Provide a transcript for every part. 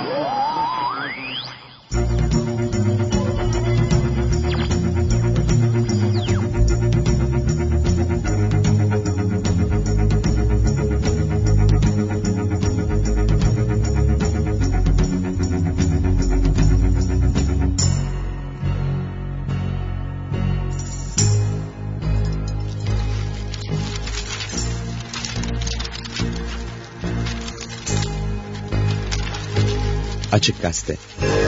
Yeah. Açık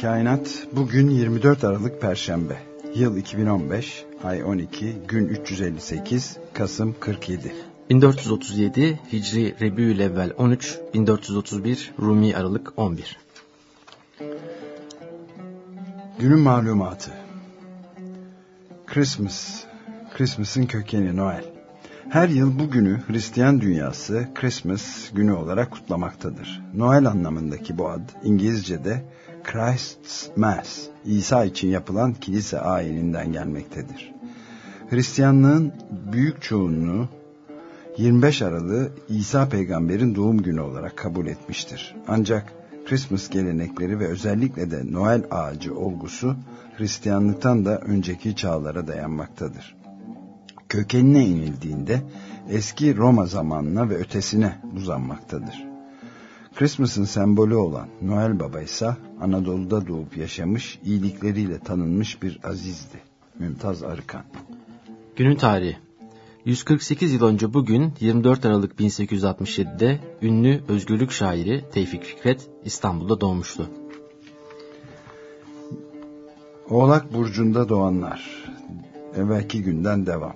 Kainat bugün 24 Aralık Perşembe. Yıl 2015, ay 12, gün 358, Kasım 47. 1437 Hicri Rebiülevvel 13, 1431 Rumi Aralık 11. Günün malumatı. Christmas, Christmas'ın kökeni Noel. Her yıl bu günü Hristiyan dünyası Christmas günü olarak kutlamaktadır. Noel anlamındaki bu ad İngilizce'de Christ's Mass, İsa için yapılan kilise ayininden gelmektedir. Hristiyanlığın büyük çoğunluğu 25 Aralık'ı İsa peygamberin doğum günü olarak kabul etmiştir. Ancak Christmas gelenekleri ve özellikle de Noel ağacı olgusu Hristiyanlıktan da önceki çağlara dayanmaktadır. Kökenine inildiğinde eski Roma zamanına ve ötesine uzanmaktadır. Christmas'ın sembolü olan Noel Baba ise Anadolu'da doğup yaşamış, iyilikleriyle tanınmış bir azizdi. Mümtaz Arıkan. Günün tarihi 148 yıl önce bugün 24 Aralık 1867'de ünlü özgürlük şairi Tevfik Fikret İstanbul'da doğmuştu. Oğlak Burcu'nda doğanlar. Evvelki günden devam.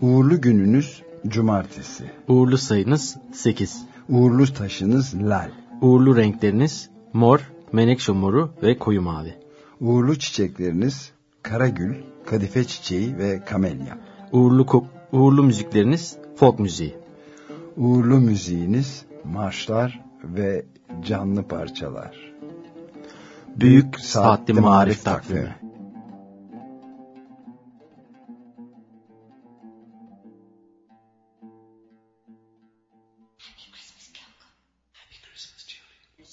Uğurlu gününüz cumartesi. Uğurlu sayınız 8. Uğurlu taşınız lal. Uğurlu renkleriniz mor, menekşe moru ve koyu mavi. Uğurlu çiçekleriniz karagül, kadife çiçeği ve kamelya. Uğurlu, uğurlu müzikleriniz folk müziği. Uğurlu müziğiniz marşlar ve canlı parçalar. Büyük Saatli Marif Takvimi.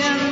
Asian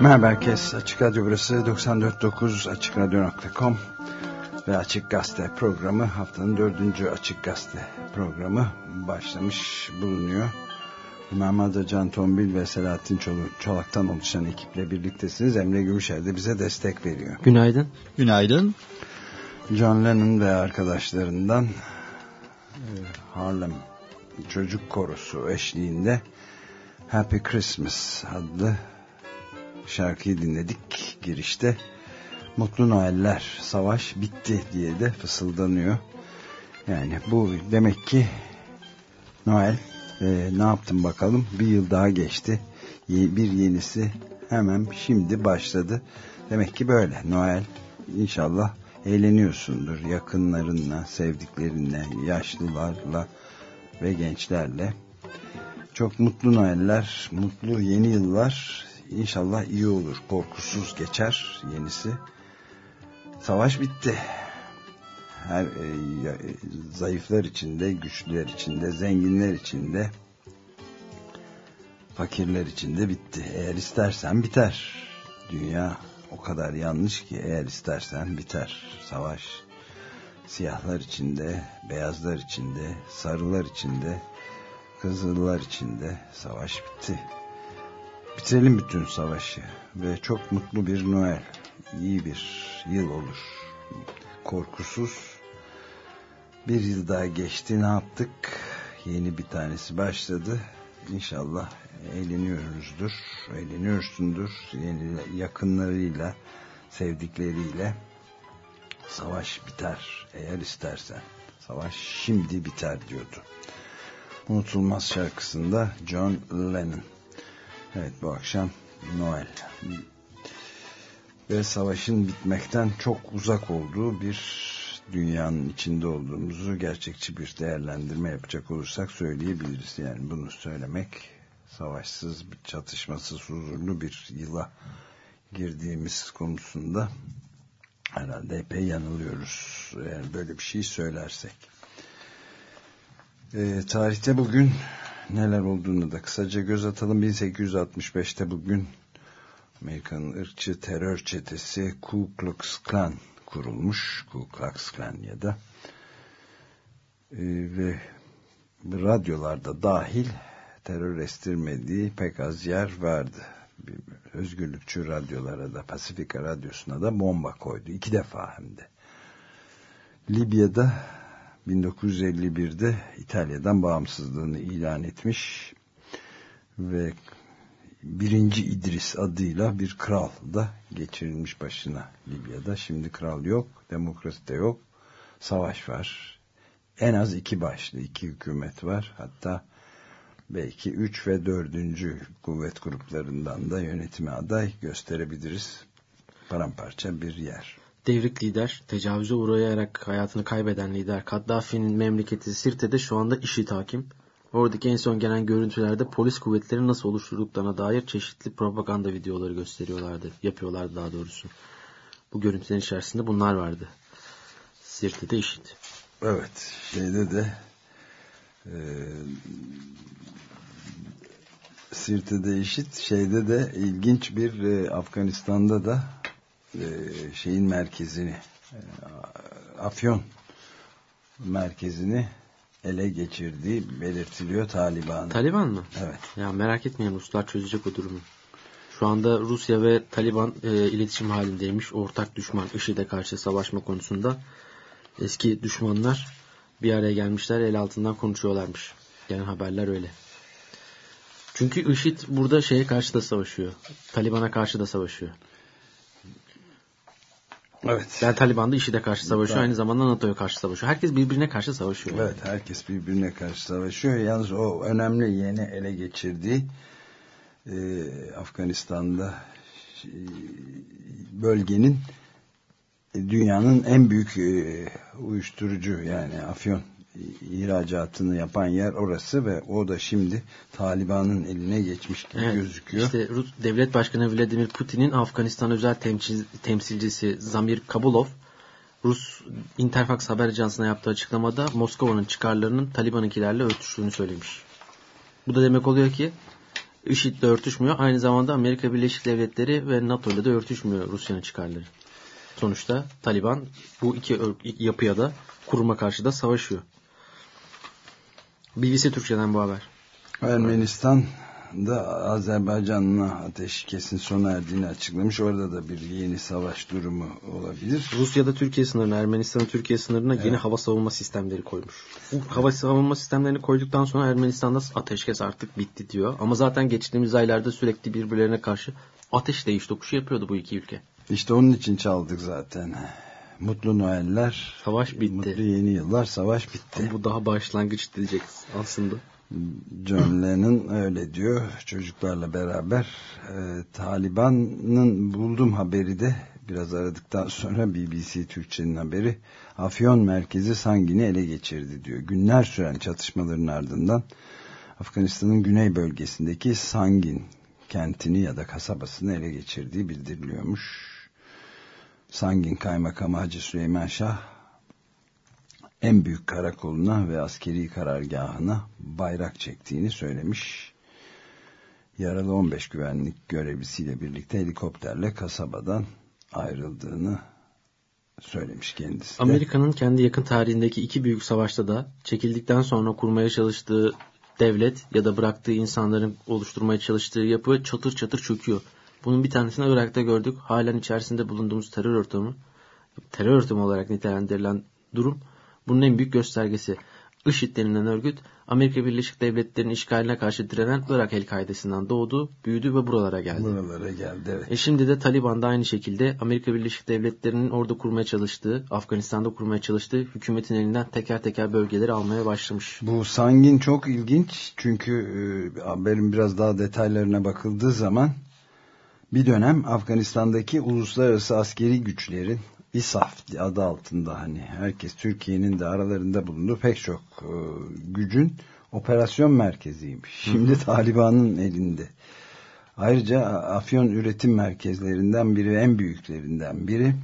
Merhaba herkes. Açık Radyo burası 94.9 AçıkRadyo.com ve Açık Gazete programı haftanın dördüncü Açık Gazete programı başlamış bulunuyor. Mehmet Can Tombil ve Selahattin Çol- Çolak'tan oluşan ekiple birliktesiniz. Emre Gümüşer de bize destek veriyor. Günaydın. Günaydın. John Lennon ve arkadaşlarından e, Harlem Çocuk Korosu eşliğinde Happy Christmas adlı şarkıyı dinledik girişte. Mutlu Noeller, savaş bitti diye de fısıldanıyor. Yani bu demek ki Noel e, ne yaptım bakalım bir yıl daha geçti. Bir yenisi hemen şimdi başladı. Demek ki böyle Noel inşallah eğleniyorsundur yakınlarınla, sevdiklerinle, yaşlılarla ve gençlerle. Çok mutlu Noeller, mutlu yeni yıllar. İnşallah iyi olur. Korkusuz geçer yenisi. Savaş bitti. Her e, e, zayıflar içinde, güçlüler içinde, zenginler içinde, fakirler içinde bitti. Eğer istersen biter. Dünya o kadar yanlış ki eğer istersen biter. Savaş siyahlar içinde, beyazlar içinde, sarılar içinde, kızıllar içinde savaş bitti. Bitirelim bütün savaşı ve çok mutlu bir Noel, iyi bir yıl olur. Korkusuz bir yıl daha geçti ne yaptık? Yeni bir tanesi başladı. İnşallah eğleniyoruzdur, eğleniyorsundur. Yeni yakınlarıyla, sevdikleriyle. Savaş biter eğer istersen. Savaş şimdi biter diyordu. Unutulmaz şarkısında John Lennon. Evet bu akşam Noel. Ve savaşın bitmekten çok uzak olduğu bir dünyanın içinde olduğumuzu gerçekçi bir değerlendirme yapacak olursak söyleyebiliriz. Yani bunu söylemek savaşsız, çatışmasız, huzurlu bir yıla girdiğimiz konusunda herhalde epey yanılıyoruz. Eğer böyle bir şey söylersek. E, tarihte bugün neler olduğunu da kısaca göz atalım. 1865'te bugün Amerika'nın ırkçı terör çetesi Ku Klux Klan kurulmuş. Ku Klux Klan ya da e, ve radyolarda dahil terör estirmediği pek az yer vardı. Bir özgürlükçü radyolara da Pasifika Radyosu'na da bomba koydu. iki defa hem de. Libya'da 1951'de İtalya'dan bağımsızlığını ilan etmiş ve birinci İdris adıyla bir kral da geçirilmiş başına Libya'da. Şimdi kral yok, demokrasi de yok, savaş var. En az iki başlı, iki hükümet var. Hatta belki üç ve dördüncü kuvvet gruplarından da yönetime aday gösterebiliriz. Paramparça bir yer. Devrik lider, tecavüze uğrayarak hayatını kaybeden lider Kaddafi'nin memleketi Sirte'de şu anda işit hakim. Oradaki en son gelen görüntülerde polis kuvvetleri nasıl oluşturduklarına dair çeşitli propaganda videoları gösteriyorlardı. Yapıyorlardı daha doğrusu. Bu görüntülerin içerisinde bunlar vardı. Sirte'de işit. Evet, şeyde de e, Sirte'de işit, şeyde de ilginç bir e, Afganistan'da da şeyin merkezini e, Afyon merkezini ele geçirdiği belirtiliyor Taliban. Taliban mı? Evet. Ya merak etmeyin Ruslar çözecek o durumu. Şu anda Rusya ve Taliban e, iletişim halindeymiş. Ortak düşman IŞİD'e karşı savaşma konusunda eski düşmanlar bir araya gelmişler el altından konuşuyorlarmış. Gelen haberler öyle. Çünkü IŞİD burada şeye karşı da savaşıyor. Taliban'a karşı da savaşıyor. Evet. Yani Taliban da IŞİD'e karşı savaşıyor. Aynı zamanda NATO'ya karşı savaşıyor. Herkes birbirine karşı savaşıyor. Evet, herkes birbirine karşı savaşıyor. Yalnız o önemli yeni ele geçirdiği e, Afganistan'da e, bölgenin e, dünyanın en büyük e, uyuşturucu yani afyon ihracatını yapan yer orası ve o da şimdi Taliban'ın eline geçmiş gibi Evet, gözüküyor. İşte Rus Devlet Başkanı Vladimir Putin'in Afganistan özel temsil, temsilcisi Zamir Kabulov Rus Interfax haber ajansına yaptığı açıklamada Moskova'nın çıkarlarının Taliban'ınkilerle örtüştüğünü söylemiş. Bu da demek oluyor ki IŞİD'le örtüşmüyor. Aynı zamanda Amerika Birleşik Devletleri ve NATO ile de örtüşmüyor Rusya'nın çıkarları. Sonuçta Taliban bu iki yapıya da kuruma karşı da savaşıyor. BBC Türkçe'den bu haber. Ermenistan da Azerbaycan'la ateşkesin sona erdiğini açıklamış. Orada da bir yeni savaş durumu olabilir. Rusya da Türkiye sınırına, Ermenistan'ın Türkiye sınırına yeni hava savunma sistemleri koymuş. Bu hava savunma sistemlerini koyduktan sonra Ermenistan'da ateşkes artık bitti diyor. Ama zaten geçtiğimiz aylarda sürekli birbirlerine karşı ateş değiş tokuşu yapıyordu bu iki ülke. İşte onun için çaldık zaten. Mutlu Noeller. Savaş bitti. Mutlu yeni yıllar. Savaş bitti. Bu daha başlangıç diyecek aslında. John Lennon öyle diyor. Çocuklarla beraber e, Taliban'ın buldum haberi de biraz aradıktan sonra BBC Türkçe'nin haberi Afyon merkezi Sangin'i ele geçirdi diyor. Günler süren çatışmaların ardından Afganistan'ın güney bölgesindeki Sangin kentini ya da kasabasını ele geçirdiği bildiriliyormuş. Sangin Kaymakamı Hacı Süleyman Şah en büyük karakoluna ve askeri karargahına bayrak çektiğini söylemiş. Yaralı 15 güvenlik görevlisiyle birlikte helikopterle kasabadan ayrıldığını söylemiş kendisi. Amerika'nın kendi yakın tarihindeki iki büyük savaşta da çekildikten sonra kurmaya çalıştığı devlet ya da bıraktığı insanların oluşturmaya çalıştığı yapı çatır çatır çöküyor. Bunun bir tanesini Irak'ta gördük. Halen içerisinde bulunduğumuz terör ortamı, terör ortamı olarak nitelendirilen durum bunun en büyük göstergesi. IŞİD denilen örgüt Amerika Birleşik Devletleri'nin işgaline karşı direnen Irak El-Kaide'sinden doğdu, büyüdü ve buralara geldi. Buralara geldi evet. E şimdi de Taliban da aynı şekilde Amerika Birleşik Devletleri'nin orada kurmaya çalıştığı, Afganistan'da kurmaya çalıştığı hükümetin elinden teker teker bölgeleri almaya başlamış. Bu Sangin çok ilginç çünkü e, haberin biraz daha detaylarına bakıldığı zaman bir dönem Afganistan'daki uluslararası askeri güçlerin İSAF adı altında hani herkes Türkiye'nin de aralarında bulunduğu pek çok e, gücün operasyon merkeziymiş. Şimdi Taliban'ın elinde. Ayrıca Afyon üretim merkezlerinden biri en büyüklerinden biri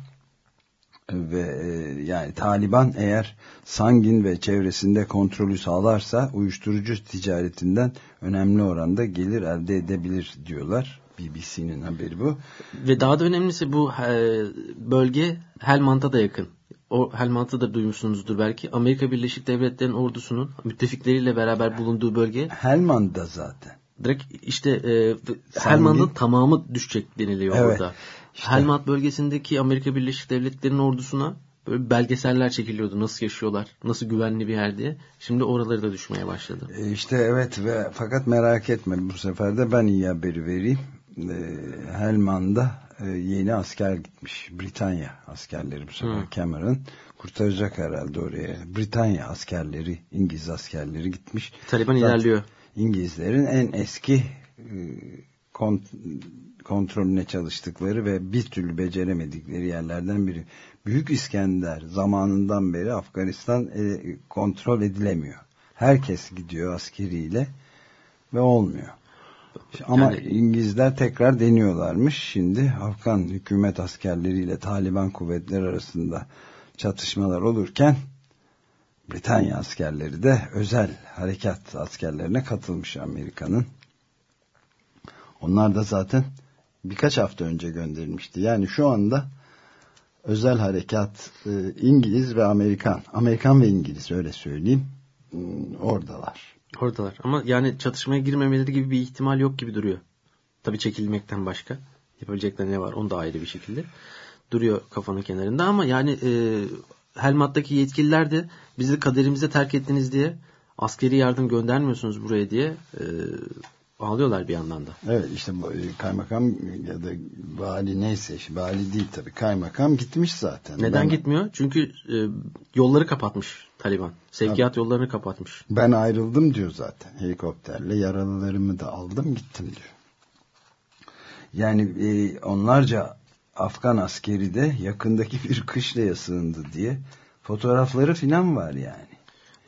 ve e, yani Taliban eğer Sangin ve çevresinde kontrolü sağlarsa uyuşturucu ticaretinden önemli oranda gelir elde edebilir diyorlar. BBC'nin haberi bu. Ve daha da önemlisi bu e, bölge Helmand'a da yakın. O Helmand'ı da duymuşsunuzdur belki. Amerika Birleşik Devletleri'nin ordusunun müttefikleriyle beraber bulunduğu bölge Helmand'da zaten. direkt işte e, Helmand'ın tamamı düşecek deniliyor Evet. orada. İşte. Helmand bölgesindeki Amerika Birleşik Devletleri'nin ordusuna böyle belgeseller çekiliyordu. Nasıl yaşıyorlar, nasıl güvenli bir yer diye. Şimdi oraları da düşmeye başladı. E, İşte evet ve fakat merak etme bu sefer de ben iyi haberi vereyim. E, Helmand'a e, yeni asker gitmiş. Britanya askerleri bu sefer. Cameron kurtaracak herhalde oraya. Britanya askerleri, İngiliz askerleri gitmiş. Taliban Zaten ilerliyor. İngilizlerin en eski e, kont kontrolüne çalıştıkları ve bir türlü beceremedikleri yerlerden biri. Büyük İskender zamanından beri Afganistan kontrol edilemiyor. Herkes gidiyor askeriyle ve olmuyor. Ama Yani- İngilizler tekrar deniyorlarmış. Şimdi Afgan hükümet askerleriyle Taliban kuvvetler arasında çatışmalar olurken Britanya askerleri de özel harekat askerlerine katılmış Amerika'nın. Onlar da zaten birkaç hafta önce gönderilmişti. Yani şu anda özel harekat e, İngiliz ve Amerikan, Amerikan ve İngiliz öyle söyleyeyim hmm, oradalar. Oradalar. Ama yani çatışmaya girmemeleri gibi bir ihtimal yok gibi duruyor. Tabii çekilmekten başka. Yapabilecekleri ne var onu da ayrı bir şekilde. Duruyor kafanın kenarında ama yani e, Helmat'taki yetkililer de bizi kaderimize terk ettiniz diye askeri yardım göndermiyorsunuz buraya diye e, ağlıyorlar bir yandan da. Evet işte e, kaymakam ya da vali neyse vali değil tabii kaymakam gitmiş zaten. Neden ben, gitmiyor? Çünkü e, yolları kapatmış Taliban. Sevkiyat yollarını kapatmış. Ben ayrıldım diyor zaten helikopterle yaralılarımı da aldım gittim diyor. Yani e, onlarca Afgan askeri de yakındaki bir kışlaya sığındı diye fotoğrafları filan var yani.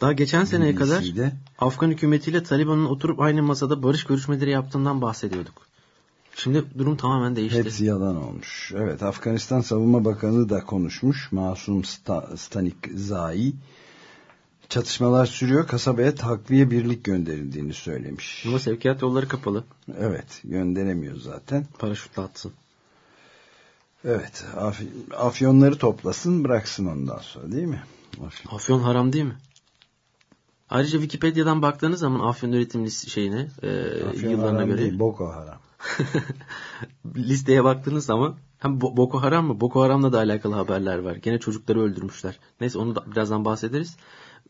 Daha geçen seneye kadar. Afgan hükümetiyle Taliban'ın oturup aynı masada barış görüşmeleri yaptığından bahsediyorduk. Şimdi durum tamamen değişti. Hepsi yalan olmuş. Evet Afganistan Savunma Bakanı da konuşmuş. Masum Sta- Stanik Zai. Çatışmalar sürüyor. Kasabaya takviye birlik gönderildiğini söylemiş. Ama sevkiyat yolları kapalı. Evet gönderemiyor zaten. Paraşütle atsın. Evet af- afyonları toplasın bıraksın ondan sonra değil mi? Afyon. Afyon haram değil mi? Ayrıca Wikipedia'dan baktığınız zaman afyon üretim şeyine e, Afyon yıllarına göre değil, Boko Haram. listeye baktığınız zaman hem Bo- Boko Haram mı? Boko Haram'la da alakalı haberler var. Gene çocukları öldürmüşler. Neyse onu da birazdan bahsederiz.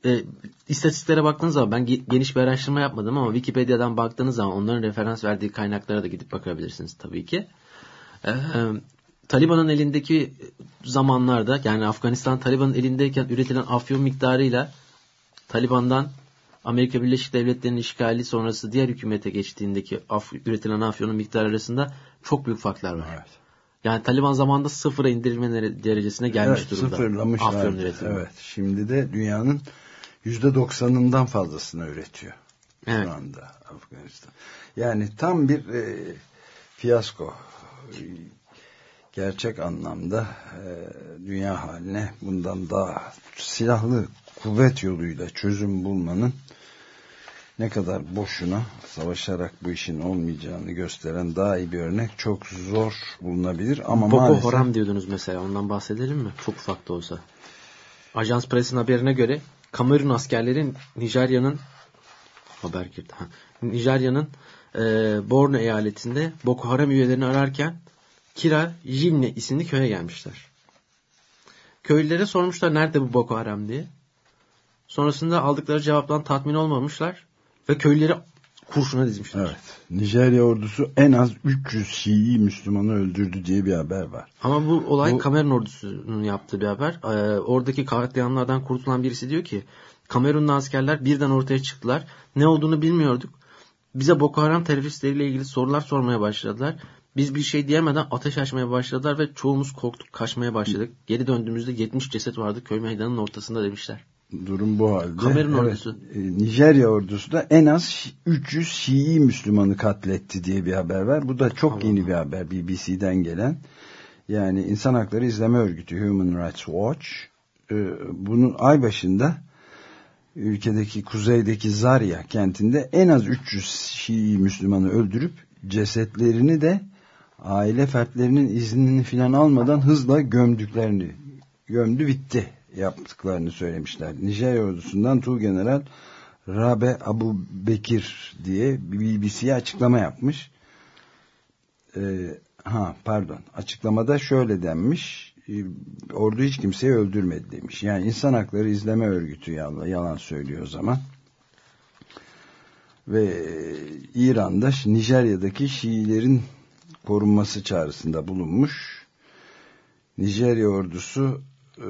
E, istatistiklere baktığınız zaman ben ge- geniş bir araştırma yapmadım ama Wikipedia'dan baktığınız zaman onların referans verdiği kaynaklara da gidip bakabilirsiniz tabii ki. E, Taliban'ın elindeki zamanlarda yani Afganistan Taliban'ın elindeyken üretilen afyon miktarıyla Taliban'dan Amerika Birleşik Devletleri'nin işgali sonrası diğer hükümete geçtiğindeki af, üretilen afyonun miktarı arasında çok büyük farklar var. Evet. Yani Taliban zamanında sıfıra indirilme derecesine gelmiş evet, durumda. Sıfırlamışlar. Afyon üretimi. Evet. Şimdi de dünyanın yüzde doksanından fazlasını üretiyor. Evet. Şu anda Afganistan. Yani tam bir e, fiyasko. Gerçek anlamda e, dünya haline bundan daha silahlı kuvvet yoluyla çözüm bulmanın ne kadar boşuna savaşarak bu işin olmayacağını gösteren daha iyi bir örnek çok zor bulunabilir ama Boko maalesef Haram diyordunuz mesela ondan bahsedelim mi? Çok ufak da olsa. Ajans Press'in haberine göre Kamerun askerleri Nijerya'nın haber girdi. Nijerya'nın e, Borno eyaletinde Boko Haram üyelerini ararken Kira Jimne isimli köye gelmişler. Köylülere sormuşlar nerede bu Boko Haram diye. Sonrasında aldıkları cevaptan tatmin olmamışlar ve köylüleri kurşuna dizmişler. Evet. Nijerya ordusu en az 300 Şii Müslümanı öldürdü diye bir haber var. Ama bu olay Bu- Kamerun ordusunun yaptığı bir haber. Ee, oradaki katliamlardan kurtulan birisi diyor ki Kamerunlu askerler birden ortaya çıktılar. Ne olduğunu bilmiyorduk. Bize Boko Haram teröristleriyle ilgili sorular sormaya başladılar. Biz bir şey diyemeden ateş açmaya başladılar ve çoğumuz korktuk, kaçmaya başladık. Geri döndüğümüzde 70 ceset vardı köy meydanının ortasında demişler. Durum bu halde. Kamerun ordusu. E, Nijerya ordusu da en az Şi- 300 Şii Müslümanı katletti diye bir haber var. Bu da çok Allah yeni bir haber BBC'den gelen. yani İnsan Hakları İzleme Örgütü Human Rights Watch e, bunun ay başında ülkedeki kuzeydeki Zarya kentinde en az 300 Şii Müslümanı öldürüp cesetlerini de aile fertlerinin iznini filan almadan hızla gömdüklerini gömdü bitti yaptıklarını söylemişler. Nijerya ordusundan Tuğgeneral Rabe Abu Bekir diye BBC'ye açıklama yapmış. Ee, ha pardon açıklamada şöyle denmiş e, ordu hiç kimseyi öldürmedi demiş. Yani insan hakları izleme örgütü yalan, söylüyor o zaman. Ve İran'da Nijerya'daki Şiilerin korunması çağrısında bulunmuş. Nijerya ordusu e,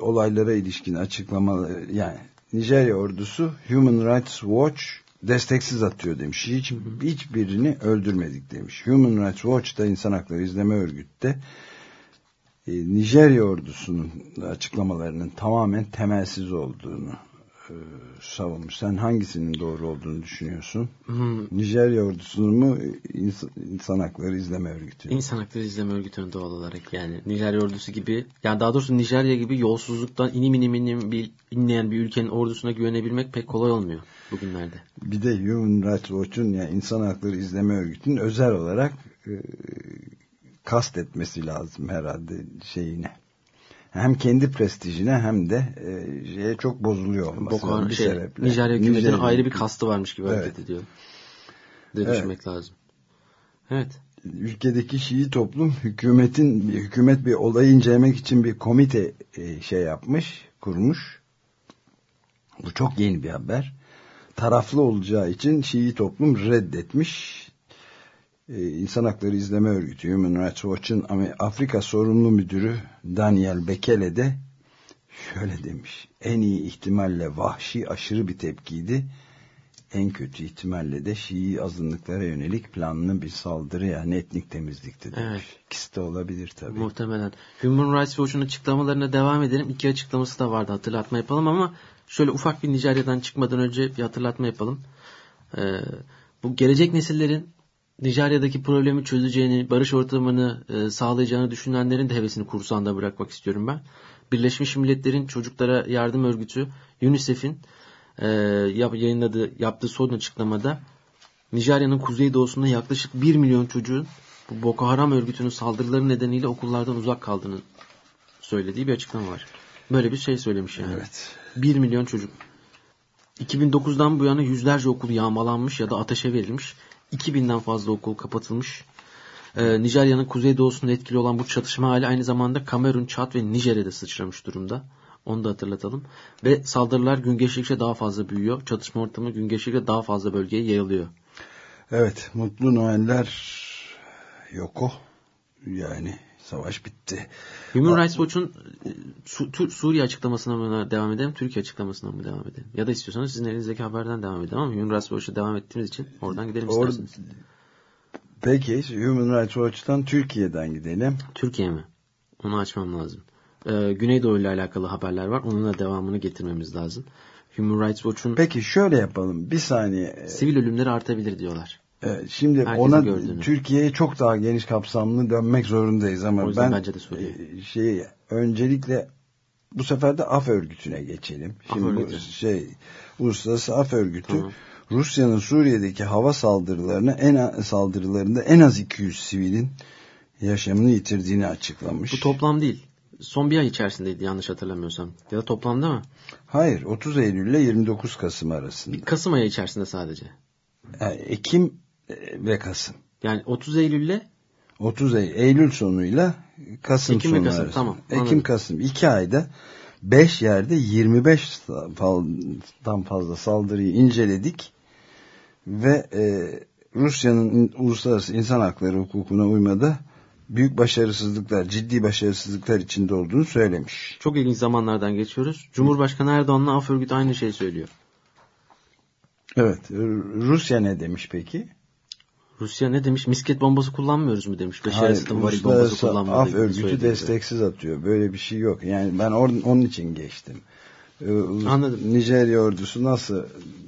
olaylara ilişkin açıklamaları yani Nijerya ordusu Human Rights Watch desteksiz atıyor demiş. Hiç, hiçbirini öldürmedik demiş. Human Rights Watch da insan hakları izleme örgütte e, Nijerya ordusunun açıklamalarının tamamen temelsiz olduğunu savunmuş. Sen hangisinin doğru olduğunu düşünüyorsun? Hmm, Nijerya ordusunun mu insan, insan hakları izleme örgütü? İnsan Hakları İzleme Örgütü'nün doğal olarak yani Nijerya ordusu gibi yani daha doğrusu Nijerya gibi yolsuzluktan inim inim inim bir, inleyen bir ülkenin ordusuna güvenebilmek pek kolay olmuyor bugünlerde. Bir de Human Rights Watch'un yani insan hakları izleme örgütünün özel olarak e, kast etmesi lazım herhalde şeyine. Hem kendi prestijine hem de e, şeye çok bozuluyor olması. Boko bir şey, sebeple. Nijerya hükümetinin ayrı bir kastı varmış gibi hareket Evet. ediyor. De Evet. düşünmek lazım. Evet. ülkedeki Şii toplum hükümetin hükümet bir olayı incelemek için bir komite e, şey yapmış, kurmuş. Bu çok yeni bir haber. Taraflı olacağı için Şii toplum reddetmiş. Ee, İnsan Hakları İzleme Örgütü Human Rights Watch'ın Afrika sorumlu müdürü Daniel Bekele de şöyle demiş. En iyi ihtimalle vahşi aşırı bir tepkiydi. En kötü ihtimalle de Şii azınlıklara yönelik planlı bir saldırı yani etnik temizlikti demiş. Evet. İkisi de olabilir tabii. Muhtemelen. Human Rights Watch'un açıklamalarına devam edelim. İki açıklaması da vardı hatırlatma yapalım ama şöyle ufak bir Nijerya'dan çıkmadan önce bir hatırlatma yapalım. Ee, bu gelecek nesillerin Nijerya'daki problemi çözeceğini, barış ortamını e, sağlayacağını düşünenlerin de hevesini kursağında bırakmak istiyorum ben. Birleşmiş Milletler'in Çocuklara Yardım Örgütü UNICEF'in e, yayınladığı, yaptığı son açıklamada Nijerya'nın kuzeydoğusunda yaklaşık 1 milyon çocuğun bu Boko Haram örgütünün saldırıları nedeniyle okullardan uzak kaldığını söylediği bir açıklama var. Böyle bir şey söylemiş yani. Evet. 1 milyon çocuk. 2009'dan bu yana yüzlerce okul yağmalanmış ya da ateşe verilmiş. 2000'den fazla okul kapatılmış. Ee, Nijerya'nın kuzeydoğusunda etkili olan bu çatışma hali aynı zamanda Kamerun, Çad ve Nijer'e de sıçramış durumda. Onu da hatırlatalım. Ve saldırılar gün geçtikçe daha fazla büyüyor. Çatışma ortamı gün geçtikçe daha fazla bölgeye yayılıyor. Evet, mutlu Noeller Yoko. Yani savaş bitti. Human Rights Watch'un e, Su- Suriye açıklamasına mı devam edelim, Türkiye açıklamasına mı devam edelim? Ya da istiyorsanız sizin elinizdeki haberden devam edelim ama Human Rights Watch'a devam ettiğimiz için oradan gidelim Or- isterseniz. Peki Human Rights Watch'tan Türkiye'den gidelim. Türkiye mi? Onu açmam lazım. Ee, Güneydoğu ile alakalı haberler var. Onunla devamını getirmemiz lazım. Human Rights Watch'un Peki şöyle yapalım. Bir saniye. sivil ölümleri artabilir diyorlar. Ee, Şimdi Herkesin ona gördüğünü. Türkiye'ye çok daha geniş kapsamlı dönmek zorundayız ama ben bence de söyleyeyim. şey öncelikle bu sefer de af örgütüne geçelim. Af Şimdi bu örgütü. şey Uluslararası Af Örgütü Tamam. Rusya'nın Suriye'deki hava saldırılarına en saldırılarında en az 200 sivilin yaşamını yitirdiğini açıklamış. Bu toplam değil. Son bir ay içerisindeydi yanlış hatırlamıyorsam. Ya da toplamda mı? Hayır 30 Eylül ile 29 Kasım arasında. Kasım ayı içerisinde sadece. Yani Ekim ve Kasım. Yani 30 Eylül ile 30 Eylül, Eylül sonuyla Kasım Ekim sonu Kasım, arası. tamam, Ekim. Kasım 2 ayda 5 yerde 25'dan fazla saldırıyı inceledik ve e, Rusya'nın uluslararası insan hakları hukukuna uymada büyük başarısızlıklar, ciddi başarısızlıklar içinde olduğunu söylemiş. çok ilginç zamanlardan geçiyoruz. Cumhurbaşkanı Erdoğan'la af örgütü aynı şeyi söylüyor. Evet, Rusya ne demiş peki? Rusya ne demiş? Misket bombası kullanmıyoruz mu demiş. Beşer Esad'ın varil bombası kullanmadığı Af Örgütü söyledi. desteksiz atıyor. Böyle bir şey yok. Yani ben or- onun için geçtim. Ee, Anladım. Nijerya ordusu nasıl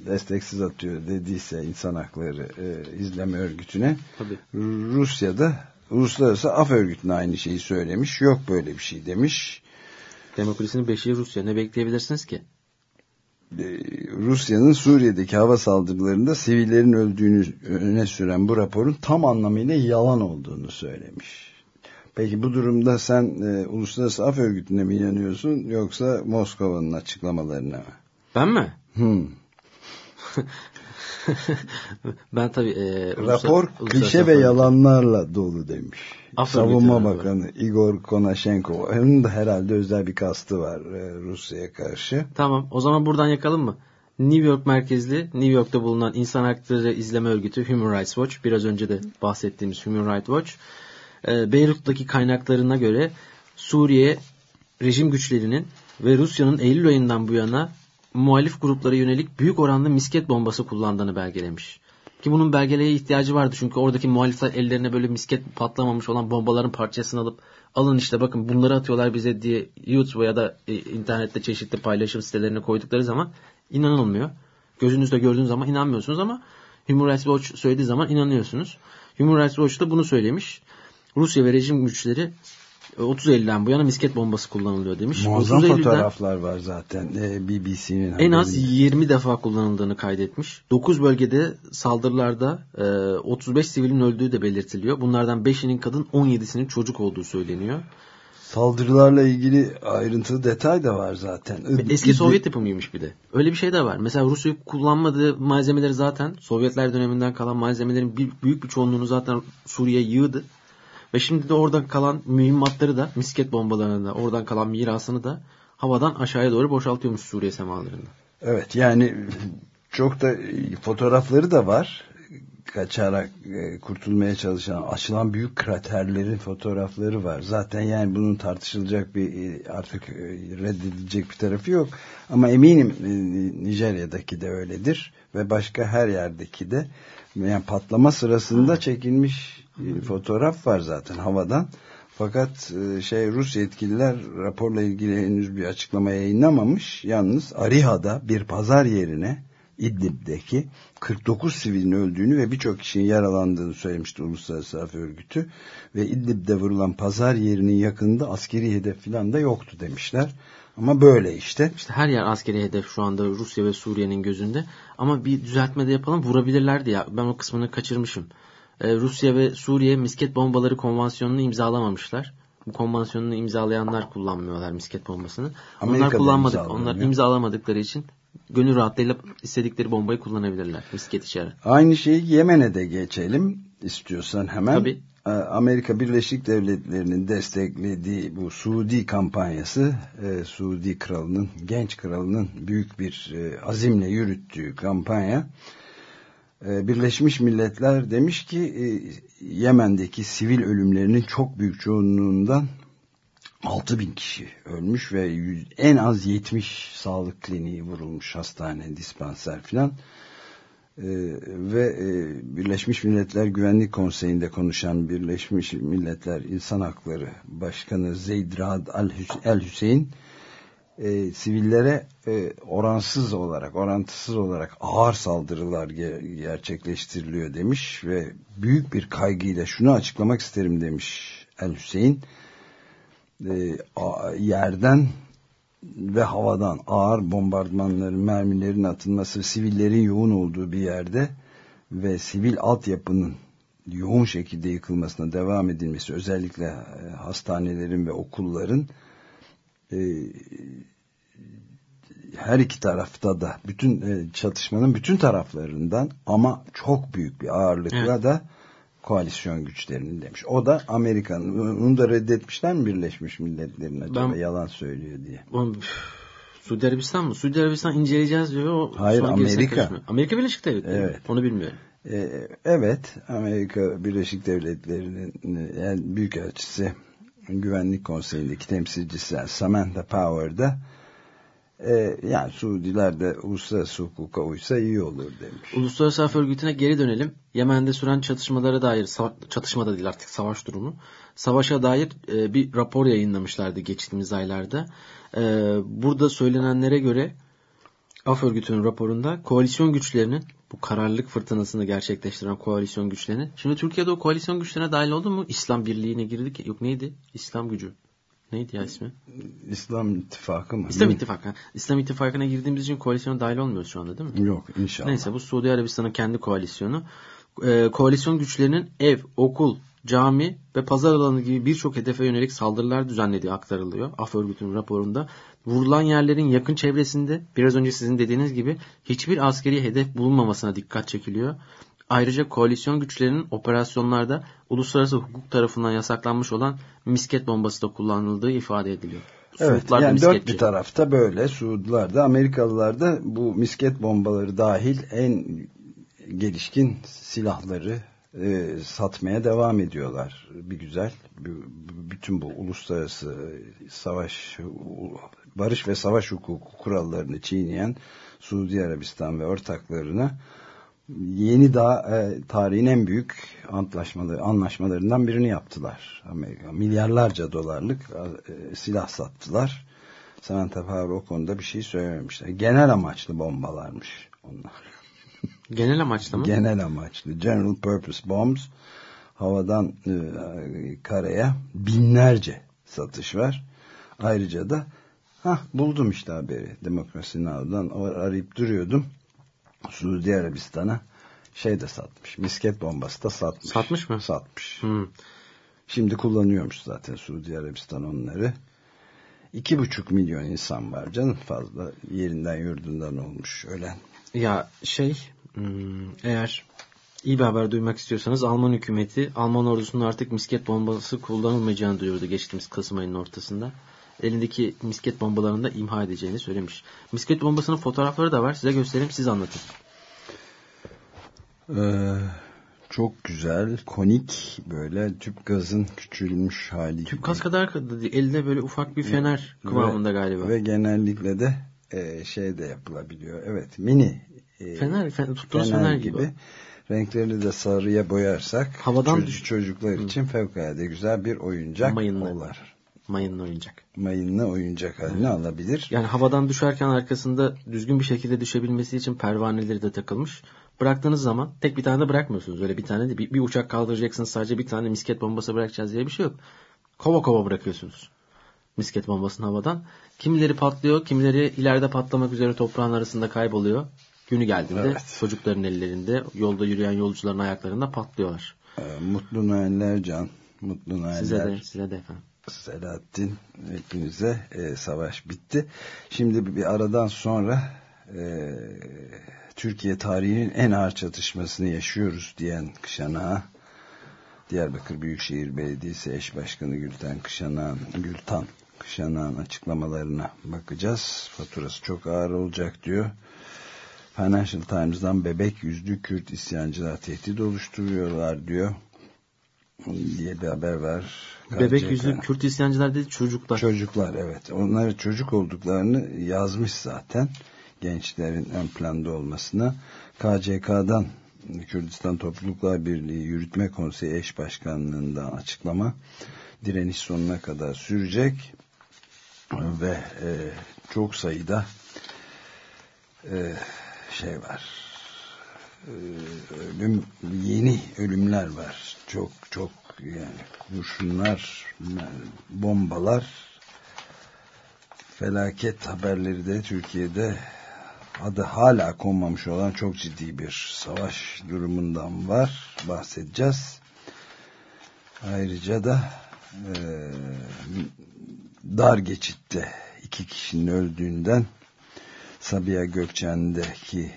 desteksiz atıyor dediyse insan hakları e, izleme örgütüne Tabii. Rusya'da Uluslararası Af Örgütü'ne aynı şeyi söylemiş. Yok böyle bir şey demiş. Demokrasinin beşiği Rusya. Ne bekleyebilirsiniz ki? Ee, Rusya'nın Suriye'deki hava saldırılarında sivillerin öldüğünü öne süren bu raporun tam anlamıyla yalan olduğunu söylemiş. Peki bu durumda sen e, Uluslararası Af Örgütü'ne mi inanıyorsun yoksa Moskova'nın açıklamalarına mı? Ben mi? Hmm. ben tabii... E, Rapor ulusal- klişe uluslararası ve yalanlarla dolu demiş. Af Savunma Bakanı Igor Konashenko. Onun da herhalde özel bir kastı var e, Rusya'ya karşı. Tamam o zaman buradan yakalım mı? New York merkezli, New York'ta bulunan insan hakları izleme örgütü Human Rights Watch, biraz önce de bahsettiğimiz Human Rights Watch, e, Beyrut'taki kaynaklarına göre Suriye rejim güçlerinin ve Rusya'nın Eylül ayından bu yana muhalif gruplara yönelik büyük oranda misket bombası kullandığını belgelemiş. Ki bunun belgeleye ihtiyacı vardı çünkü oradaki muhalifler ellerine böyle misket patlamamış olan bombaların parçasını alıp alın işte bakın bunları atıyorlar bize diye YouTube ya da e, internette çeşitli paylaşım sitelerine koydukları zaman inanılmıyor. Gözünüzle gördüğünüz zaman inanmıyorsunuz ama Human Rights Watch söylediği zaman inanıyorsunuz. Human Rights Watch da bunu söylemiş. Rusya ve rejim güçleri 30 Eylül'den bu yana misket bombası kullanılıyor demiş. Muazzam 30 Eylül'den fotoğraflar var zaten e, BBC'nin. en az haberinde. 20 defa kullanıldığını kaydetmiş. 9 bölgede saldırılarda e, 35 sivilin öldüğü de belirtiliyor. Bunlardan 5'inin kadın 17'sinin çocuk olduğu söyleniyor. Saldırılarla ilgili ayrıntılı detay da var zaten. Ve Eski Sovyet yapımıymış bir de. Öyle bir şey de var. Mesela Rusya kullanmadığı malzemeleri zaten Sovyetler döneminden kalan malzemelerin büyük bir çoğunluğunu zaten Suriye yığdı. Ve şimdi de oradan kalan mühimmatları da misket bombalarını da oradan kalan mirasını da havadan aşağıya doğru boşaltıyormuş Suriye semalarında. Evet yani çok da fotoğrafları da var. Kaçarak e, kurtulmaya çalışan açılan büyük kraterlerin fotoğrafları var. Zaten yani bunun tartışılacak bir e, artık e, reddedilecek bir tarafı yok. Ama eminim Nijerya'daki de öyledir ve başka her yerdeki de yani patlama sırasında çekilmiş e, fotoğraf var zaten havadan. Fakat e, şey Rus yetkililer raporla ilgili henüz bir açıklama yayınlamamış. Yalnız Ariha'da bir pazar yerine İdlib'deki 49 sivilin öldüğünü ve birçok kişinin yaralandığını söylemişti Uluslararası Af Örgütü. Ve İdlib'de vurulan pazar yerinin yakında askeri hedef falan da yoktu demişler. Ama böyle işte. İşte her yer askeri hedef şu anda Rusya ve Suriye'nin gözünde. Ama bir düzeltme de yapalım vurabilirlerdi ya. Ben o kısmını kaçırmışım. Ee, Rusya ve Suriye misket bombaları konvansiyonunu imzalamamışlar. Bu konvansiyonunu imzalayanlar kullanmıyorlar misket bombasını. Amerika'da onlar kullanmadık. Onlar imzalamadıkları için gönül rahatlığıyla istedikleri bombayı kullanabilirler. Misket içeri. Aynı şeyi Yemen'e de geçelim istiyorsan hemen. Tabii. Ee, Amerika Birleşik Devletleri'nin desteklediği bu Suudi kampanyası, e, Suudi kralının, genç kralının büyük bir e, azimle yürüttüğü kampanya, Birleşmiş Milletler demiş ki e, Yemen'deki sivil ölümlerinin çok büyük çoğunluğundan 6 bin kişi ölmüş ve en az 70 sağlık kliniği vurulmuş, hastane, dispanser filan. Ee, ve e, Birleşmiş Milletler Güvenlik Konseyi'nde konuşan Birleşmiş Milletler İnsan Hakları Başkanı Zeyd Raad El Hüseyin e, sivillere e, oransız olarak, orantısız olarak ağır saldırılar ge- gerçekleştiriliyor demiş ve büyük bir kaygıyla şunu açıklamak isterim demiş El Hüseyin. E, yerden ve havadan ağır bombardımanların, mermilerin atılması, sivillerin yoğun olduğu bir yerde ve sivil altyapının yoğun şekilde yıkılmasına devam edilmesi, özellikle e, hastanelerin ve okulların e, her iki tarafta da bütün e, çatışmanın bütün taraflarından ama çok büyük bir ağırlıkla Evet. da koalisyon güçlerinin demiş. O da Amerika'nın. Onu da reddetmişler mi Birleşmiş Milletler'in acaba Ben- yalan söylüyor diye. Üf, Suudi Arabistan mı? Suudi Arabistan inceleyeceğiz diyor. O Hayır, Amerika. karışmıyor. Amerika Birleşik Devletleri. Evet. Onu bilmiyorum. Ee, evet, Amerika Birleşik Devletleri'nin e, yani büyükelçisi Güvenlik Konseyi'ndeki temsilcisi Samantha Power'da e, yani Suudiler de uluslararası hukuka uysa iyi olur demiş. Uluslararası Af Örgütü'ne geri dönelim. Yemen'de süren çatışmalara dair, çatışma da değil artık savaş durumu. Savaşa dair e, bir rapor yayınlamışlardı geçtiğimiz aylarda. E, burada söylenenlere göre Af Örgütü'nün raporunda koalisyon güçlerinin bu kararlılık fırtınasını gerçekleştiren koalisyon güçlerini. Şimdi Türkiye'de o koalisyon güçlerine dahil oldu mu? İslam Birliği'ne girdik. Yok neydi? İslam gücü. Neydi ya ismi? İslam İttifakı mı? İslam. İttifakı. İslam İttifakı'na girdiğimiz için koalisyona dahil olmuyoruz şu anda değil mi? Yok inşallah. Neyse bu Suudi Arabistan'ın kendi koalisyonu. Ee, koalisyon güçlerinin ev, okul, cami ve pazar alanı gibi birçok hedefe yönelik saldırılar düzenlediği aktarılıyor. Af örgütünün raporunda. Vurulan yerlerin yakın çevresinde biraz önce sizin dediğiniz gibi hiçbir askeri hedef bulunmamasına dikkat çekiliyor. Ayrıca koalisyon güçlerinin operasyonlarda uluslararası hukuk tarafından yasaklanmış olan misket bombası da kullanıldığı ifade ediliyor. Evet Suudlar yani dört bir tarafta böyle Suudlular da Amerikalılar da bu misket bombaları dahil en gelişkin silahları e, satmaya devam ediyorlar. Bir güzel bütün bu uluslararası savaş barış ve savaş hukuku kurallarını çiğneyen Suudi Arabistan ve ortaklarına yeni daha e, tarihin en büyük antlaşmaları, anlaşmalarından birini yaptılar. Amerika milyarlarca dolarlık e, silah sattılar. Samantha Power o konuda bir şey söylememişler. Genel amaçlı bombalarmış onlar. Genel amaçla mı? Genel amaçlı. General Purpose Bombs. Havadan e, karaya binlerce satış var. Ayrıca da hah, buldum işte haberi. Demokrasi Now'dan arayıp duruyordum. Suudi Arabistan'a şey de satmış. Misket bombası da satmış. Satmış mı? Satmış. Hmm. Şimdi kullanıyormuş zaten Suudi Arabistan onları. İki buçuk milyon insan var canım fazla yerinden yurdundan olmuş ölen. Ya şey eğer iyi bir haber duymak istiyorsanız Alman hükümeti Alman ordusunun artık misket bombası kullanılmayacağını duyurdu geçtiğimiz Kasım ayının ortasında. Elindeki misket bombalarını da imha edeceğini söylemiş. Misket bombasının fotoğrafları da var. Size göstereyim siz anlatın. Ee, çok güzel, konik böyle tüp gazın küçülmüş hali. Tüp gibi. gaz kadar elde böyle ufak bir fener kıvamında Ve- galiba. Ve genellikle de e, şey de yapılabiliyor. Evet mini e, Fener, fener tuttuğunuz fener, gibi. Renklerini de sarıya boyarsak Havadan çocuk- çocuklar için fevkalade güzel bir oyuncak Mayınlı. olar. Mayınlı oyuncak. Mayınlı oyuncak haline alabilir. Yani havadan düşerken arkasında düzgün bir şekilde düşebilmesi için pervaneleri de takılmış. Bıraktığınız zaman tek bir tane de bırakmıyorsunuz. Öyle bir tane de bir, bir uçak kaldıracaksınız sadece bir tane misket bombası bırakacağız diye bir şey yok. Kova kova bırakıyorsunuz. Misket bombasını havadan. Kimileri patlıyor, kimileri ileride patlamak üzere toprağın arasında kayboluyor. Günü geldiğinde Evet. çocukların ellerinde, yolda yürüyen yolcuların ayaklarında patlıyorlar. Ee, Mutlu Noeller Can. Mutlu Noeller. Size de, size de efendim. Selahattin hepinize e, savaş bitti. Şimdi bir aradan sonra e, Türkiye tarihinin en ağır çatışmasını yaşıyoruz diyen Kışanağa Diyarbakır Büyükşehir Belediyesi eş başkanı Gülten Kışanağ'ın Gültan Kışanağ'ın açıklamalarına bakacağız. Faturası çok ağır olacak diyor. Financial Times'dan bebek yüzlü Kürt isyancılar tehdit oluşturuyorlar diyor diye bir haber var. Bebek KCK. yüzlü Kürt isyancılar dedi çocuklar. Çocuklar evet. Onları çocuk olduklarını yazmış zaten. Gençlerin ön planda olmasına. KCK'dan Kürdistan Topluluklar Birliği Yürütme Konseyi Eş Başkanlığı'ndan açıklama. Direniş sonuna kadar sürecek. Ve e, çok sayıda e, şey var. E, ölüm yeni ölümler var. Çok çok yani kurşunlar, bombalar felaket haberleri de Türkiye'de adı hala konmamış olan çok ciddi bir savaş durumundan var. Bahsedeceğiz. Ayrıca da e, dar geçitte iki kişinin öldüğünden Sabiha Gökçen'deki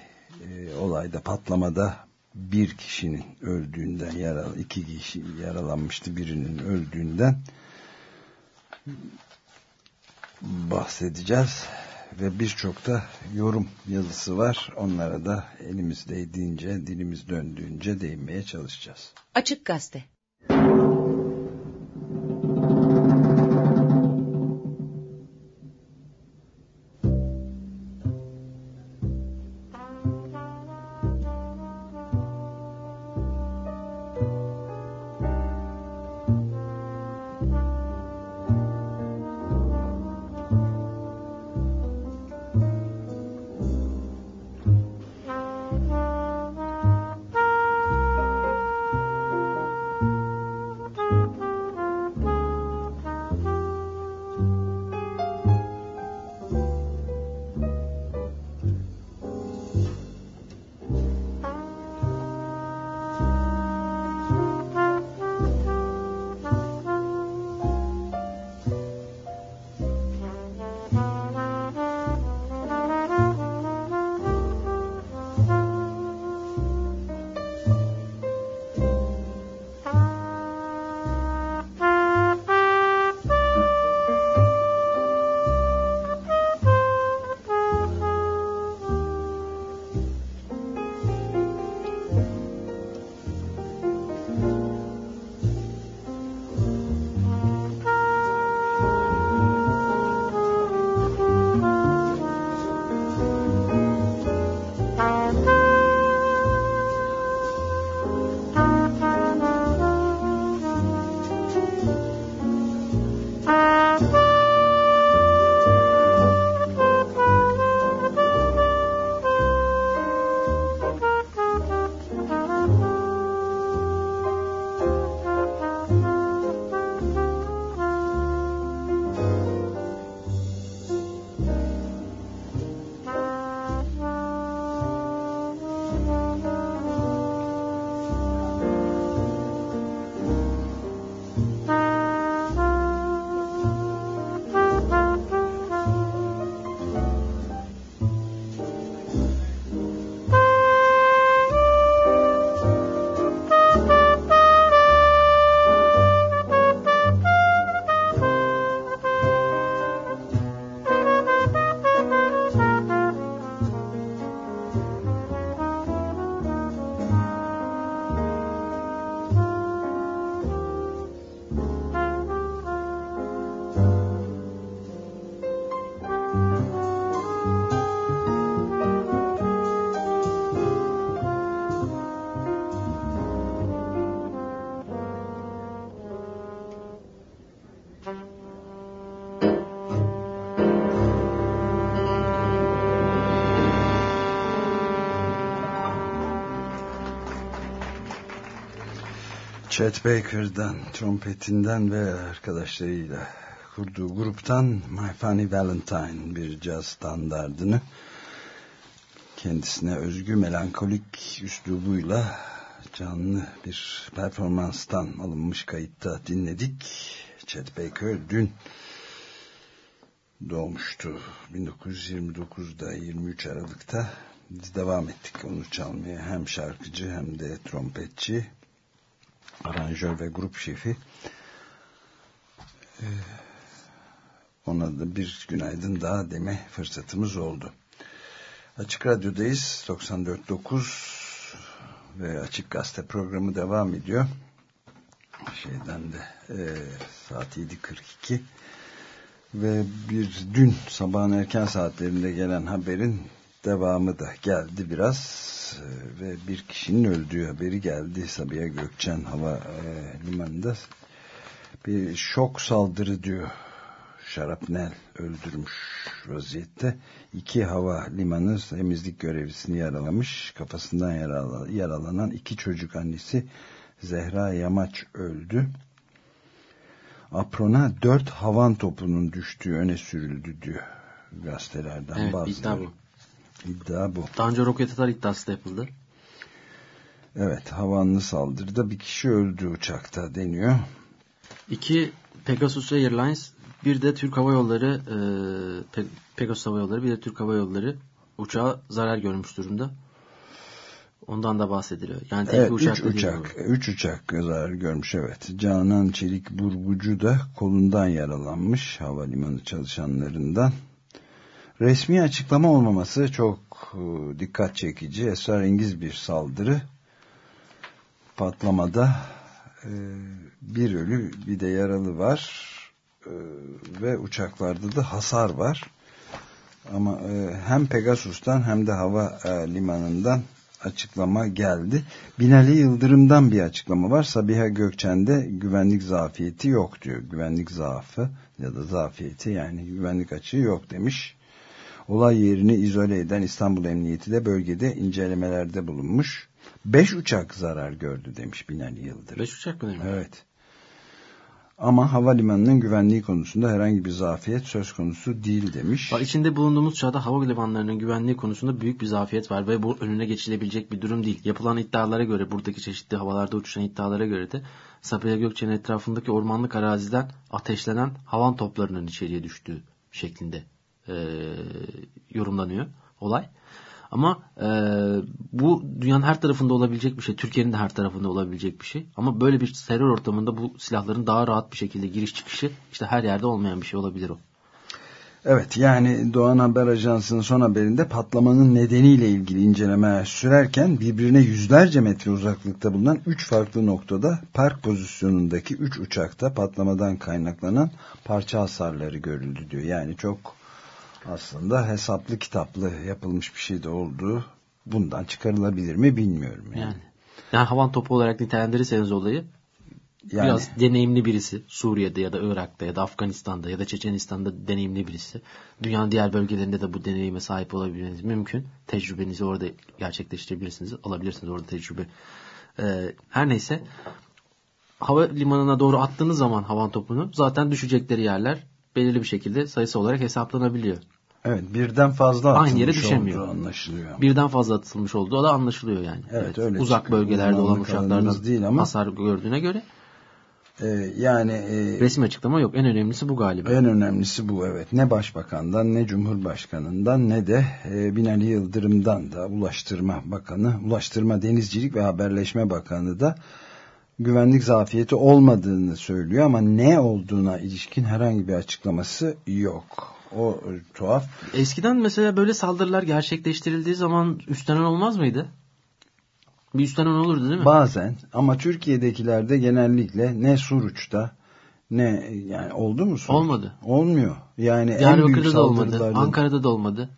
e, olayda patlamada bir kişinin öldüğünden yaralı iki kişi yaralanmıştı birinin öldüğünden bahsedeceğiz. Ve birçok da yorum yazısı var. Onlara da elimiz değdiğince dilimiz döndüğünce değinmeye çalışacağız. Açık Gazete Chet Baker'dan, trompetinden ve arkadaşlarıyla kurduğu gruptan My Funny Valentine bir caz standardını kendisine özgü melankolik üslubuyla canlı bir performanstan alınmış kayıtta dinledik. Chet Baker dün doğmuştu. 1929'da 23 Aralık'ta biz devam ettik onu çalmaya. Hem şarkıcı hem de trompetçi, aranjör ve grup şefi. Ee, ona da bir günaydın daha deme fırsatımız oldu. Açık Radyo'dayız. 94.9 ve Açık Gazete programı devam ediyor. Şeyden de e, saat 7.42 ve bir dün sabahın erken saatlerinde gelen haberin devamı da geldi biraz e, ve bir kişinin öldüğü haberi geldi Sabiha Gökçen Hava e, Limanı'nda bir şok saldırı diyor şarapnel öldürmüş vaziyette. İki hava limanı temizlik görevlisini yaralamış. Kafasından yarala, yaralanan iki çocuk annesi Zehra Yamaç öldü. Aprona dört havan topunun düştüğü öne sürüldü diyor gazetelerden Evet bazıları. İddia bu. Daha önce roket atar iddiası da yapıldı. Evet havanlı saldırıda bir kişi öldü uçakta deniyor. İki Pegasus Airlines bir de Türk Hava Yolları e, Pe Pegasus Hava Yolları bir de Türk Hava Yolları uçağa zarar görmüş durumda. Ondan da bahsediliyor. Yani tek Evet, uçak üç uçak, bu. üç uçak zarar görmüş evet. Canan Çelik Burgucu da kolundan yaralanmış havalimanı çalışanlarından. Resmi açıklama olmaması çok e, dikkat çekici. Esrarengiz bir saldırı. Patlamada e, bir ölü bir de yaralı var. E, ve uçaklarda da hasar var. Ama hem Pegasus'tan hem de hava limanından açıklama geldi. Binali Yıldırım'dan bir açıklama var. Sabiha Gökçen'de güvenlik zafiyeti yok diyor. Güvenlik zaafı ya da zafiyeti yani güvenlik açığı yok demiş. Olay yerini izole eden İstanbul Emniyeti de bölgede incelemelerde bulunmuş. Beş uçak zarar gördü demiş Binali Yıldırım. Beş uçak mı demiş? Evet. Ama havalimanının güvenliği konusunda herhangi bir zafiyet söz konusu değil demiş. Bak, içinde bulunduğumuz çağda hava limanlarının güvenliği konusunda büyük bir zafiyet var ve bu önüne geçilebilecek bir durum değil. Yapılan iddialara göre, buradaki çeşitli havalarda uçuşan iddialara göre de Sabiha Gökçen'in etrafındaki ormanlık araziden ateşlenen havan toplarının içeriye düştüğü şeklinde e, yorumlanıyor olay. Ama e, bu dünyanın her tarafında olabilecek bir şey. Türkiye'nin de her tarafında olabilecek bir şey. Ama böyle bir terör ortamında bu silahların daha rahat bir şekilde giriş çıkışı işte her yerde olmayan bir şey olabilir o. Evet yani Doğan Haber Ajansı'nın son haberinde patlamanın nedeniyle ilgili incelemeler sürerken birbirine yüzlerce metre uzaklıkta bulunan 3 farklı noktada park pozisyonundaki 3 uçakta patlamadan kaynaklanan parça hasarları görüldü diyor. Yani çok aslında hesaplı kitaplı yapılmış bir şey de olduğu bundan çıkarılabilir mi bilmiyorum. Yani. Yani. Yani havan topu olarak nitelendirirseniz olayı Yani- biraz deneyimli birisi Suriye'de ya da Irak'ta ya da Afganistan'da ya da Çeçenistan'da deneyimli birisi. Dünyanın diğer bölgelerinde de bu deneyime sahip olabilmeniz mümkün. Tecrübenizi orada gerçekleştirebilirsiniz. Alabilirsiniz orada tecrübe. Ee, her neyse hava limanına doğru attığınız zaman havan topunu zaten düşecekleri yerler belirli bir şekilde sayısı olarak hesaplanabiliyor. Evet birden fazla atılmış Aynı yere düşemiyor. olduğu anlaşılıyor. Birden fazla atılmış olduğu da anlaşılıyor yani. Evet, öyle Uzak çıkıyor. bölgelerde olan uçaklardan değil ama- hasar gördüğüne göre Ee, yani e, resmi açıklama yok. En önemlisi bu galiba. En önemlisi bu evet. Ne başbakandan ne cumhurbaşkanından ne de e, Binali Yıldırım'dan da Ulaştırma Bakanı, Ulaştırma Denizcilik ve Haberleşme Bakanı da güvenlik zafiyeti olmadığını söylüyor ama ne olduğuna ilişkin herhangi bir açıklaması yok. O e, tuhaf. Eskiden mesela böyle saldırılar gerçekleştirildiği zaman üstlenen olmaz mıydı? Bir üstlenen olurdu değil mi? Bazen ama Türkiye'dekilerde genellikle ne Suruç'ta ne yani oldu mu Suruç? Olmadı. Olmuyor. Yani en büyük Diyarbakır'da da olmadı. Ankara'da da olmadı.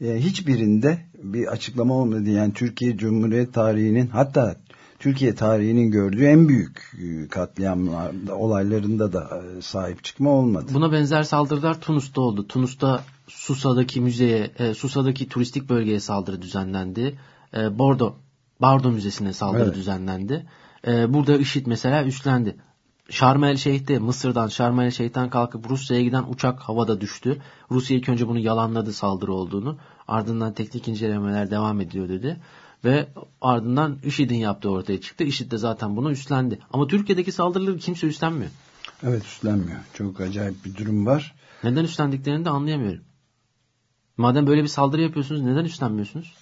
E, hiçbirinde bir açıklama olmadı. Yani Türkiye Cumhuriyet tarihinin hatta Türkiye tarihinin gördüğü en büyük e, katliamlarda, olaylarında da e, sahip çıkma olmadı. Buna benzer saldırılar Tunus'ta oldu. Tunus'ta Susa'daki müzeye, e, Susa'daki turistik bölgeye saldırı düzenlendi. Bordo, Bardo Müzesi'ne saldırı Evet. düzenlendi. Burada IŞİD mesela üstlendi. Şarm el Şeyh'te Mısır'dan Şarm el Şeyh'ten kalkıp Rusya'ya giden uçak havada düştü. Rusya ilk önce bunu yalanladı saldırı olduğunu. Ardından teknik incelemeler devam ediyor dedi. Ve ardından IŞİD'in yaptığı ortaya çıktı. IŞİD de zaten bunu üstlendi. Ama Türkiye'deki saldırıları kimse üstlenmiyor. Evet üstlenmiyor. Çok acayip bir durum var. Neden üstlendiklerini de anlayamıyorum. Madem böyle bir saldırı yapıyorsunuz neden üstlenmiyorsunuz?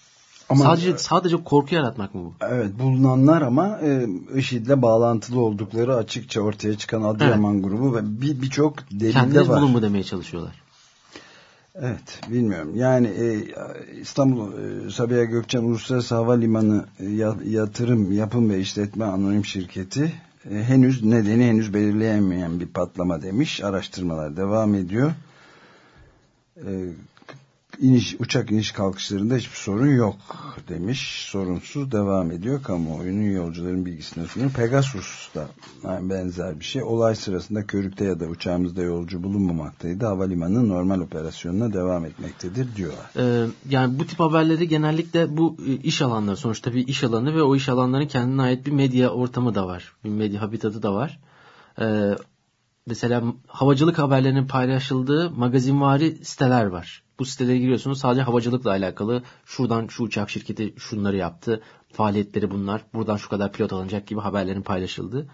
Ama sadece sadece korku yaratmak mı bu? Evet bulunanlar ama e, IŞİD'le bağlantılı oldukları açıkça ortaya çıkan Adıyaman grubu ve bir birçok delil de Kendiniz var. bulun mu demeye çalışıyorlar. Evet bilmiyorum. Yani e, İstanbul e, Sabiha Gökçen Uluslararası Havalimanı e, ya- Yatırım Yapım ve İşletme Anonim Şirketi e, henüz nedeni henüz belirleyemeyen bir patlama demiş. Araştırmalar devam ediyor. E, iniş, uçak iniş kalkışlarında hiçbir sorun yok demiş. Sorunsuz devam ediyor. Kamuoyunun yolcuların bilgisine sunuyor. Pegasus da yani benzer bir şey. Olay sırasında körükte ya da uçağımızda yolcu bulunmamaktaydı. Havalimanı normal operasyonuna devam etmektedir diyorlar. Ee, yani bu tip haberleri genellikle bu e, iş alanları sonuçta bir iş alanı ve o iş alanlarının kendine ait bir medya ortamı da var. Bir medya habitatı da var. Ee, mesela havacılık haberlerinin paylaşıldığı magazinvari siteler var. Bu sitelere giriyorsunuz sadece havacılıkla alakalı şuradan şu uçak şirketi şunları yaptı, faaliyetleri bunlar, buradan şu kadar pilot alınacak gibi haberlerin paylaşıldığı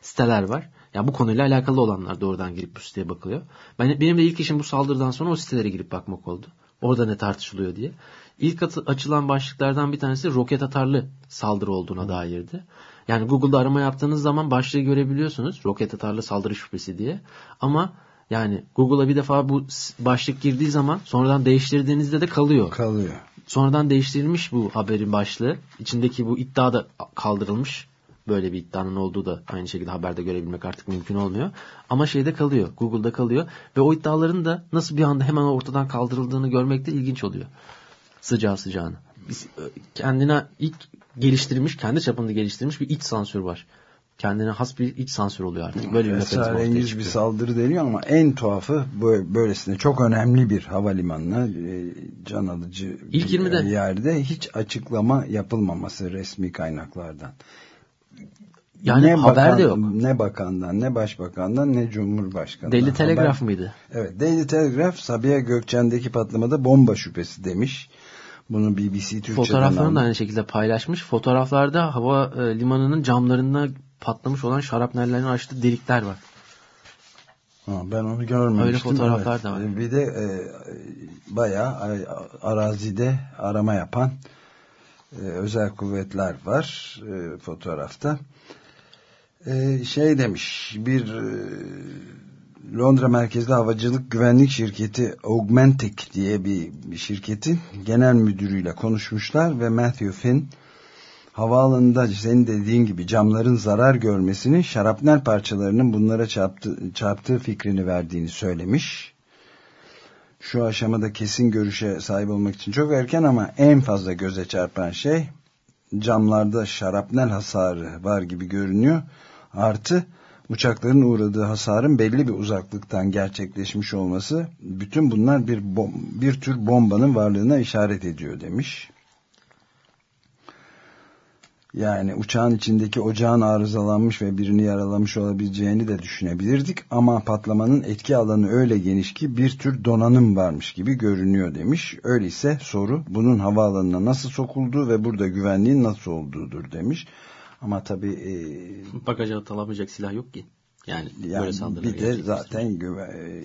siteler var. Yani bu konuyla alakalı olanlar doğrudan girip bu siteye bakılıyor. Ben, benim de ilk işim bu saldırıdan sonra o sitelere girip bakmak oldu. Orada ne tartışılıyor diye. İlk atı- açılan başlıklardan bir tanesi roket atarlı saldırı olduğuna dairdi. Yani Google'da arama yaptığınız zaman başlığı görebiliyorsunuz. Roket atarlı saldırı şüphesi diye. Ama yani Google'a bir defa bu başlık girdiği zaman sonradan değiştirdiğinizde de kalıyor. Kalıyor. Sonradan değiştirilmiş bu haberin başlığı. İçindeki bu iddia da kaldırılmış. Böyle bir iddianın olduğu da aynı şekilde haberde görebilmek artık mümkün olmuyor. Ama şeyde kalıyor. Google'da kalıyor. Ve o iddiaların da nasıl bir anda hemen ortadan kaldırıldığını görmek de ilginç oluyor. Sıcağı sıcağına. E, kendine ilk geliştirmiş, kendi çapında geliştirmiş bir iç sansür var. Kendine has bir iç sansür oluyor artık. Böyle bir Esrarengiz bir saldırı deniyor ama en tuhafı böylesine çok önemli bir havalimanına e, can alıcı İlk bir 20'de. yerde hiç açıklama yapılmaması resmi kaynaklardan. Yani ne haber bakan, de yok. Ne bakandan, ne başbakandan, ne cumhurbaşkanından. Daily Telegraph Haber- mıydı? Evet, Daily Telegraph Sabiha Gökçen'deki patlamada bomba şüphesi demiş. Bunu BBC Türkçe'den Fotoğraflarını da aynı şekilde paylaşmış. Fotoğraflarda hava e, limanının camlarında patlamış olan şarapnellerin açtığı delikler var. Ha, ben onu görmemiştim. Öyle fotoğraflar Evet. da var. Bir de e, bayağı e, arazide arama yapan e, özel kuvvetler var e, fotoğrafta. E, şey demiş bir e, Londra merkezli havacılık güvenlik şirketi Augmentic diye bir, bir şirketin genel müdürüyle konuşmuşlar ve Matthew Finn havaalanında senin dediğin gibi camların zarar görmesini şarapnel parçalarının bunlara çarptı, çarptığı fikrini verdiğini söylemiş. Şu aşamada kesin görüşe sahip olmak için çok erken ama en fazla göze çarpan şey camlarda şarapnel hasarı var gibi görünüyor. Artı uçakların uğradığı hasarın belli bir uzaklıktan gerçekleşmiş olması bütün bunlar bir bir tür bombanın varlığına işaret ediyor demiş. Yani uçağın içindeki ocağın arızalanmış ve birini yaralamış olabileceğini de düşünebilirdik ama patlamanın etki alanı öyle geniş ki bir tür donanım varmış gibi görünüyor demiş. Öyleyse soru bunun havaalanına nasıl sokulduğu ve burada güvenliğin nasıl olduğudur demiş. Ama tabii e, Bagaja atılamayacak silah yok ki. Yani, yani böyle saldırılar bir de zaten güve, e,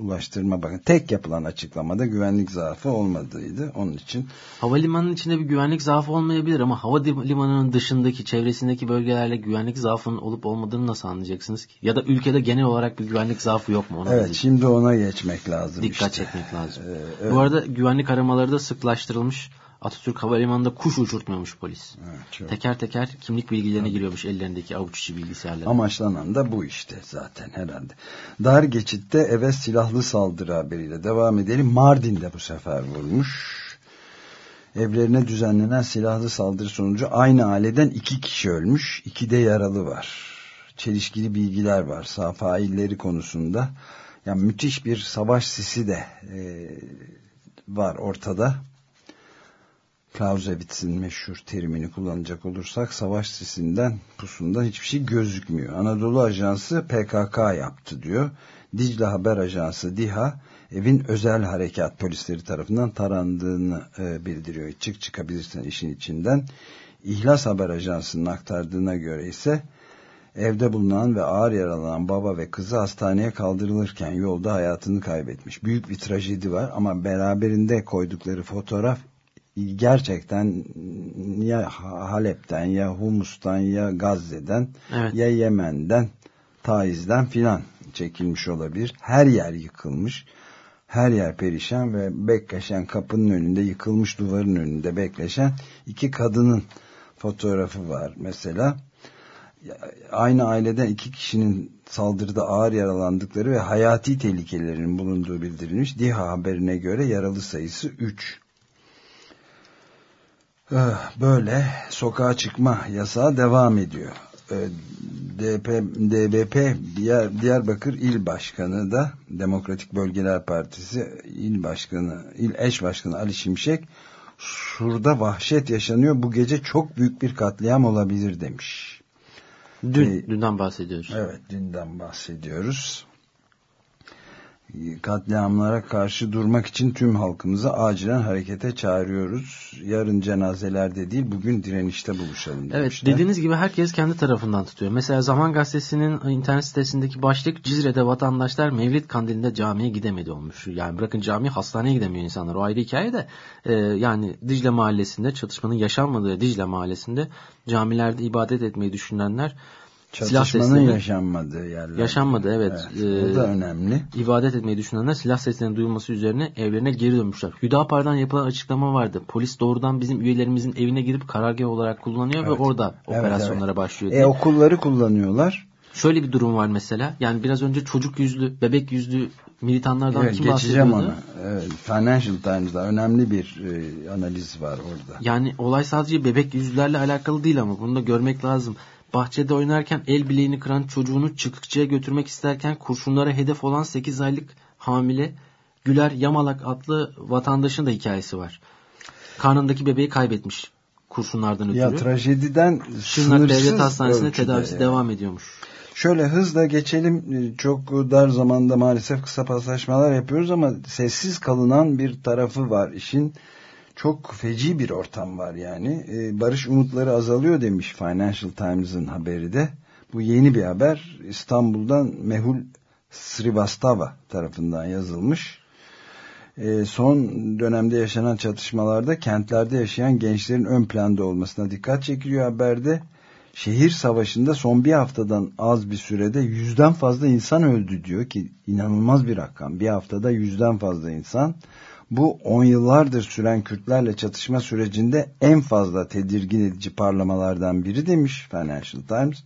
ulaştırma bakın tek yapılan açıklamada güvenlik zaafı olmadığıydı. Onun için Havalimanının içinde bir güvenlik zaafı olmayabilir ama hava limanının dışındaki, çevresindeki bölgelerle güvenlik zaafının olup olmadığını nasıl anlayacaksınız ki? Ya da ülkede genel olarak bir güvenlik zaafı yok mu? Ona evet da şimdi ona geçmek lazım dikkat işte. çekmek lazım. Ee, evet. Bu arada güvenlik aramaları da sıklaştırılmış. Atatürk Havalimanı'nda kuş uçurtmuyormuş polis. Evet, çok. Teker teker kimlik bilgilerine giriyormuş ellerindeki avuç içi bilgisayarlara. Amaçlanan da bu işte zaten herhalde. Dar geçitte eve silahlı saldırı haberiyle devam edelim. Mardin'de bu sefer vurmuş. Evlerine düzenlenen silahlı saldırı sonucu aynı aileden iki kişi ölmüş, iki de yaralı var. Çelişkili bilgiler var sağ failleri konusunda. Yani müthiş bir savaş sisi de e, var ortada. Clausewitz'in meşhur terimini kullanacak olursak savaş sisinden pusundan hiçbir şey gözükmüyor. Anadolu Ajansı PKK yaptı diyor. Dicle Haber Ajansı DİHA evin özel harekat polisleri tarafından tarandığını e, bildiriyor. Çık çıkabilirsin işin içinden. İhlas Haber Ajansı'nın aktardığına göre ise evde bulunan ve ağır yaralanan baba ve kızı hastaneye kaldırılırken yolda hayatını kaybetmiş. Büyük bir trajedi var ama beraberinde koydukları fotoğraf gerçekten ya Halep'ten ya Humus'tan ya Gazze'den Evet. ya Yemen'den Taiz'den filan çekilmiş olabilir. Her yer yıkılmış. Her yer perişan ve bekleşen kapının önünde yıkılmış duvarın önünde bekleşen iki kadının fotoğrafı var mesela. Aynı aileden iki kişinin saldırıda ağır yaralandıkları ve hayati tehlikelerin bulunduğu bildirilmiş. DİHA haberine göre yaralı sayısı 3. Böyle sokağa çıkma yasağı devam ediyor. Ee, DP, DBP Diyar, Diyarbakır İl Başkanı da Demokratik Bölgeler Partisi İl Başkanı, İl Eş Başkanı Ali Şimşek Sur'da vahşet yaşanıyor. Bu gece çok büyük bir katliam olabilir demiş. Dün, Ee, dünden bahsediyoruz. Evet dünden bahsediyoruz. Katliamlara karşı durmak için tüm halkımızı acilen harekete çağırıyoruz. Yarın cenazelerde değil bugün direnişte buluşalım Evet demişler. dediğiniz gibi herkes kendi tarafından tutuyor. Mesela Zaman Gazetesi'nin internet sitesindeki başlık Cizre'de vatandaşlar Mevlid kandilinde camiye gidemedi olmuş. Yani bırakın cami hastaneye gidemiyor insanlar. O ayrı hikaye de e, yani Dicle Mahallesi'nde çatışmanın yaşanmadığı Dicle Mahallesi'nde camilerde ibadet etmeyi düşünenler silah Çatışmanın sesleri yaşanmadığı yerler. Yaşanmadı, evet. o Ee, da önemli. ibadet etmeyi düşünenler silah seslerinin duyulması üzerine evlerine geri dönmüşler. Hüdapar'dan yapılan açıklama vardı. Polis doğrudan bizim üyelerimizin evine girip karargah olarak kullanıyor ve Evet. orada Evet, operasyonlara evet. başlıyor diye. E, okulları kullanıyorlar. Şöyle bir durum var mesela. Yani biraz önce çocuk yüzlü, bebek yüzlü militanlardan Evet, kim geçeceğim bahsediyordu? ona. Evet, Financial Times'da önemli bir e, analiz var orada. Yani olay sadece bebek yüzlülerle alakalı değil ama bunu da görmek lazım. Bahçede oynarken el bileğini kıran çocuğunu çıkıkçıya götürmek isterken kurşunlara hedef olan 8 aylık hamile Güler Yamalak adlı vatandaşın da hikayesi var. Karnındaki bebeği kaybetmiş kurşunlardan ötürü. Ya trajediden Şırnak Devlet Hastanesi'nde tedavisi yani. devam ediyormuş. Şöyle hızla geçelim. Çok dar zamanda maalesef kısa paslaşmalar yapıyoruz ama sessiz kalınan bir tarafı var işin. Çok feci bir ortam var yani. Ee, barış umutları azalıyor demiş Financial Times'ın haberi de. Bu yeni bir haber. İstanbul'dan Mehul Srivastava tarafından yazılmış. Ee, son dönemde yaşanan çatışmalarda kentlerde yaşayan gençlerin ön planda olmasına dikkat çekiliyor haberde. Şehir savaşında son bir haftadan az bir sürede yüzden fazla insan öldü diyor ki inanılmaz bir rakam. Bir haftada yüzden fazla insan. Bu on yıllardır süren Kürtlerle çatışma sürecinde en fazla tedirgin edici parlamalardan biri demiş Financial Times.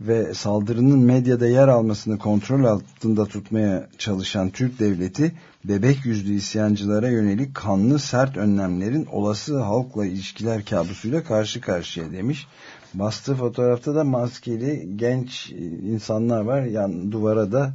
Ve saldırının medyada yer almasını kontrol altında tutmaya çalışan Türk devleti bebek yüzlü isyancılara yönelik kanlı sert önlemlerin olası halkla ilişkiler kabusuyla karşı karşıya demiş. Bastığı fotoğrafta da maskeli genç insanlar var. Yani duvara da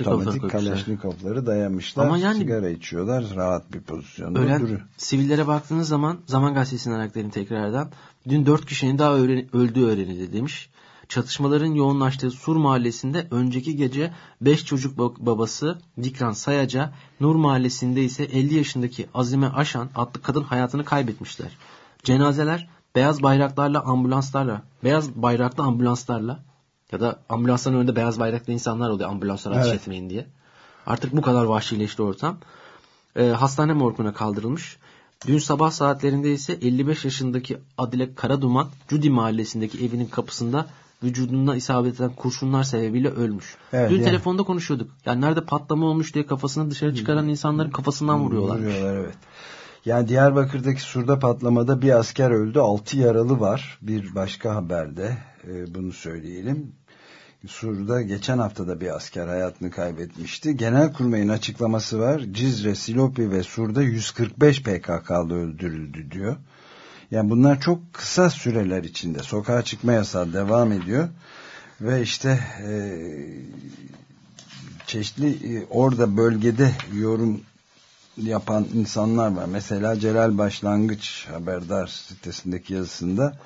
otomatik koymuşlar. kalaşnikovları dayamışlar. Ama yani- Sigara içiyorlar. Rahat bir pozisyonda Ölen duruyor. sivillere baktığınız zaman Zaman Gazetesi'nin ayaklarını tekrardan dün 4 kişinin daha öğren- öldüğü öğrenildi demiş. Çatışmaların yoğunlaştığı Sur mahallesinde önceki gece 5 çocuk bab- babası Dikran Sayaca, Nur mahallesinde ise 50 yaşındaki Azime Aşan adlı kadın hayatını kaybetmişler. Cenazeler beyaz bayraklarla ambulanslarla, beyaz bayraklı ambulanslarla ya da ambulansların önünde beyaz bayraklı insanlar oluyor ambulanslara ateş Evet. etmeyin diye. Artık bu kadar vahşileşti ortam. Ee, hastane morguna kaldırılmış. Dün sabah saatlerinde ise 55 yaşındaki Adile Karaduman Cudi mahallesindeki evinin kapısında vücuduna isabet eden kurşunlar sebebiyle ölmüş. Evet, Dün yani- telefonda konuşuyorduk. Yani nerede patlama olmuş diye kafasını dışarı çıkaran insanların kafasından vuruyorlar. Vuruyorlar evet. Yani Diyarbakır'daki surda patlamada bir asker öldü. Altı yaralı var. Bir başka haberde e, bunu söyleyelim. Sur'da geçen haftada bir asker hayatını kaybetmişti. Genelkurmay'ın açıklaması var. Cizre, Silopi ve Sur'da 145 PKK'lı öldürüldü diyor. Yani bunlar çok kısa süreler içinde. Sokağa çıkma yasağı devam ediyor. Ve işte e, çeşitli e, orada bölgede yorum yapan insanlar var. Mesela Celal Başlangıç Haberdar sitesindeki yazısında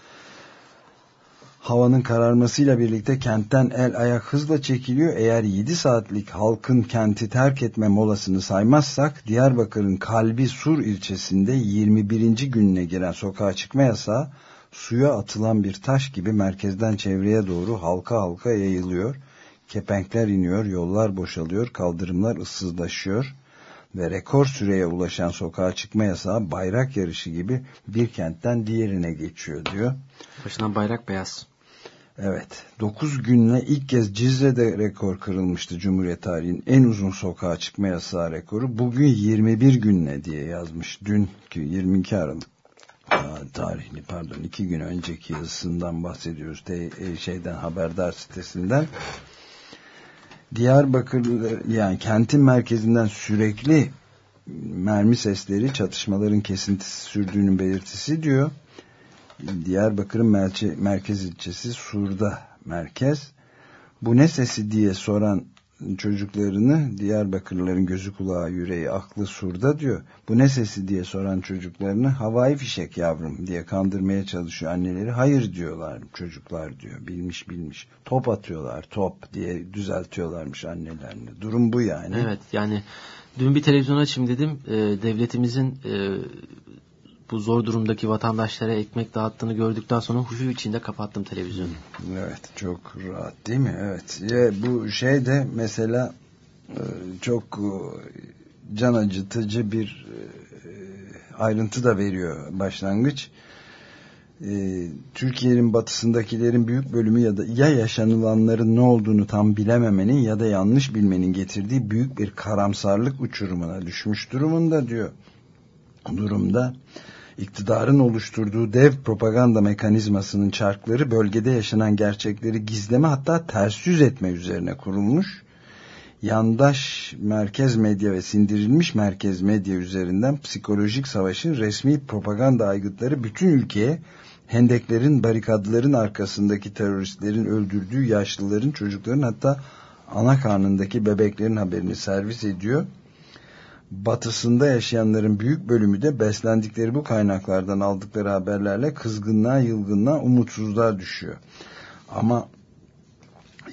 havanın kararmasıyla birlikte kentten el ayak hızla çekiliyor. Eğer 7 saatlik halkın kenti terk etme molasını saymazsak Diyarbakır'ın Kalbi Sur ilçesinde 21. gününe giren sokağa çıkma yasağı suya atılan bir taş gibi merkezden çevreye doğru halka halka yayılıyor. Kepenkler iniyor, yollar boşalıyor, kaldırımlar ıssızlaşıyor ve rekor süreye ulaşan sokağa çıkma yasağı bayrak yarışı gibi bir kentten diğerine geçiyor diyor. Başından bayrak beyaz. Evet. 9 günle ilk kez Cizre'de rekor kırılmıştı Cumhuriyet tarihinin en uzun sokağa çıkma yasağı rekoru. Bugün 21 günle diye yazmış. Dünkü 22 Aralık tarihli pardon 2 gün önceki yazısından bahsediyoruz. Te, şeyden haberdar sitesinden. Diyarbakır yani kentin merkezinden sürekli mermi sesleri çatışmaların kesintisi sürdüğünün belirtisi diyor. Diyarbakır'ın merke, merkez ilçesi Sur'da merkez. Bu ne sesi diye soran çocuklarını Diyarbakırlıların gözü kulağı yüreği aklı Sur'da diyor. Bu ne sesi diye soran çocuklarını havai fişek yavrum diye kandırmaya çalışıyor anneleri. Hayır diyorlar çocuklar diyor. Bilmiş bilmiş. Top atıyorlar top diye düzeltiyorlarmış annelerini. Durum bu yani. Evet yani dün bir televizyon açayım dedim. Ee, devletimizin e, bu zor durumdaki vatandaşlara ekmek dağıttığını gördükten sonra huşu içinde kapattım televizyonu. Evet çok rahat değil mi? Evet. Ya, bu şey de mesela e, çok e, can acıtıcı bir e, ayrıntı da veriyor başlangıç. Türkiye'nin batısındakilerin büyük bölümü ya da ya yaşanılanların ne olduğunu tam bilememenin ya da yanlış bilmenin getirdiği büyük bir karamsarlık uçurumuna düşmüş durumunda diyor. Durumda iktidarın oluşturduğu dev propaganda mekanizmasının çarkları bölgede yaşanan gerçekleri gizleme hatta ters yüz etme üzerine kurulmuş. Yandaş merkez medya ve sindirilmiş merkez medya üzerinden psikolojik savaşın resmi propaganda aygıtları bütün ülkeye hendeklerin, barikadların arkasındaki teröristlerin öldürdüğü yaşlıların, çocukların hatta ana karnındaki bebeklerin haberini servis ediyor batısında yaşayanların büyük bölümü de beslendikleri bu kaynaklardan aldıkları haberlerle kızgınlığa, yılgınlığa, umutsuzluğa düşüyor. Ama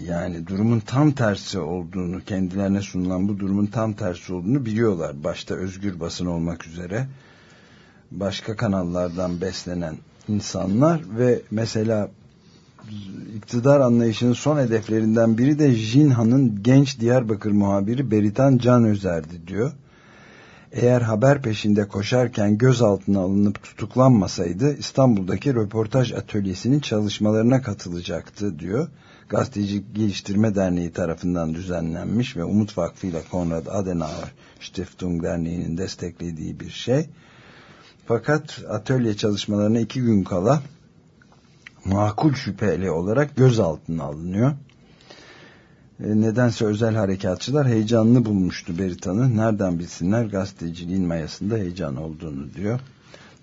yani durumun tam tersi olduğunu, kendilerine sunulan bu durumun tam tersi olduğunu biliyorlar. Başta özgür basın olmak üzere başka kanallardan beslenen insanlar ve mesela iktidar anlayışının son hedeflerinden biri de Jinhan'ın genç Diyarbakır muhabiri Beritan Can Özer'di diyor eğer haber peşinde koşarken gözaltına alınıp tutuklanmasaydı İstanbul'daki röportaj atölyesinin çalışmalarına katılacaktı diyor. Gazeteci Geliştirme Derneği tarafından düzenlenmiş ve Umut Vakfı ile Konrad Adenauer Stiftung Derneği'nin desteklediği bir şey. Fakat atölye çalışmalarına iki gün kala makul şüpheli olarak gözaltına alınıyor. E, nedense özel harekatçılar heyecanlı bulmuştu Beritan'ı. Nereden bilsinler gazeteciliğin mayasında heyecan olduğunu diyor.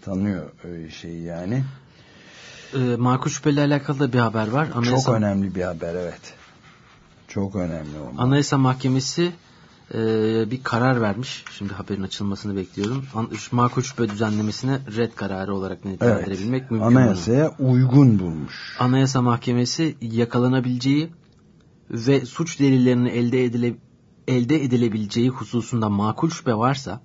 Tanıyor e, şeyi yani. E, makul şüpheli alakalı da bir haber var. Anayasa... Çok önemli bir haber evet. Çok önemli. Olmalı. Anayasa Mahkemesi e, bir karar vermiş. Şimdi haberin açılmasını bekliyorum. Makul şüphe düzenlemesine red kararı olarak nitelendirebilmek evet. mümkün. Anayasaya bunu. uygun bulmuş. Anayasa Mahkemesi yakalanabileceği ve suç delillerini elde, edile, elde edilebileceği hususunda makul şüphe varsa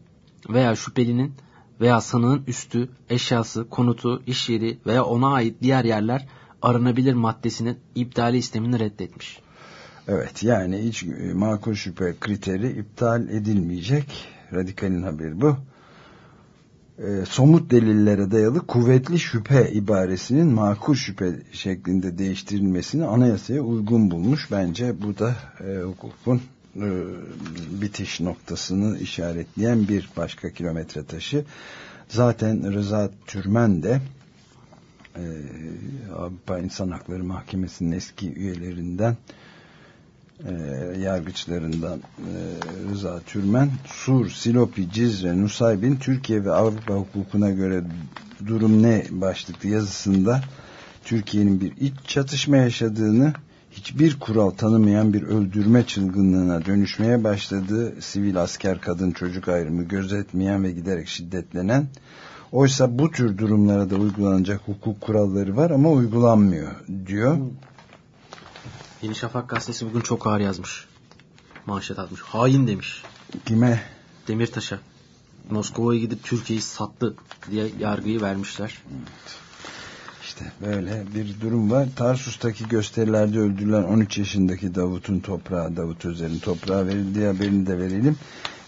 veya şüphelinin veya sanığın üstü, eşyası, konutu, iş yeri veya ona ait diğer yerler aranabilir maddesinin iptali istemini reddetmiş. Evet yani hiç makul şüphe kriteri iptal edilmeyecek. Radikalin haberi bu e, somut delillere dayalı kuvvetli şüphe ibaresinin makul şüphe şeklinde değiştirilmesini anayasaya uygun bulmuş. Bence bu da e, hukukun e, bitiş noktasını işaretleyen bir başka kilometre taşı. Zaten Rıza Türmen de e, Avrupa İnsan Hakları Mahkemesi'nin eski üyelerinden e, yargıçlarından e, Rıza Türmen Sur, Silopi, Cizre, Nusaybin Türkiye ve Avrupa hukukuna göre durum ne başlıklı yazısında Türkiye'nin bir iç çatışma yaşadığını hiçbir kural tanımayan bir öldürme çılgınlığına dönüşmeye başladı. Sivil asker kadın çocuk ayrımı gözetmeyen ve giderek şiddetlenen. Oysa bu tür durumlara da uygulanacak hukuk kuralları var ama uygulanmıyor diyor. Yeni Şafak gazetesi bugün çok ağır yazmış. Manşet atmış. Hain demiş. Kime? Demirtaş'a. Moskova'ya gidip Türkiye'yi sattı diye yargıyı vermişler. İşte böyle bir durum var. Tarsus'taki gösterilerde öldürülen 13 yaşındaki Davut'un toprağı, Davut Özer'in toprağı verildiği haberini de verelim.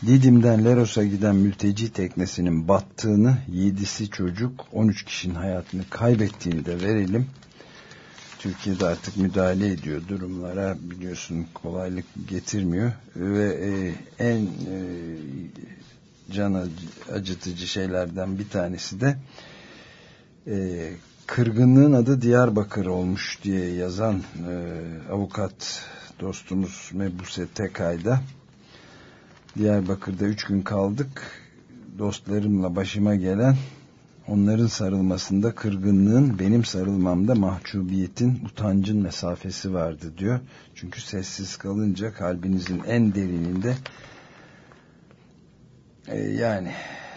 Didim'den Leros'a giden mülteci teknesinin battığını, 7'si çocuk, 13 kişinin hayatını kaybettiğini de verelim. Türkiye'de artık müdahale ediyor. Durumlara biliyorsun kolaylık getirmiyor. Ve e, en e, can acıtıcı şeylerden bir tanesi de e, kırgınlığın adı Diyarbakır olmuş diye yazan e, avukat dostumuz Mebuse Tekay'da. Diyarbakır'da üç gün kaldık. Dostlarımla başıma gelen onların sarılmasında kırgınlığın benim sarılmamda mahcubiyetin utancın mesafesi vardı diyor çünkü sessiz kalınca kalbinizin en derininde e, yani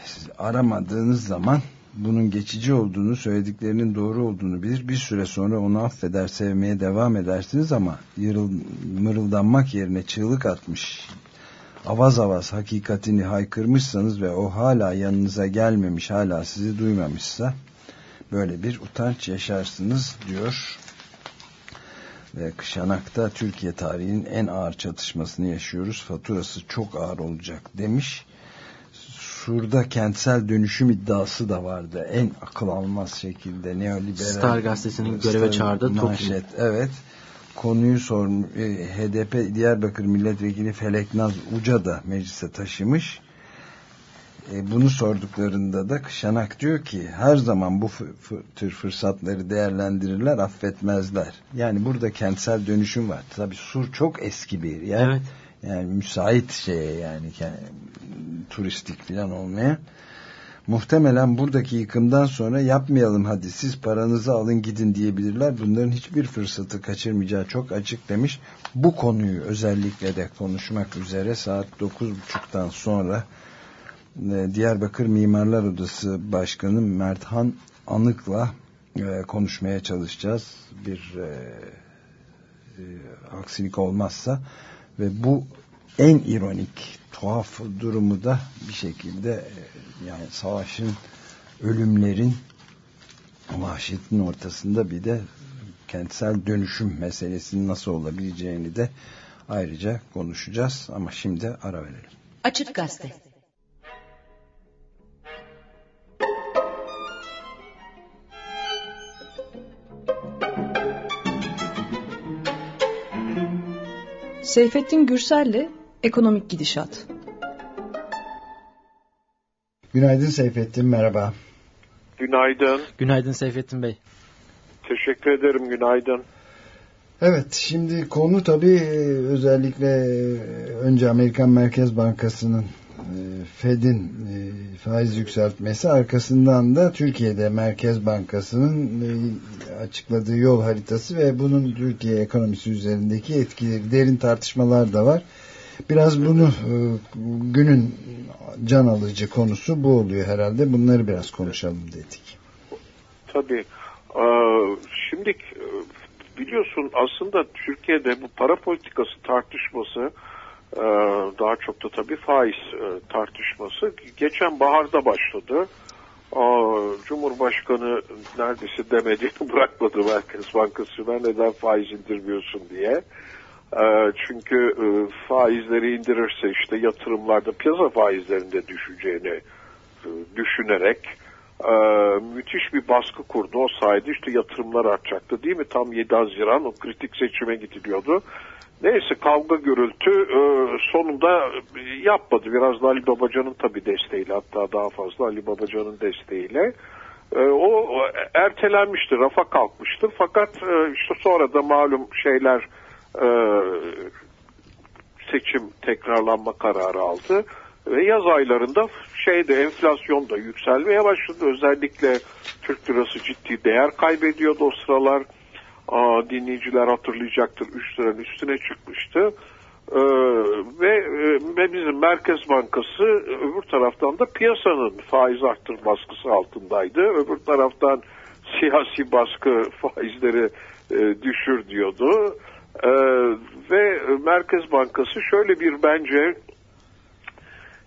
siz aramadığınız zaman bunun geçici olduğunu, söylediklerinin doğru olduğunu bilir. Bir süre sonra onu affeder, sevmeye devam edersiniz ama yırıl, mırıldanmak yerine çığlık atmış, avaz avaz hakikatini haykırmışsanız ve o hala yanınıza gelmemiş, hala sizi duymamışsa böyle bir utanç yaşarsınız diyor. Ve Kışanak'ta Türkiye tarihinin en ağır çatışmasını yaşıyoruz. Faturası çok ağır olacak demiş. Sur'da kentsel dönüşüm iddiası da vardı. En akıl almaz şekilde neoliberal. Star gazetesinin göreve çağırdı. Manşet, evet. Konuyu sormuş. E, HDP Diyarbakır Milletvekili Feleknaz Uca da meclise taşımış. E, bunu sorduklarında da Kışanak diyor ki her zaman bu tür fırsatları değerlendirirler, affetmezler. Yani burada kentsel dönüşüm var. Tabii Sur çok eski bir yer. Evet. Yani müsait şeye yani turistik falan olmaya. Muhtemelen buradaki yıkımdan sonra yapmayalım hadi siz paranızı alın gidin diyebilirler. Bunların hiçbir fırsatı kaçırmayacağı çok açık demiş. Bu konuyu özellikle de konuşmak üzere saat 9.30'dan sonra e, Diyarbakır Mimarlar Odası Başkanı Merthan Anık'la e, konuşmaya çalışacağız. Bir e, aksilik olmazsa ve bu en ironik tuhaf durumu da bir şekilde e, yani savaşın ölümlerin vahşetin ortasında bir de kentsel dönüşüm meselesinin nasıl olabileceğini de ayrıca konuşacağız ama şimdi ara verelim. Açık Gazete Seyfettin Gürsel'le Ekonomik Gidişat. Günaydın Seyfettin, merhaba. Günaydın. Günaydın Seyfettin Bey. Teşekkür ederim, günaydın. Evet, şimdi konu tabii özellikle önce Amerikan Merkez Bankası'nın e, Fed'in e, faiz yükseltmesi arkasından da Türkiye'de Merkez Bankası'nın e, açıkladığı yol haritası ve bunun Türkiye ekonomisi üzerindeki etkileri derin tartışmalar da var. Biraz bunu günün can alıcı konusu bu oluyor herhalde. Bunları biraz konuşalım dedik. Tabii. Şimdi biliyorsun aslında Türkiye'de bu para politikası tartışması ee, daha çok da tabii faiz e, tartışması geçen baharda başladı. Cumhurbaşkanı neredeyse demedi bırakmadı Merkez Bankası'na neden faiz indirmiyorsun diye. Ee, çünkü e, faizleri indirirse işte yatırımlarda piyasa faizlerinde düşeceğini e, düşünerek müthiş bir baskı kurdu. O sayede işte yatırımlar artacaktı değil mi? Tam 7 Haziran o kritik seçime gidiliyordu. Neyse kavga gürültü e, sonunda yapmadı. Biraz da Ali Babacan'ın tabi desteğiyle hatta daha fazla Ali Babacan'ın desteğiyle. E, o ertelenmişti, rafa kalkmıştı. Fakat e, işte sonra da malum şeyler seçim tekrarlanma kararı aldı. Ve yaz aylarında şeyde enflasyon da yükselmeye başladı. Özellikle Türk lirası ciddi değer kaybediyordu o sıralar. Aa, dinleyiciler hatırlayacaktır 3 liranın üstüne çıkmıştı. Ee, ve, e, ve bizim Merkez Bankası öbür taraftan da piyasanın faiz arttırma baskısı altındaydı. Öbür taraftan siyasi baskı faizleri e, düşür diyordu. Ee, ve Merkez Bankası şöyle bir bence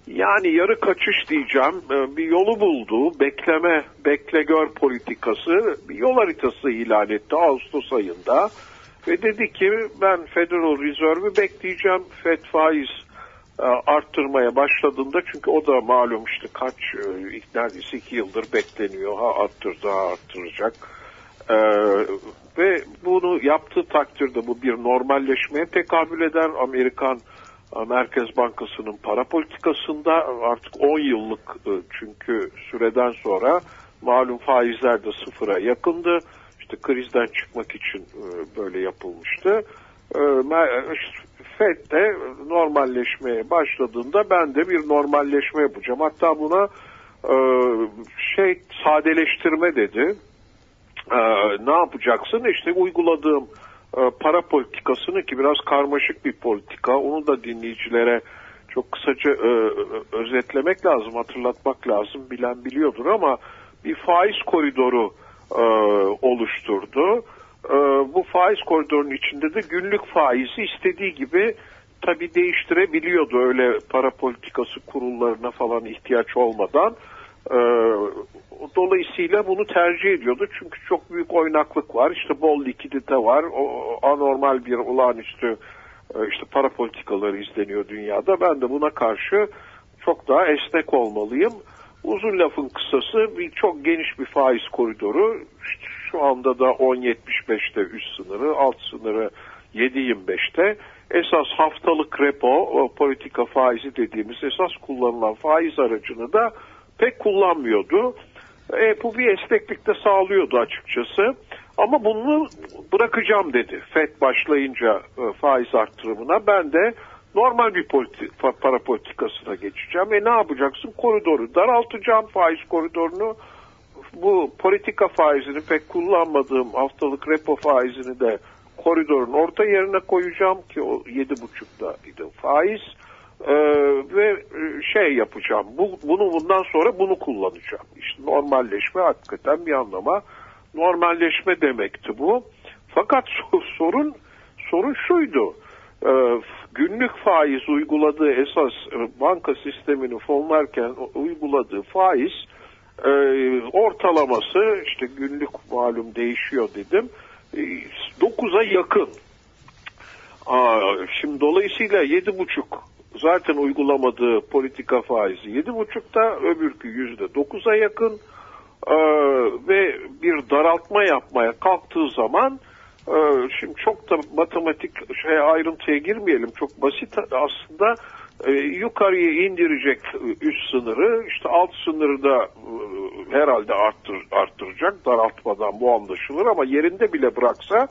yani yarı kaçış diyeceğim e, bir yolu buldu. Bekleme, bekle gör politikası bir yol haritası ilan etti Ağustos ayında. Ve dedi ki ben Federal Reserve'ü bekleyeceğim. Fed faiz e, arttırmaya başladığında çünkü o da malum işte kaç e, neredeyse iki yıldır bekleniyor. Ha arttır daha arttıracak. E, ve bunu yaptığı takdirde bu bir normalleşmeye tekabül eder. Amerikan e, Merkez Bankası'nın para politikasında artık 10 yıllık e, çünkü süreden sonra malum faizler de sıfıra yakındı. İşte krizden çıkmak için e, böyle yapılmıştı. FED de normalleşmeye başladığında ben de bir normalleşme yapacağım. Hatta buna şey sadeleştirme dedi. Ne yapacaksın? İşte uyguladığım para politikasını ki biraz karmaşık bir politika. Onu da dinleyicilere çok kısaca özetlemek lazım, hatırlatmak lazım. Bilen biliyordur ama bir faiz koridoru e, oluşturdu. E, bu faiz koridorunun içinde de günlük faizi istediği gibi tabii değiştirebiliyordu öyle para politikası kurullarına falan ihtiyaç olmadan. E, dolayısıyla bunu tercih ediyordu çünkü çok büyük oynaklık var. İşte bol likidite var. O, anormal bir olağanüstü e, işte para politikaları izleniyor dünyada. Ben de buna karşı çok daha esnek olmalıyım. Uzun lafın kısası bir çok geniş bir faiz koridoru. Şu anda da 10.75'te üst sınırı, alt sınırı 7.25'te. Esas haftalık repo, politika faizi dediğimiz esas kullanılan faiz aracını da pek kullanmıyordu. E, bu bir esneklik de sağlıyordu açıkçası. Ama bunu bırakacağım dedi. FED başlayınca e, faiz arttırımına. Ben de normal bir politi para politikasına geçeceğim. E ne yapacaksın? Koridoru daraltacağım faiz koridorunu. Bu politika faizini pek kullanmadığım haftalık repo faizini de koridorun orta yerine koyacağım ki o yedi buçuktaydı faiz. Ee, ve e, şey yapacağım. Bu, bunu bundan sonra bunu kullanacağım. İşte normalleşme hakikaten bir anlama normalleşme demekti bu. Fakat sorun sorun şuydu. Ee, günlük faiz uyguladığı esas e, banka sistemini fonlarken uyguladığı faiz e, ortalaması işte günlük malum değişiyor dedim. 9'a e, yakın. şimdi dolayısıyla 7,5 zaten uygulamadığı politika faizi 7,5'ta öbürkü %9'a yakın. Ve bir daraltma yapmaya kalktığı zaman ee, şimdi çok da matematik şey ayrıntıya girmeyelim. Çok basit aslında. E, yukarıya indirecek üst sınırı işte alt sınırı da e, herhalde arttır, arttıracak. Daraltmadan bu anlaşılır ama yerinde bile bıraksa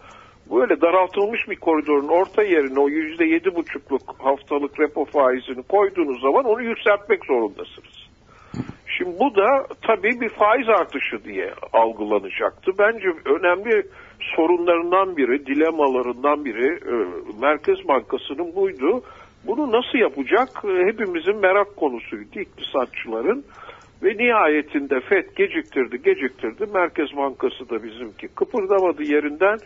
böyle daraltılmış bir koridorun orta yerine o yüzde yedi buçukluk haftalık repo faizini koyduğunuz zaman onu yükseltmek zorundasınız. Şimdi bu da tabii bir faiz artışı diye algılanacaktı. Bence önemli sorunlarından biri, dilemalarından biri e, Merkez Bankası'nın buydu. Bunu nasıl yapacak e, hepimizin merak konusuydu iktisatçıların. Ve nihayetinde FED geciktirdi, geciktirdi. Merkez Bankası da bizimki kıpırdamadı yerinden.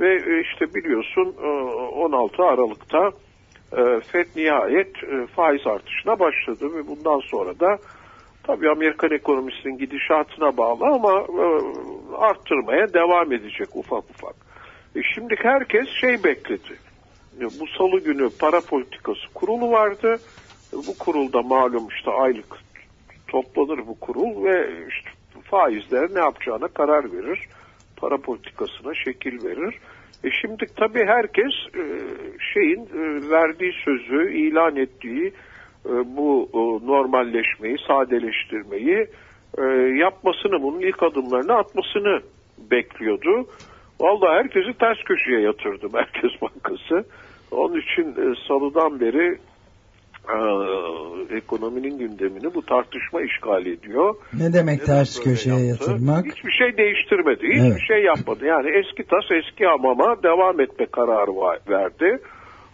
Ve e, işte biliyorsun 16 Aralık'ta FED nihayet faiz artışına başladı ve bundan sonra da Tabii Amerikan ekonomisinin gidişatına bağlı ama e, arttırmaya devam edecek ufak ufak. E şimdi herkes şey bekledi. E, bu salı günü para politikası kurulu vardı. E, bu kurulda malum işte aylık toplanır bu kurul ve işte faizler ne yapacağına karar verir. Para politikasına şekil verir. E şimdi tabii herkes e, şeyin e, verdiği sözü, ilan ettiği e, bu e, normalleşmeyi, sadeleştirmeyi e, yapmasını, bunun ilk adımlarını atmasını bekliyordu. Vallahi herkesi ters köşeye yatırdı Merkez Bankası. Onun için salıdan beri e, ekonominin gündemini bu tartışma işgal ediyor. Ne demek Neden ters köşeye yaptı? yatırmak? Hiçbir şey değiştirmedi. Hiçbir Evet. şey yapmadı. Yani eski tas eski hamama devam etme kararı verdi.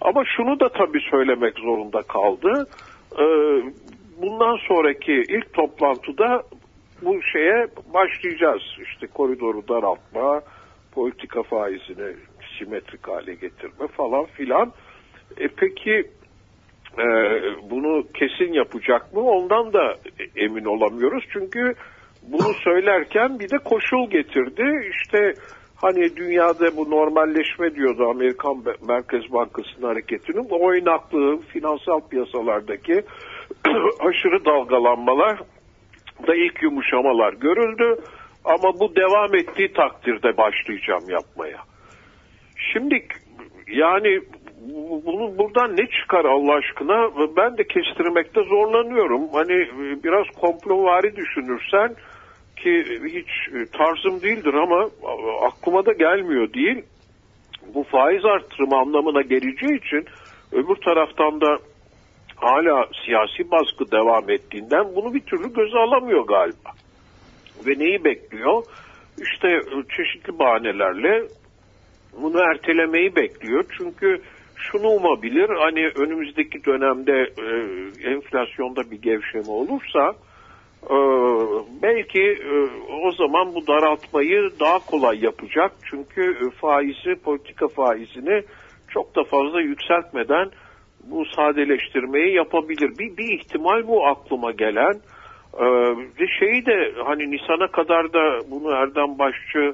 Ama şunu da tabii söylemek zorunda kaldı. Ee, bundan sonraki ilk toplantıda bu şeye başlayacağız. İşte koridoru daraltma, politika faizini simetrik hale getirme falan filan. E peki e, bunu kesin yapacak mı? Ondan da emin olamıyoruz. Çünkü bunu söylerken bir de koşul getirdi. İşte hani dünyada bu normalleşme diyordu Amerikan Merkez Bankası'nın hareketinin oynaklığı, finansal piyasalardaki aşırı dalgalanmalar da ilk yumuşamalar görüldü. Ama bu devam ettiği takdirde başlayacağım yapmaya. Şimdi yani bunu buradan ne çıkar Allah aşkına ben de kestirmekte zorlanıyorum. Hani e, biraz komplovari düşünürsen ki hiç e, tarzım değildir ama aklıma da gelmiyor değil. Bu faiz artırımı anlamına geleceği için öbür taraftan da hala siyasi baskı devam ettiğinden bunu bir türlü göze alamıyor galiba. Ve neyi bekliyor? İşte e, çeşitli bahanelerle bunu ertelemeyi bekliyor. Çünkü şunu umabilir hani önümüzdeki dönemde e, enflasyonda bir gevşeme olursa e, belki e, o zaman bu daraltmayı daha kolay yapacak. Çünkü e, faizi, politika faizini çok da fazla yükseltmeden bu sadeleştirmeyi yapabilir. Bir, bir ihtimal bu aklıma gelen. Ee, şeyi de hani Nisan'a kadar da bunu Erdem Başçı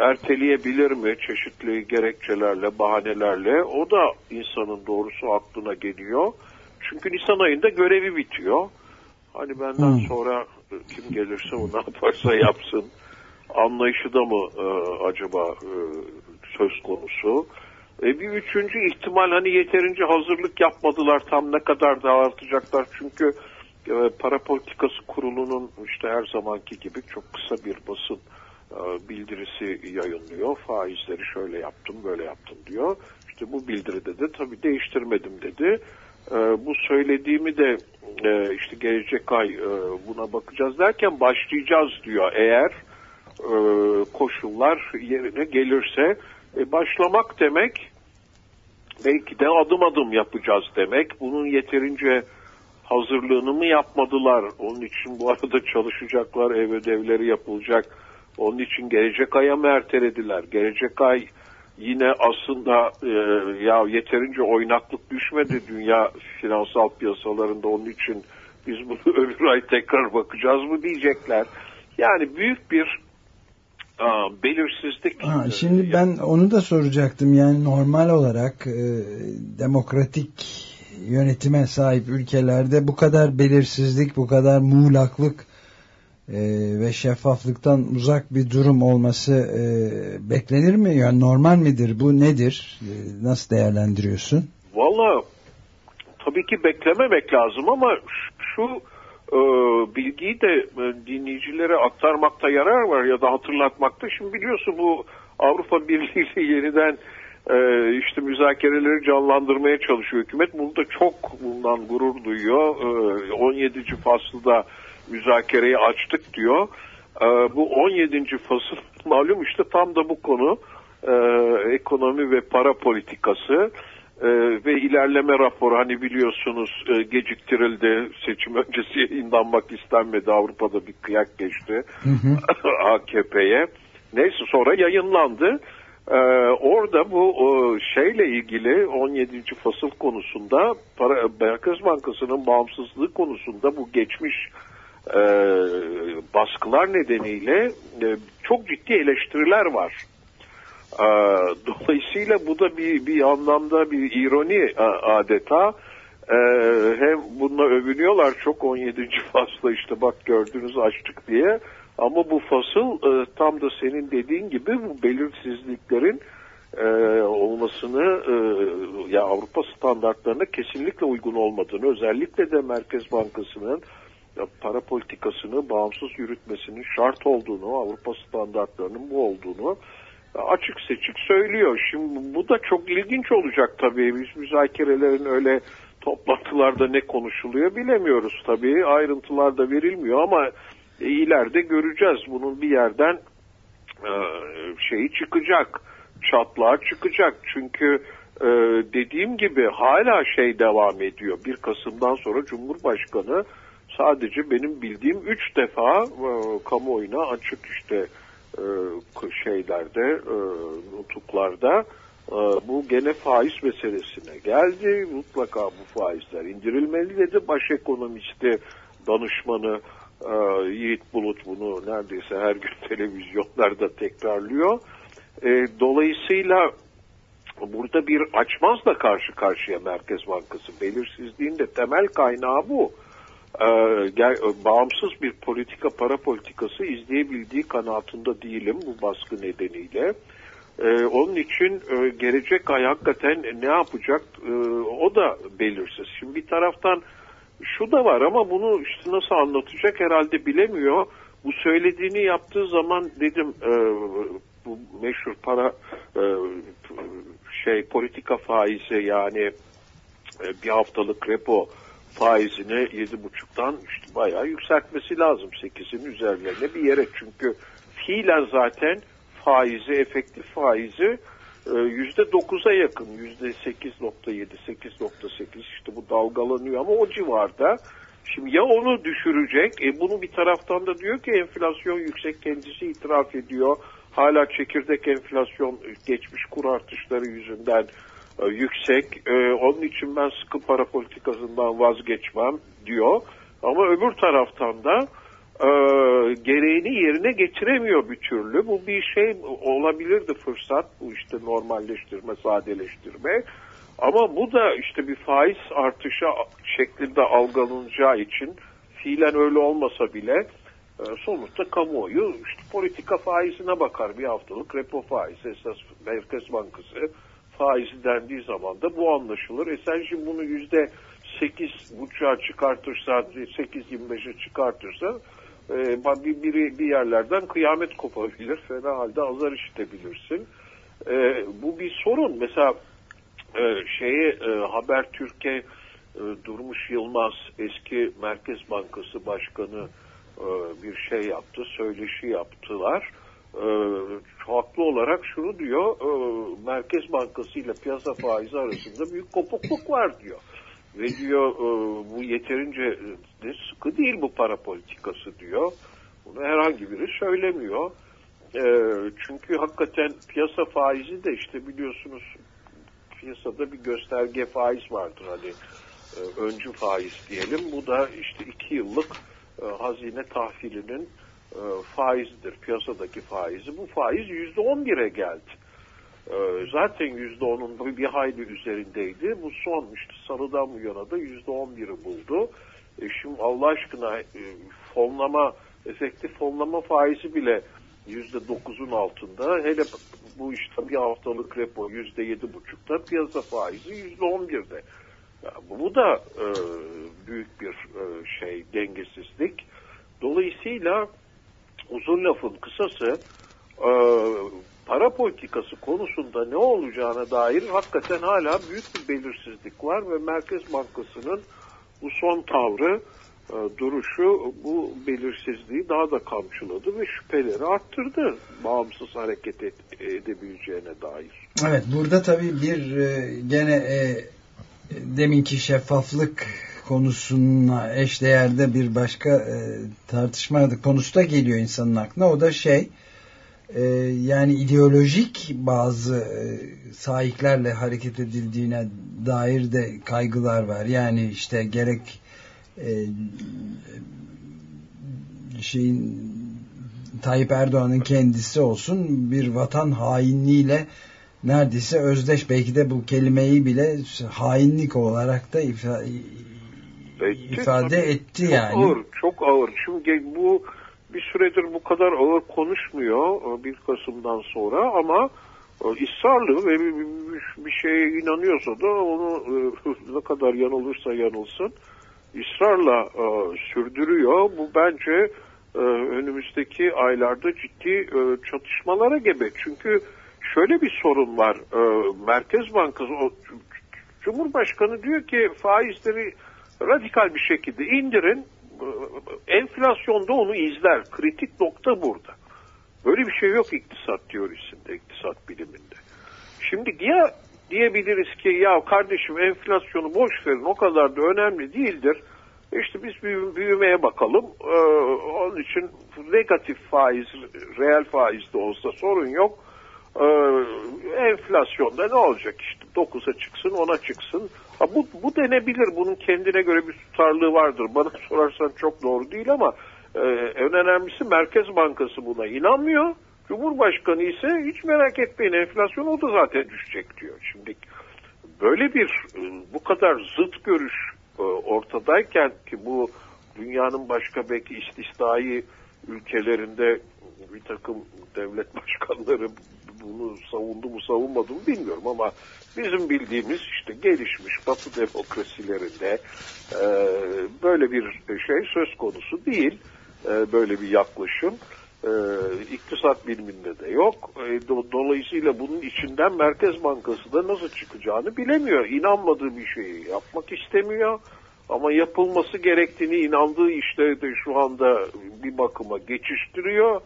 erteleyebilir mi çeşitli gerekçelerle, bahanelerle? O da insanın doğrusu aklına geliyor. Çünkü Nisan ayında görevi bitiyor. Hani benden Hmm. sonra e, kim gelirse o ne yaparsa yapsın anlayışı da mı e, acaba e, söz konusu? E, bir üçüncü ihtimal hani yeterince hazırlık yapmadılar tam ne kadar dağıtacaklar çünkü e, para politikası kurulunun işte her zamanki gibi çok kısa bir basın e, bildirisi yayınlıyor. Faizleri şöyle yaptım böyle yaptım diyor. İşte bu bildiride de tabii değiştirmedim dedi. E, bu söylediğimi de e, işte gelecek ay e, buna bakacağız derken başlayacağız diyor eğer e, koşullar yerine gelirse e, başlamak demek belki de adım adım yapacağız demek. Bunun yeterince hazırlığını mı yapmadılar? Onun için bu arada çalışacaklar, ev ödevleri yapılacak. Onun için gelecek aya mı ertelediler? Gelecek ay yine aslında e, ya yeterince oynaklık düşmedi dünya finansal piyasalarında onun için biz bunu öbür ay tekrar bakacağız mı diyecekler. Yani büyük bir aa, belirsizlik. Ha, e, şimdi ben onu da soracaktım yani normal olarak e, demokratik yönetime sahip ülkelerde bu kadar belirsizlik, bu kadar muğlaklık e, ve şeffaflıktan uzak bir durum olması e, beklenir mi? Yani normal midir? Bu nedir? E, nasıl değerlendiriyorsun? Valla tabii ki beklememek lazım ama şu e, bilgiyi de e, dinleyicilere aktarmakta yarar var ya da hatırlatmakta. Şimdi biliyorsun bu Avrupa Birliği ile yeniden e, işte müzakereleri canlandırmaya çalışıyor hükümet. Bunu da çok bundan gurur duyuyor. E, 17. fasılda müzakereyi açtık diyor. E, bu 17. fasıl malum işte tam da bu konu e, ekonomi ve para politikası e, ve ilerleme raporu hani biliyorsunuz e, geciktirildi seçim öncesi yayınlanmak istenmedi Avrupa'da bir kıyak geçti AKP'ye neyse sonra yayınlandı e, orada bu e, şeyle ilgili 17. fasıl konusunda para, Merkez Bankası'nın bağımsızlığı konusunda bu geçmiş e, baskılar nedeniyle e, çok ciddi eleştiriler var. Ee, Dolayısıyla bu da bir, bir anlamda bir ironi a- adeta. Ee, hem bununla övünüyorlar çok 17. fasla işte bak gördünüz açtık diye. Ama bu fasıl e, tam da senin dediğin gibi bu belirsizliklerin e, olmasını e, ya Avrupa standartlarına kesinlikle uygun olmadığını özellikle de Merkez Bankası'nın para politikasını bağımsız yürütmesinin şart olduğunu, Avrupa standartlarının bu olduğunu açık seçik söylüyor. Şimdi bu da çok ilginç olacak tabii. Biz müzakerelerin öyle toplantılarda ne konuşuluyor bilemiyoruz tabii. Ayrıntılar da verilmiyor ama e, ileride göreceğiz. Bunun bir yerden e, şeyi çıkacak. Çatlağı çıkacak. Çünkü e, dediğim gibi hala şey devam ediyor. 1 Kasım'dan sonra Cumhurbaşkanı sadece benim bildiğim 3 defa e, kamuoyuna açık işte e, şeylerde e, nutuklarda e, bu gene faiz meselesine geldi. Mutlaka bu faizler indirilmeli dedi. Baş ekonomisti danışmanı e, Yiğit Bulut bunu neredeyse her gün televizyonlarda tekrarlıyor. E, dolayısıyla burada bir açmazla karşı karşıya Merkez Bankası. Belirsizliğin de temel kaynağı bu. Ee, bağımsız bir politika, para politikası izleyebildiği kanaatında değilim bu baskı nedeniyle. Ee, onun için e, gelecek ay hakikaten ne yapacak e, o da belirsiz. Şimdi bir taraftan şu da var ama bunu işte nasıl anlatacak herhalde bilemiyor. Bu söylediğini yaptığı zaman dedim e, bu meşhur para e, şey politika faizi yani e, bir haftalık repo faizini 7,5'tan işte bayağı yükseltmesi lazım 8'in üzerlerine bir yere. Çünkü fiilen zaten faizi, efektif faizi %9'a yakın. %8.7, 8.8 işte bu dalgalanıyor ama o civarda. Şimdi ya onu düşürecek, e bunu bir taraftan da diyor ki enflasyon yüksek kendisi itiraf ediyor. Hala çekirdek enflasyon geçmiş kur artışları yüzünden e, yüksek. E, onun için ben sıkı para politikasından vazgeçmem diyor. Ama öbür taraftan da e, gereğini yerine getiremiyor bir türlü. Bu bir şey olabilirdi fırsat. Bu işte normalleştirme, sadeleştirme. Ama bu da işte bir faiz artışı şeklinde algılanacağı için fiilen öyle olmasa bile e, sonuçta kamuoyu işte politika faizine bakar bir haftalık repo faizi esas Merkez Bankası faizi dendiği zaman da bu anlaşılır. E sen şimdi bunu yüzde sekiz buçuğa çıkartırsan, sekiz yirmi beşe çıkartırsan e, bir, bir, bir yerlerden kıyamet kopabilir. Fena halde azar işitebilirsin. E, bu bir sorun. Mesela e, şeyi e, Haber Türkiye e, Durmuş Yılmaz eski Merkez Bankası Başkanı e, bir şey yaptı, söyleşi yaptılar e, haklı olarak şunu diyor, e, Merkez Bankası ile piyasa faizi arasında büyük kopukluk var diyor. Ve diyor e, bu yeterince de sıkı değil bu para politikası diyor. Bunu herhangi biri söylemiyor. E, çünkü hakikaten piyasa faizi de işte biliyorsunuz piyasada bir gösterge faiz vardır hani e, öncü faiz diyelim. Bu da işte iki yıllık e, hazine tahvilinin e, faizidir. Piyasadaki faizi. Bu faiz yüzde on bire geldi. E, zaten yüzde onun bir hayli üzerindeydi. Bu son işte sarıdan bu yana da yüzde on biri buldu. E, şimdi Allah aşkına e, fonlama, efektif fonlama faizi bile yüzde dokuzun altında. Hele bu işte bir haftalık repo yüzde yedi buçukta, piyasa faizi yüzde on birde. Bu da e, büyük bir e, şey dengesizlik. Dolayısıyla uzun lafın kısası e, para politikası konusunda ne olacağına dair hakikaten hala büyük bir belirsizlik var ve Merkez Bankası'nın bu son tavrı e, duruşu bu belirsizliği daha da kamçıladı ve şüpheleri arttırdı bağımsız hareket et, edebileceğine dair. Evet burada tabii bir e, gene e, deminki şeffaflık konusuna eşdeğerde bir başka e, tartışma konusu da geliyor insanın aklına. O da şey e, yani ideolojik bazı e, sahiplerle hareket edildiğine dair de kaygılar var. Yani işte gerek e, şeyin Tayyip Erdoğan'ın kendisi olsun bir vatan hainliğiyle neredeyse özdeş belki de bu kelimeyi bile hainlik olarak da etti, ifade etti çok yani. Ağır, çok ağır. Çünkü bu bir süredir bu kadar ağır konuşmuyor 1 Kasım'dan sonra ama e, ısrarlı ve bir şeye inanıyorsa da onu e, ne kadar yanılırsa yanılsın ısrarla e, sürdürüyor. Bu bence önümüzdeki aylarda ciddi çatışmalara gebe. Çünkü şöyle bir sorun var. Merkez Bankası Cumhurbaşkanı diyor ki faizleri radikal bir şekilde indirin. Enflasyonda onu izler. Kritik nokta burada. Böyle bir şey yok iktisat teorisinde, iktisat biliminde. Şimdi ya diyebiliriz ki ya kardeşim enflasyonu boş verin o kadar da önemli değildir. İşte biz büyü- büyümeye bakalım. Ee, onun için negatif faiz, reel faiz de olsa sorun yok. Ee, enflasyonda ne olacak işte 9'a çıksın 10'a çıksın. Ha, bu, bu denebilir. Bunun kendine göre bir tutarlığı vardır. Bana sorarsan çok doğru değil ama e, en önemlisi Merkez Bankası buna inanmıyor. Cumhurbaşkanı ise hiç merak etmeyin enflasyon o da zaten düşecek diyor. Şimdi böyle bir e, bu kadar zıt görüş e, ortadayken ki bu dünyanın başka belki istisnai ülkelerinde bir takım devlet başkanları bunu savundu mu savunmadı mı bilmiyorum ama bizim bildiğimiz işte gelişmiş batı demokrasilerinde e, böyle bir şey söz konusu değil. E, böyle bir yaklaşım. E, iktisat biliminde de yok. E, do- dolayısıyla bunun içinden Merkez Bankası da nasıl çıkacağını bilemiyor. İnanmadığı bir şeyi yapmak istemiyor. Ama yapılması gerektiğini inandığı işte de şu anda bir bakıma geçiştiriyor.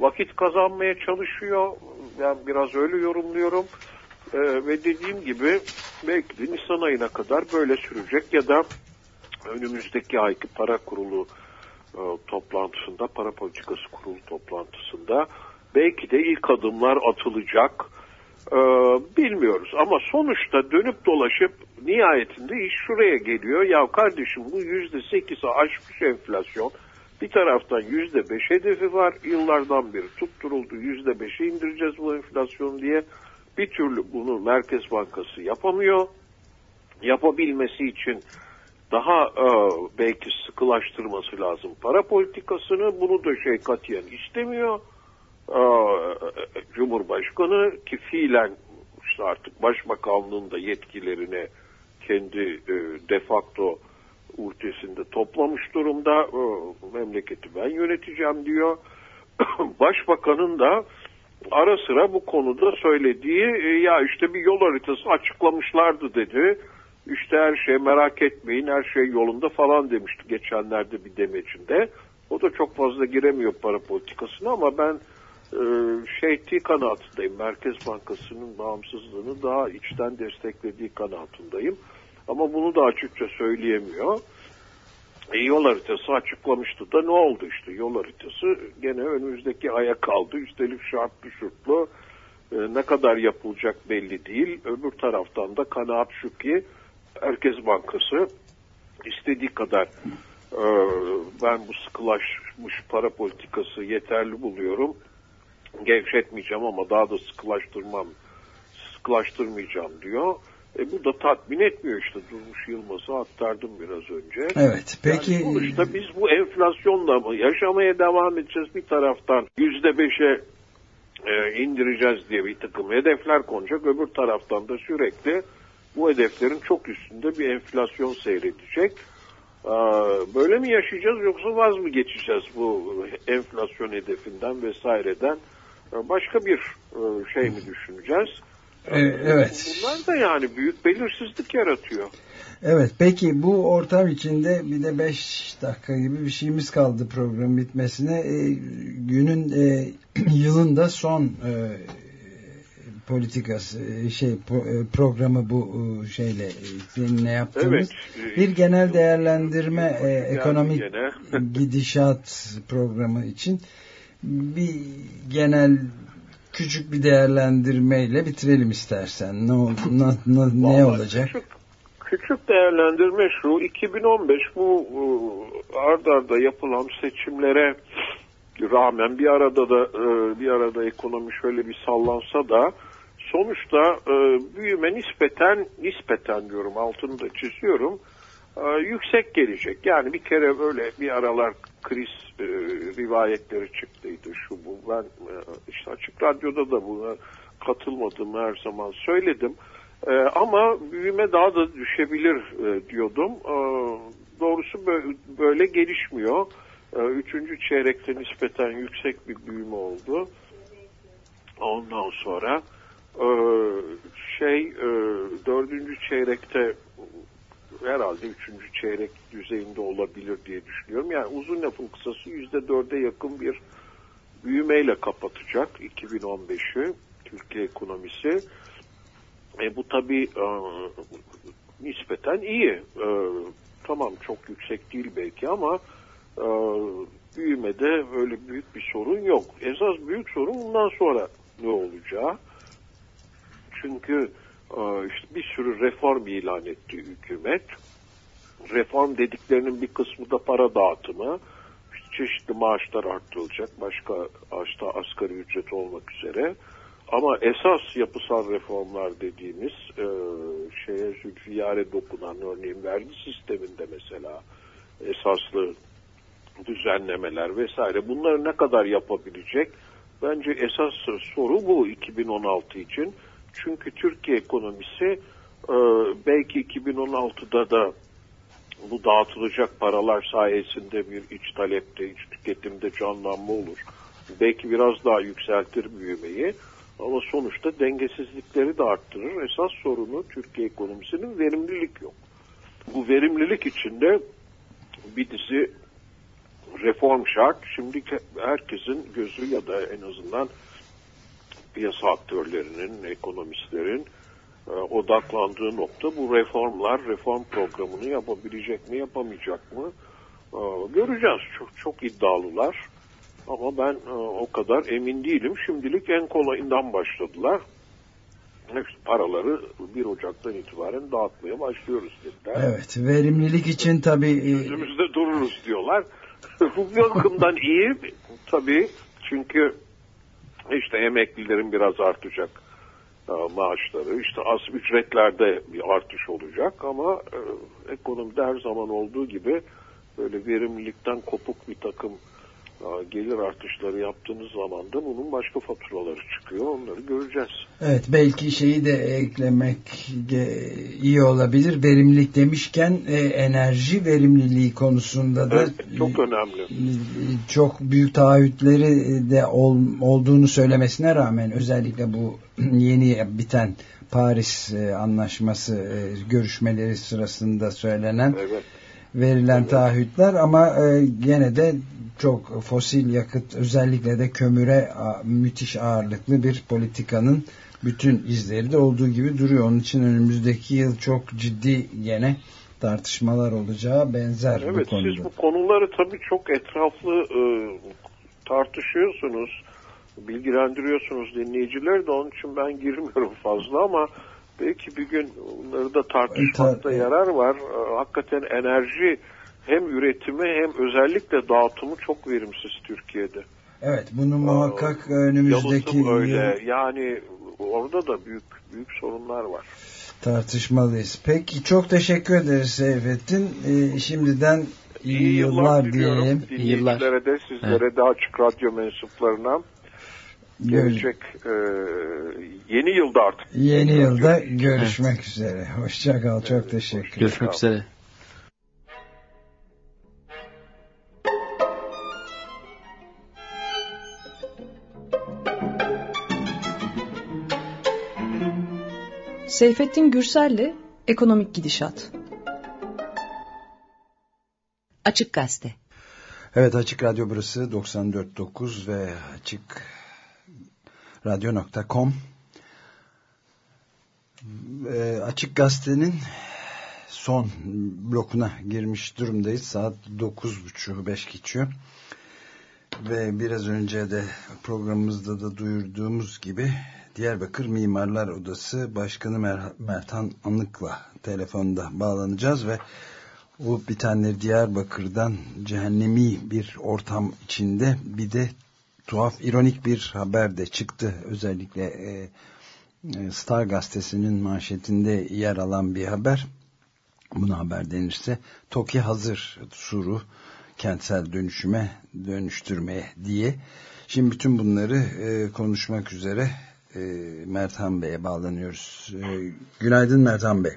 Vakit kazanmaya çalışıyor. Ben biraz öyle yorumluyorum. Ee, ve dediğim gibi belki de Nisan ayına kadar böyle sürecek ya da önümüzdeki ayki para kurulu e, toplantısında, para politikası kurulu toplantısında belki de ilk adımlar atılacak. Ee, bilmiyoruz ama sonuçta dönüp dolaşıp nihayetinde iş şuraya geliyor. Ya kardeşim bu yüzde sekize aşmış enflasyon. Bir taraftan yüzde beş hedefi var. Yıllardan beri tutturuldu. Yüzde beşe indireceğiz bu enflasyonu diye. Bir türlü bunu Merkez Bankası yapamıyor. Yapabilmesi için daha e, belki sıkılaştırması lazım para politikasını. Bunu da şey katiyen istemiyor. E, Cumhurbaşkanı ki fiilen işte artık başbakanlığın da yetkilerini kendi e, defakto ülkesinde toplamış durumda. E, memleketi ben yöneteceğim diyor. Başbakanın da ara sıra bu konuda söylediği e, ya işte bir yol haritası açıklamışlardı dedi. İşte her şey merak etmeyin her şey yolunda falan demişti geçenlerde bir demecinde. O da çok fazla giremiyor para politikasına ama ben e, şey kanaatindeyim. Merkez Bankası'nın bağımsızlığını daha içten desteklediği kanaatindeyim. Ama bunu da açıkça söyleyemiyor. E, yol haritası açıklamıştı da ne oldu işte yol haritası gene önümüzdeki aya kaldı. Üstelik şartlı şurtlu e, ne kadar yapılacak belli değil. Öbür taraftan da kanaat şu ki Merkez Bankası istediği kadar e, ben bu sıkılaşmış para politikası yeterli buluyorum. Gevşetmeyeceğim ama daha da sıkılaştırmam, sıkılaştırmayacağım diyor. E, bu da tatmin etmiyor işte Durmuş Yılmaz'ı aktardım biraz önce. Evet. Peki Yani sonuçta biz bu enflasyonla mı yaşamaya devam edeceğiz bir taraftan yüzde beşe e, indireceğiz diye bir takım hedefler konacak. Öbür taraftan da sürekli bu hedeflerin çok üstünde bir enflasyon seyredecek. Aa, Böyle mi yaşayacağız yoksa vaz mı geçeceğiz bu enflasyon hedefinden vesaireden? Ee, Başka bir e, şey mi düşüneceğiz? E, evet. Bunlar da yani büyük belirsizlik yaratıyor. Evet peki bu ortam içinde bir de 5 dakika gibi bir şeyimiz kaldı program bitmesine. E, günün e, yılın da son e, politikası e, şey e, programı bu e, şeyle e, seninle yaptığımız Evet. bir genel değerlendirme e, ekonomik gidişat programı için bir genel küçük bir değerlendirmeyle bitirelim istersen. Ne na- na- ne olacak? Küçük, küçük değerlendirme şu 2015 bu e, ard arda yapılan seçimlere rağmen bir arada da e, bir arada ekonomi şöyle bir sallansa da sonuçta e, büyüme nispeten nispeten diyorum altını da çiziyorum yüksek gelecek. Yani bir kere böyle bir aralar kriz e, rivayetleri çıktıydı şu bu. Ben e, işte açık radyoda da buna katılmadığımı her zaman söyledim. E, ama büyüme daha da düşebilir e, diyordum. E, doğrusu bö- böyle gelişmiyor. E, üçüncü çeyrekte nispeten yüksek bir büyüme oldu. Ondan sonra e, şey e, dördüncü çeyrekte herhalde üçüncü çeyrek düzeyinde olabilir diye düşünüyorum. Yani uzun lafın kısası yüzde dörde yakın bir büyümeyle kapatacak 2015'i Türkiye ekonomisi. E, bu tabii e, nispeten iyi. E, tamam çok yüksek değil belki ama e, büyümede öyle büyük bir sorun yok. Esas büyük sorun bundan sonra ne olacağı. Çünkü işte bir sürü reform ilan etti hükümet. Reform dediklerinin bir kısmı da para dağıtımı. İşte çeşitli maaşlar arttırılacak. Başka başta asgari ücret olmak üzere. Ama esas yapısal reformlar dediğimiz e, şeye zülfiyare dokunan örneğin vergi sisteminde mesela esaslı düzenlemeler vesaire bunları ne kadar yapabilecek? Bence esas soru bu 2016 için. Çünkü Türkiye ekonomisi e, belki 2016'da da bu dağıtılacak paralar sayesinde bir iç talepte, iç tüketimde canlanma olur. Belki biraz daha yükseltir büyümeyi. Ama sonuçta dengesizlikleri de arttırır. Esas sorunu Türkiye ekonomisinin verimlilik yok. Bu verimlilik içinde bir dizi reform şart. Şimdi herkesin gözü ya da en azından piyasa aktörlerinin, ekonomistlerin e, odaklandığı nokta bu reformlar, reform programını yapabilecek mi, yapamayacak mı e, göreceğiz. Çok çok iddialılar. Ama ben e, o kadar emin değilim. Şimdilik en kolayından başladılar. İşte paraları 1 Ocak'tan itibaren dağıtmaya başlıyoruz dediler. Evet, verimlilik için tabii... Yüzümüzde dururuz diyorlar. Bu bakımdan iyi tabii çünkü işte emeklilerin biraz artacak e, maaşları, işte az ücretlerde bir artış olacak ama e, ekonomide her zaman olduğu gibi böyle verimlilikten kopuk bir takım gelir artışları yaptığınız zaman da bunun başka faturaları çıkıyor. Onları göreceğiz. Evet belki şeyi de eklemek iyi olabilir. Verimlilik demişken e, enerji verimliliği konusunda da evet, çok önemli. E, çok büyük taahhütleri de ol, olduğunu söylemesine rağmen özellikle bu yeni biten Paris anlaşması görüşmeleri sırasında söylenen evet. Verilen taahhütler ama gene de çok fosil yakıt özellikle de kömüre müthiş ağırlıklı bir politikanın bütün izleri de olduğu gibi duruyor. Onun için önümüzdeki yıl çok ciddi yine tartışmalar olacağı benzer evet, bu konuda. Siz bu konuları tabii çok etraflı e, tartışıyorsunuz, bilgilendiriyorsunuz dinleyiciler de onun için ben girmiyorum fazla ama belki bir gün onları da tartışmakta yarar var. E, hakikaten enerji hem üretimi hem özellikle dağıtımı çok verimsiz Türkiye'de. Evet bunu muhakkak Aa, önümüzdeki öyle. Yıl... Yani orada da büyük büyük sorunlar var. Tartışmalıyız. Peki çok teşekkür ederiz Seyfettin. Ee, şimdiden iyi, iyi yıllar, yıllar diyelim. İyi yıllar. de sizlere evet. de açık radyo mensuplarına gelecek e, yeni yılda artık. Yeni yılda görüşmek evet. üzere. Hoşçakal. Çok evet, teşekkür ederim. Görüşmek üzere. Seyfettin Gürsel'le Ekonomik Gidişat. Açık Gazete. Evet Açık Radyo burası 94.9 ve Açık Radyo.com Açık Gazete'nin son blokuna girmiş durumdayız. Saat 9.30 5 geçiyor. Ve biraz önce de programımızda da duyurduğumuz gibi Diyarbakır Mimarlar Odası Başkanı Mer Mertan Anık'la telefonda bağlanacağız ve o bitenleri Diyarbakır'dan cehennemi bir ortam içinde bir de tuhaf ironik bir haber de çıktı. Özellikle e, e Star gazetesinin manşetinde yer alan bir haber. Buna haber denirse TOKİ hazır suru kentsel dönüşüme dönüştürmeye diye. Şimdi bütün bunları e, konuşmak üzere e, Merthan Bey'e bağlanıyoruz. E, günaydın Merthan Bey.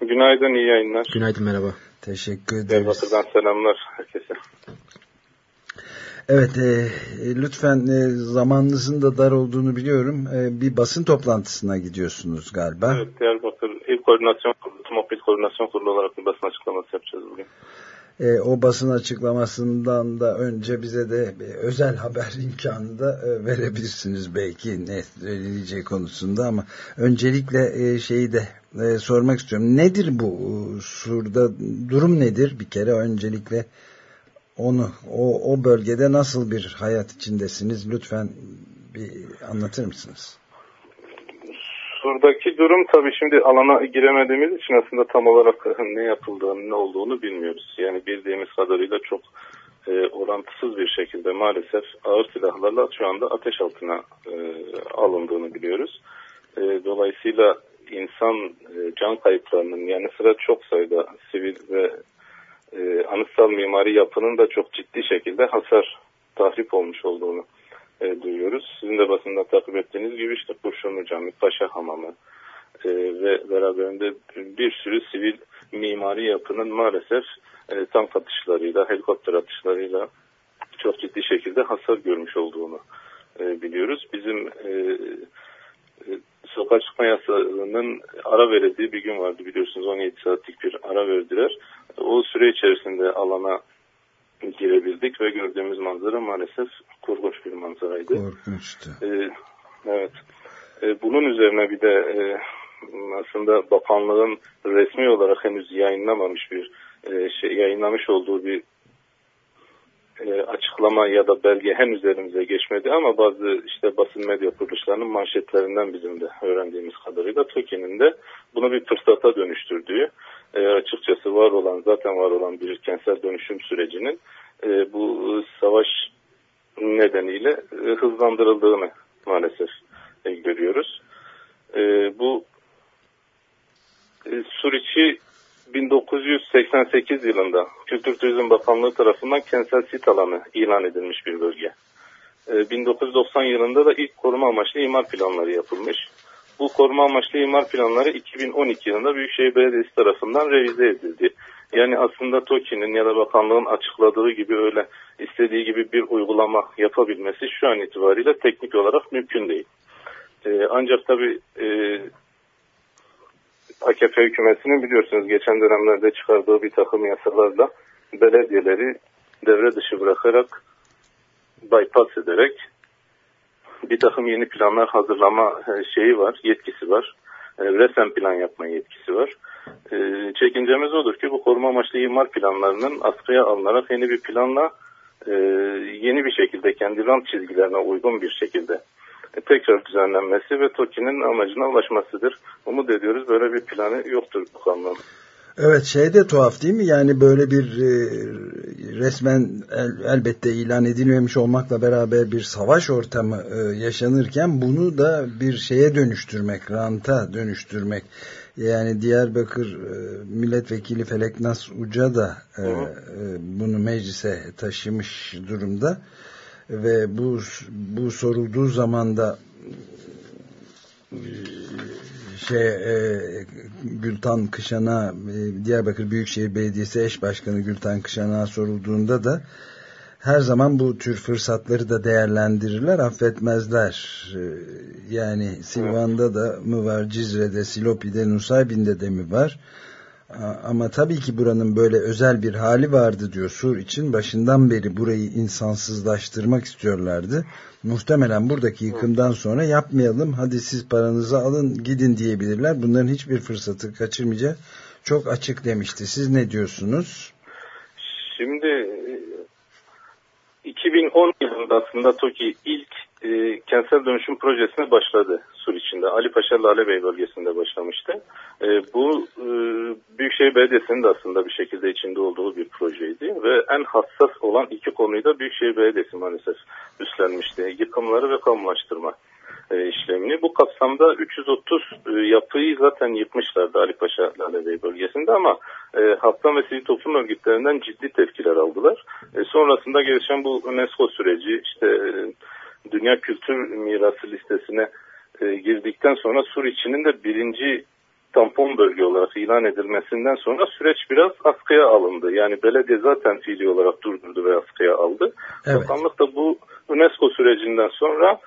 Günaydın, iyi yayınlar. Günaydın, merhaba. Teşekkür ederiz. Diyarbakır'dan selamlar. Evet, e, lütfen e, zamanınızın da dar olduğunu biliyorum. E, bir basın toplantısına gidiyorsunuz galiba. Evet, Diyarbakır ev koordinasyon kurulu, TMOPİT koordinasyon kurulu olarak bir basın açıklaması yapacağız bugün. E, o basın açıklamasından da önce bize de bir özel haber imkanı da e, verebilirsiniz belki ne söyleyeceği konusunda ama öncelikle e, şeyi de e, sormak istiyorum. Nedir bu e, Sur'da durum nedir bir kere öncelikle onu o, o bölgede nasıl bir hayat içindesiniz lütfen bir anlatır mısınız? Sur'daki durum tabii şimdi alana giremediğimiz için aslında tam olarak ne yapıldığını ne olduğunu bilmiyoruz. Yani bildiğimiz kadarıyla çok e, orantısız bir şekilde maalesef ağır silahlarla şu anda ateş altına e, alındığını biliyoruz. E, dolayısıyla insan e, can kayıplarının yanı sıra çok sayıda sivil ve e, anıtsal mimari yapının da çok ciddi şekilde hasar tahrip olmuş olduğunu e, duyuyoruz. Sizin de basında takip ettiğiniz gibi işte Kurşunlu Cami, Paşa Hamamı e, ve beraberinde bir sürü sivil mimari yapının maalesef e, tank atışlarıyla, helikopter atışlarıyla çok ciddi şekilde hasar görmüş olduğunu e, biliyoruz. Bizim e, sokağa çıkma yasağının ara verildiği bir gün vardı biliyorsunuz 17 saatlik bir ara verdiler. O süre içerisinde alana girebildik ve gördüğümüz manzara maalesef korkunç bir manzaraydı. Korkunçtu. Ee, evet. Ee, bunun üzerine bir de e, aslında bakanlığın resmi olarak henüz yayınlamamış bir e, şey yayınlamış olduğu bir e, açıklama ya da belge henüz elimize geçmedi ama bazı işte basın medya kuruluşlarının manşetlerinden bizim de öğrendiğimiz kadarıyla TOKİ'nin de bunu bir fırsata dönüştürdüğü e, açıkçası var olan zaten var olan bir kentsel dönüşüm sürecinin e, bu savaş nedeniyle hızlandırıldığını maalesef görüyoruz. Bu e, Suriçi 1988 yılında Kültür Turizm Bakanlığı tarafından kentsel sit alanı ilan edilmiş bir bölge. E, 1990 yılında da ilk koruma amaçlı imar planları yapılmış. Bu koruma amaçlı imar planları 2012 yılında Büyükşehir Belediyesi tarafından revize edildi. Yani aslında TOKİ'nin ya da bakanlığın açıkladığı gibi öyle istediği gibi bir uygulama yapabilmesi şu an itibariyle teknik olarak mümkün değil. Ee, ancak tabii e, AKP hükümetinin biliyorsunuz geçen dönemlerde çıkardığı bir takım yasalarla belediyeleri devre dışı bırakarak bypass ederek bir takım yeni planlar hazırlama e, şeyi var, yetkisi var. E, Resen plan yapma yetkisi var. E, çekincemiz odur ki bu koruma amaçlı imar planlarının askıya alınarak yeni bir planla yeni bir şekilde kendi rant çizgilerine uygun bir şekilde tekrar düzenlenmesi ve TOKİ'nin amacına ulaşmasıdır. Umut ediyoruz böyle bir planı yoktur bu kanunun. Evet şey de tuhaf değil mi? Yani böyle bir e, resmen el, elbette ilan edilmemiş olmakla beraber bir savaş ortamı e, yaşanırken bunu da bir şeye dönüştürmek, ranta dönüştürmek. Yani Diyarbakır e, milletvekili Feleknas Uca da e, e, bunu meclise taşımış durumda ve bu bu sorulduğu zaman da şey e, Gültan Kışan'a e, Diyarbakır Büyükşehir Belediyesi eş başkanı Gültan Kışan'a sorulduğunda da her zaman bu tür fırsatları da değerlendirirler, affetmezler. E, yani Silvan'da da mı var, Cizre'de, Silopi'de, Nusaybin'de de mi var? Ama tabii ki buranın böyle özel bir hali vardı diyor Sur için. Başından beri burayı insansızlaştırmak istiyorlardı. Muhtemelen buradaki yıkımdan sonra yapmayalım. Hadi siz paranızı alın gidin diyebilirler. Bunların hiçbir fırsatı kaçırmayacak. Çok açık demişti. Siz ne diyorsunuz? Şimdi 2010 yılında aslında TOKİ ilk e, kentsel dönüşüm projesine başladı Sur içinde. Ali Paşa Lalebey bölgesinde başlamıştı. E, bu e, Büyükşehir Belediyesi'nin de aslında bir şekilde içinde olduğu bir projeydi ve en hassas olan iki konuyu da Büyükşehir Belediyesi maalesef üstlenmişti. Yıkımları ve kamulaştırma e, işlemini. Bu kapsamda 330 e, yapıyı zaten yıkmışlardı Ali Paşa Lalebey bölgesinde ama e, halktan ve sivil toplum örgütlerinden ciddi tepkiler aldılar. E, sonrasında gelişen bu UNESCO süreci işte e, Dünya Kültür Mirası listesine e, girdikten sonra Suriçi'nin de birinci tampon bölge olarak ilan edilmesinden sonra süreç biraz askıya alındı. Yani belediye zaten fiili olarak durdurdu ve askıya aldı. Evet. Bakanlık da bu UNESCO sürecinden sonra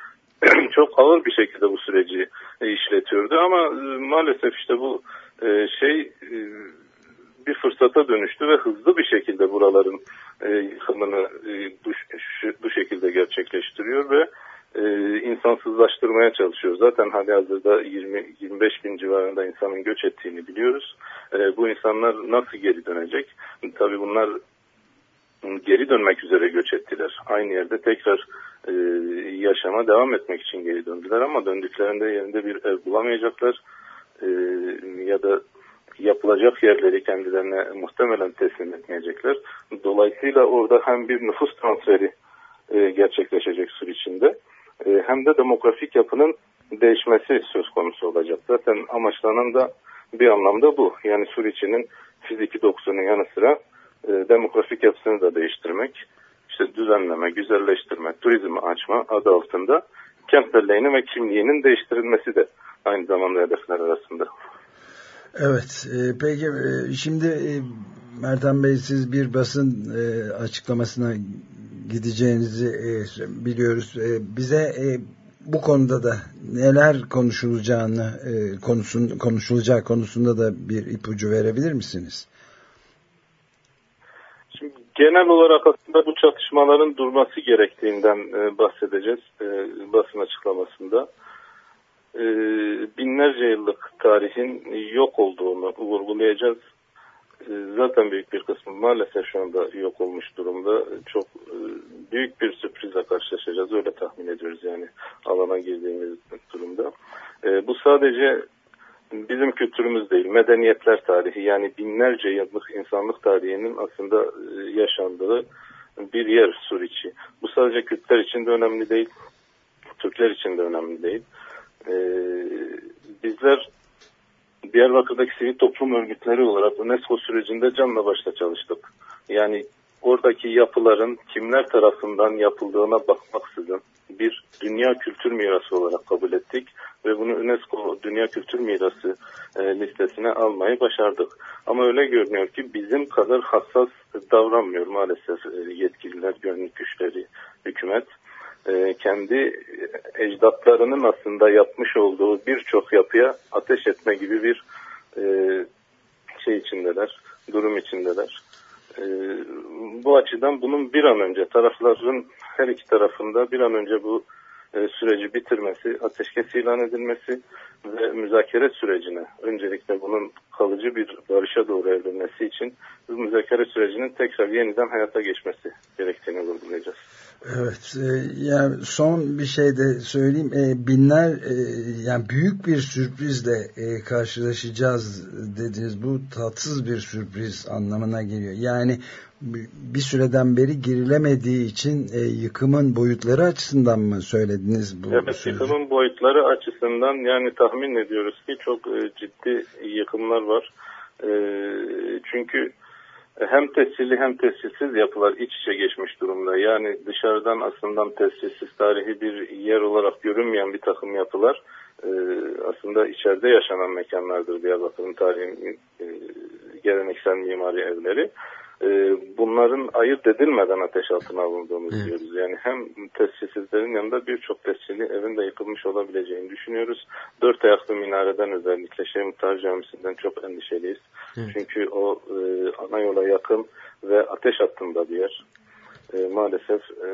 çok ağır bir şekilde bu süreci işletiyordu ama e, maalesef işte bu e, şey e, bir fırsata dönüştü ve hızlı bir şekilde buraların e, yıkımını e, bu, şu- bu şekilde gerçekleştiriyor ve e, insansızlaştırmaya çalışıyor. Zaten hali hazırda 20-25 bin civarında insanın göç ettiğini biliyoruz. E, bu insanlar nasıl geri dönecek? Tabii bunlar geri dönmek üzere göç ettiler. Aynı yerde tekrar e, yaşama devam etmek için geri döndüler ama döndüklerinde yerinde bir ev bulamayacaklar E, ya da yapılacak yerleri kendilerine muhtemelen teslim etmeyecekler. Dolayısıyla orada hem bir nüfus transferi e, gerçekleşecek süre içinde e, hem de demografik yapının değişmesi söz konusu olacak. Zaten amaçlanan da bir anlamda bu. Yani Suriçi'nin fiziki dokusunun yanı sıra e, demografik yapısını da değiştirmek, işte düzenleme, güzelleştirme, turizmi açma adı altında kent belleğinin ve kimliğinin değiştirilmesi de aynı zamanda hedefler arasında. Evet, e, peki e, şimdi e, Mertan Bey siz bir basın e, açıklamasına gideceğinizi e, biliyoruz. E, bize e, bu konuda da neler konuşulacağını e, konusun konuşulacağı konusunda da bir ipucu verebilir misiniz? Şimdi genel olarak aslında bu çatışmaların durması gerektiğinden e, bahsedeceğiz e, basın açıklamasında. E, binlerce yıllık tarihin yok olduğunu vurgulayacağız. E, zaten büyük bir kısmı maalesef şu anda yok olmuş durumda. Çok e, büyük bir sürprizle karşılaşacağız. Öyle tahmin ediyoruz yani alana girdiğimiz durumda. E, bu sadece bizim kültürümüz değil, medeniyetler tarihi yani binlerce yıllık insanlık tarihinin aslında e, yaşandığı bir yer Suriçi. Bu sadece Kürtler için de önemli değil, Türkler için de önemli değil. E, bizler Diyarbakır'daki sivil toplum örgütleri olarak UNESCO sürecinde canla başla çalıştık. Yani oradaki yapıların kimler tarafından yapıldığına bakmaksızın bir dünya kültür mirası olarak kabul ettik ve bunu UNESCO Dünya Kültür Mirası e, listesine almayı başardık. Ama öyle görünüyor ki bizim kadar hassas davranmıyor maalesef e, yetkililer, güvenlik güçleri, hükümet. E, kendi ecdatlarının aslında yapmış olduğu birçok yapıya ateş etme gibi bir e, şey içindeler, durum içindeler. E, bu açıdan bunun bir an önce tarafların her iki tarafında bir an önce bu süreci bitirmesi, ateşkes ilan edilmesi ve müzakere sürecine öncelikle bunun kalıcı bir barışa doğru evrilmesi için bu müzakere sürecinin tekrar yeniden hayata geçmesi gerektiğini vurgulayacağız. Evet, e, yani son bir şey de söyleyeyim. E, binler, e, yani büyük bir sürprizle e, karşılaşacağız dediniz. Bu tatsız bir sürpriz anlamına geliyor. Yani bir süreden beri girilemediği için e, yıkımın boyutları açısından mı söylediniz bu Evet, sözü? yıkımın boyutları açısından yani tahmin ediyoruz ki çok e, ciddi yıkımlar var. E, çünkü hem tescilli hem tescilsiz yapılar iç içe geçmiş durumda. Yani dışarıdan aslında tescilsiz tarihi bir yer olarak görünmeyen bir takım yapılar e, aslında içeride yaşanan mekanlardır Diyarbakır'ın tarihi e, geleneksel mimari evleri. E, bunların ayırt edilmeden ateş altına alındığını Evet. biliyoruz. Yani hem tescilsizlerin yanında birçok tescilli evin de yıkılmış olabileceğini düşünüyoruz. Dört ayaklı minareden özellikle Şeyh Muhtar Camisi'nden çok endişeliyiz. Evet. Çünkü o e, ana yola yakın ve ateş hattında bir yer. E, maalesef e,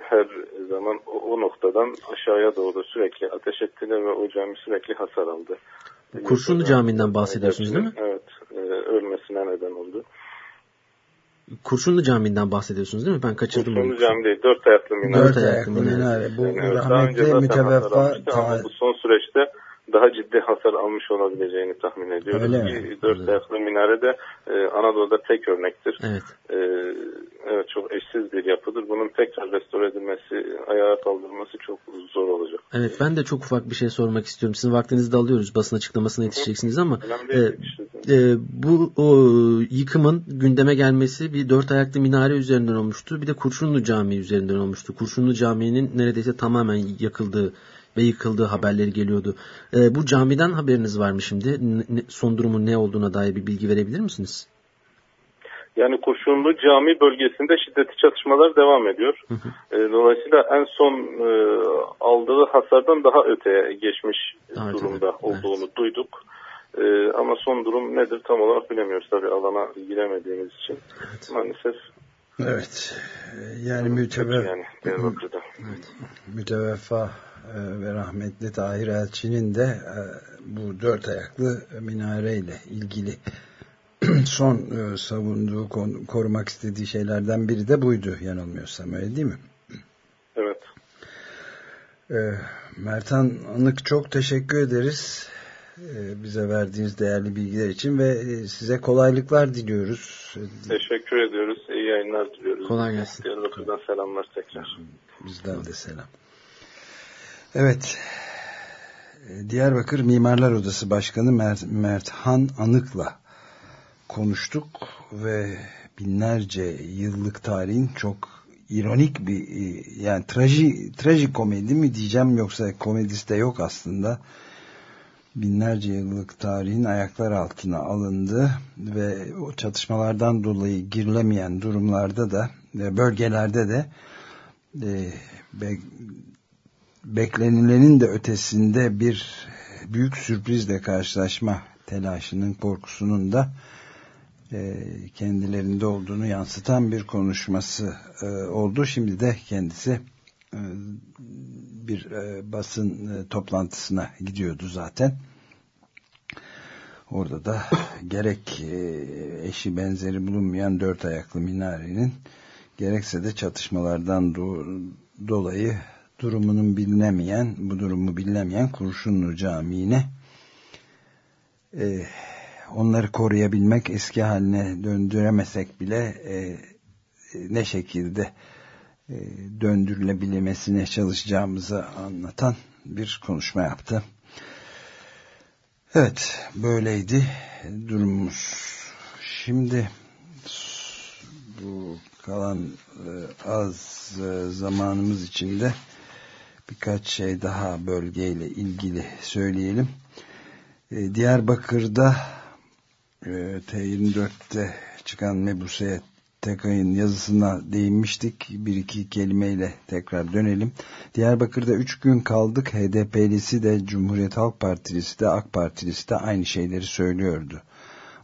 her zaman o, o noktadan aşağıya doğru sürekli ateş ettiler ve o cami sürekli hasar aldı. Kurşunlu Camii'nden bahsediyorsunuz değil mi? Evet. E, ölmesine neden oldu. Kurşunlu Camii'nden bahsediyorsunuz değil mi? Ben kaçırdım Kurşunlu onu. Cami değil, dört ayaklı minare. Dört ayaklı minare. Bu Yani evet, daha önce rahmetli müteveffa ama ta- bu son süreçte daha ciddi hasar almış olabileceğini tahmin ediyoruz. Öyle ki mi? Dört ayaklı minare de e, Anadolu'da tek örnektir. Evet. E, evet çok eşsiz bir yapıdır. Bunun tekrar restore edilmesi, ayağa kaldırılması çok zor olacak. Evet ben de çok ufak bir şey sormak istiyorum. Sizin vaktinizi de alıyoruz. Basın açıklamasına yetişeceksiniz ama e, e, bu o, yıkımın gündeme gelmesi bir dört ayaklı minare üzerinden olmuştu. Bir de Kurşunlu Camii üzerinden olmuştu. Kurşunlu Camii'nin neredeyse tamamen yakıldığı ve yıkıldığı haberleri geliyordu. E, bu camiden haberiniz var mı şimdi? Ne- son durumun ne olduğuna dair bir bilgi verebilir misiniz? Yani Kurşunlu Cami bölgesinde şiddetli çatışmalar devam ediyor. E, dolayısıyla en son e, aldığı hasardan daha öteye geçmiş Daha durumda ötede, evet. olduğunu duyduk. E, ama son durum nedir tam olarak bilemiyoruz tabii alana giremediğimiz için. Maalesef Evet. Yani mütebe, yani Diyarbakır'da. müteveffa ve rahmetli Tahir Elçi'nin de e, bu dört ayaklı minareyle ilgili son e, savunduğu, korumak istediği şeylerden biri de buydu yanılmıyorsam öyle değil mi? Evet. E, Mertan Anık çok teşekkür ederiz e, bize verdiğiniz değerli bilgiler için ve size kolaylıklar diliyoruz. Teşekkür ediyoruz. İyi yayınlar diliyoruz. Kolay gelsin. Diyarbakır'dan selamlar tekrar. Bizden de selam. Evet. E, Diyarbakır Mimarlar Odası Başkanı Mert, Merthan Anık'la konuştuk ve binlerce yıllık tarihin çok ironik bir e, yani traji trajikomedi mi diyeceğim yoksa komedisi de yok aslında. Binlerce yıllık tarihin ayaklar altına alındı ve o çatışmalardan dolayı girilemeyen durumlarda da e, bölgelerde de e, beklenilenin de ötesinde bir büyük sürprizle karşılaşma telaşının, korkusunun da e, kendilerinde olduğunu yansıtan bir konuşması e, oldu. Şimdi de kendisi e, bir e, basın e, toplantısına gidiyordu zaten. Orada da gerek e, eşi benzeri bulunmayan dört ayaklı minarenin gerekse de çatışmalardan do- dolayı durumunun bilinemeyen, bu durumu bilinemeyen Kurşunlu Camii'ne e, onları koruyabilmek eski haline döndüremesek bile e, ne şekilde e, döndürülebilmesine çalışacağımızı anlatan bir konuşma yaptı. Evet, böyleydi durumumuz. Şimdi bu kalan e, az e, zamanımız içinde birkaç şey daha bölgeyle ilgili söyleyelim. E, Diyarbakır'da e, T24'te çıkan Mebusa'ya Tekay'ın yazısına değinmiştik. Bir iki kelimeyle tekrar dönelim. Diyarbakır'da üç gün kaldık. HDP'lisi de Cumhuriyet Halk Partilisi de AK Partilisi de aynı şeyleri söylüyordu.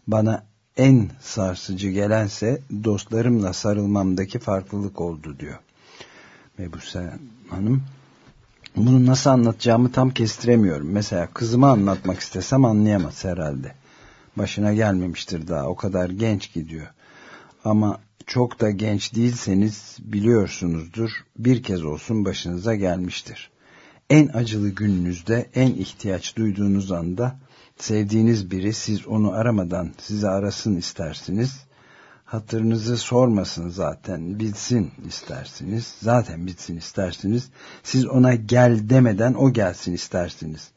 Bana en sarsıcı gelense dostlarımla sarılmamdaki farklılık oldu diyor. Mebuse Hanım. Bunu nasıl anlatacağımı tam kestiremiyorum. Mesela kızıma anlatmak istesem anlayamaz herhalde. Başına gelmemiştir daha. O kadar genç gidiyor. Ama çok da genç değilseniz biliyorsunuzdur. Bir kez olsun başınıza gelmiştir. En acılı gününüzde, en ihtiyaç duyduğunuz anda sevdiğiniz biri siz onu aramadan sizi arasın istersiniz. Hatırınızı sormasın zaten, bilsin istersiniz. Zaten bilsin istersiniz. Siz ona gel demeden o gelsin istersiniz.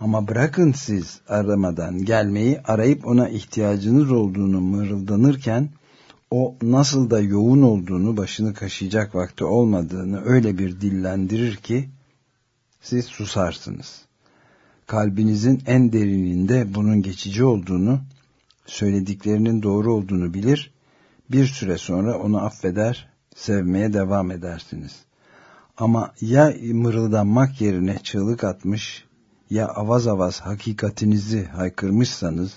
Ama bırakın siz aramadan gelmeyi arayıp ona ihtiyacınız olduğunu mırıldanırken o nasıl da yoğun olduğunu başını kaşıyacak vakti olmadığını öyle bir dillendirir ki siz susarsınız. Kalbinizin en derininde bunun geçici olduğunu, söylediklerinin doğru olduğunu bilir, bir süre sonra onu affeder, sevmeye devam edersiniz. Ama ya mırıldanmak yerine çığlık atmış, ya avaz avaz hakikatinizi haykırmışsanız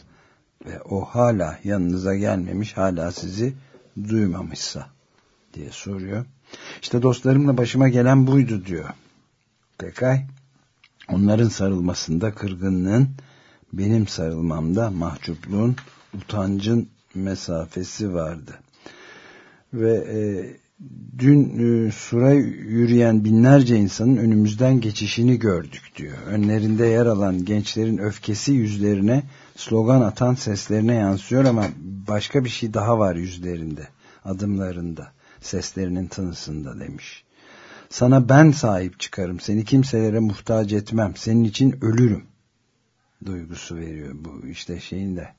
ve o hala yanınıza gelmemiş, hala sizi duymamışsa diye soruyor. İşte dostlarımla başıma gelen buydu diyor. Tekay, onların sarılmasında kırgınlığın, benim sarılmamda mahcupluğun, utancın mesafesi vardı. Ve e, dün e, sura yürüyen binlerce insanın önümüzden geçişini gördük diyor. Önlerinde yer alan gençlerin öfkesi yüzlerine slogan atan seslerine yansıyor ama başka bir şey daha var yüzlerinde, adımlarında, seslerinin tınısında demiş. Sana ben sahip çıkarım, seni kimselere muhtaç etmem, senin için ölürüm duygusu veriyor bu işte şeyin de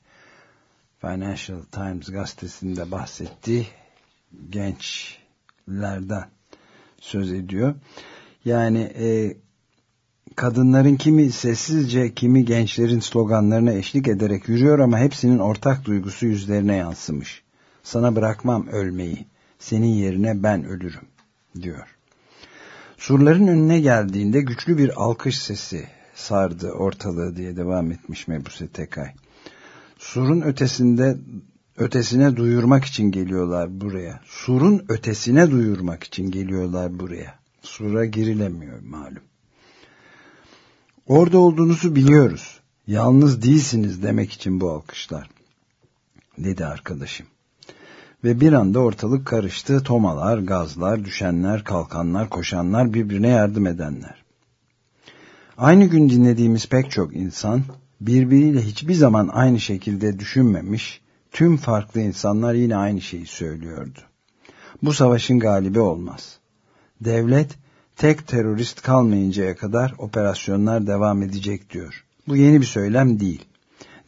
Financial Times gazetesinde bahsettiği gençlerden söz ediyor. Yani e, kadınların kimi sessizce kimi gençlerin sloganlarına eşlik ederek yürüyor ama hepsinin ortak duygusu yüzlerine yansımış. Sana bırakmam ölmeyi. Senin yerine ben ölürüm diyor. Surların önüne geldiğinde güçlü bir alkış sesi sardı ortalığı diye devam etmiş Mebuse Tekay. Surun ötesinde ötesine duyurmak için geliyorlar buraya. Surun ötesine duyurmak için geliyorlar buraya. Sura girilemiyor malum. Orada olduğunuzu biliyoruz. Yalnız değilsiniz demek için bu alkışlar. Dedi arkadaşım. Ve bir anda ortalık karıştı. Tomalar, gazlar, düşenler, kalkanlar, koşanlar, birbirine yardım edenler. Aynı gün dinlediğimiz pek çok insan birbiriyle hiçbir zaman aynı şekilde düşünmemiş, tüm farklı insanlar yine aynı şeyi söylüyordu. Bu savaşın galibi olmaz. Devlet tek terörist kalmayıncaya kadar operasyonlar devam edecek diyor. Bu yeni bir söylem değil.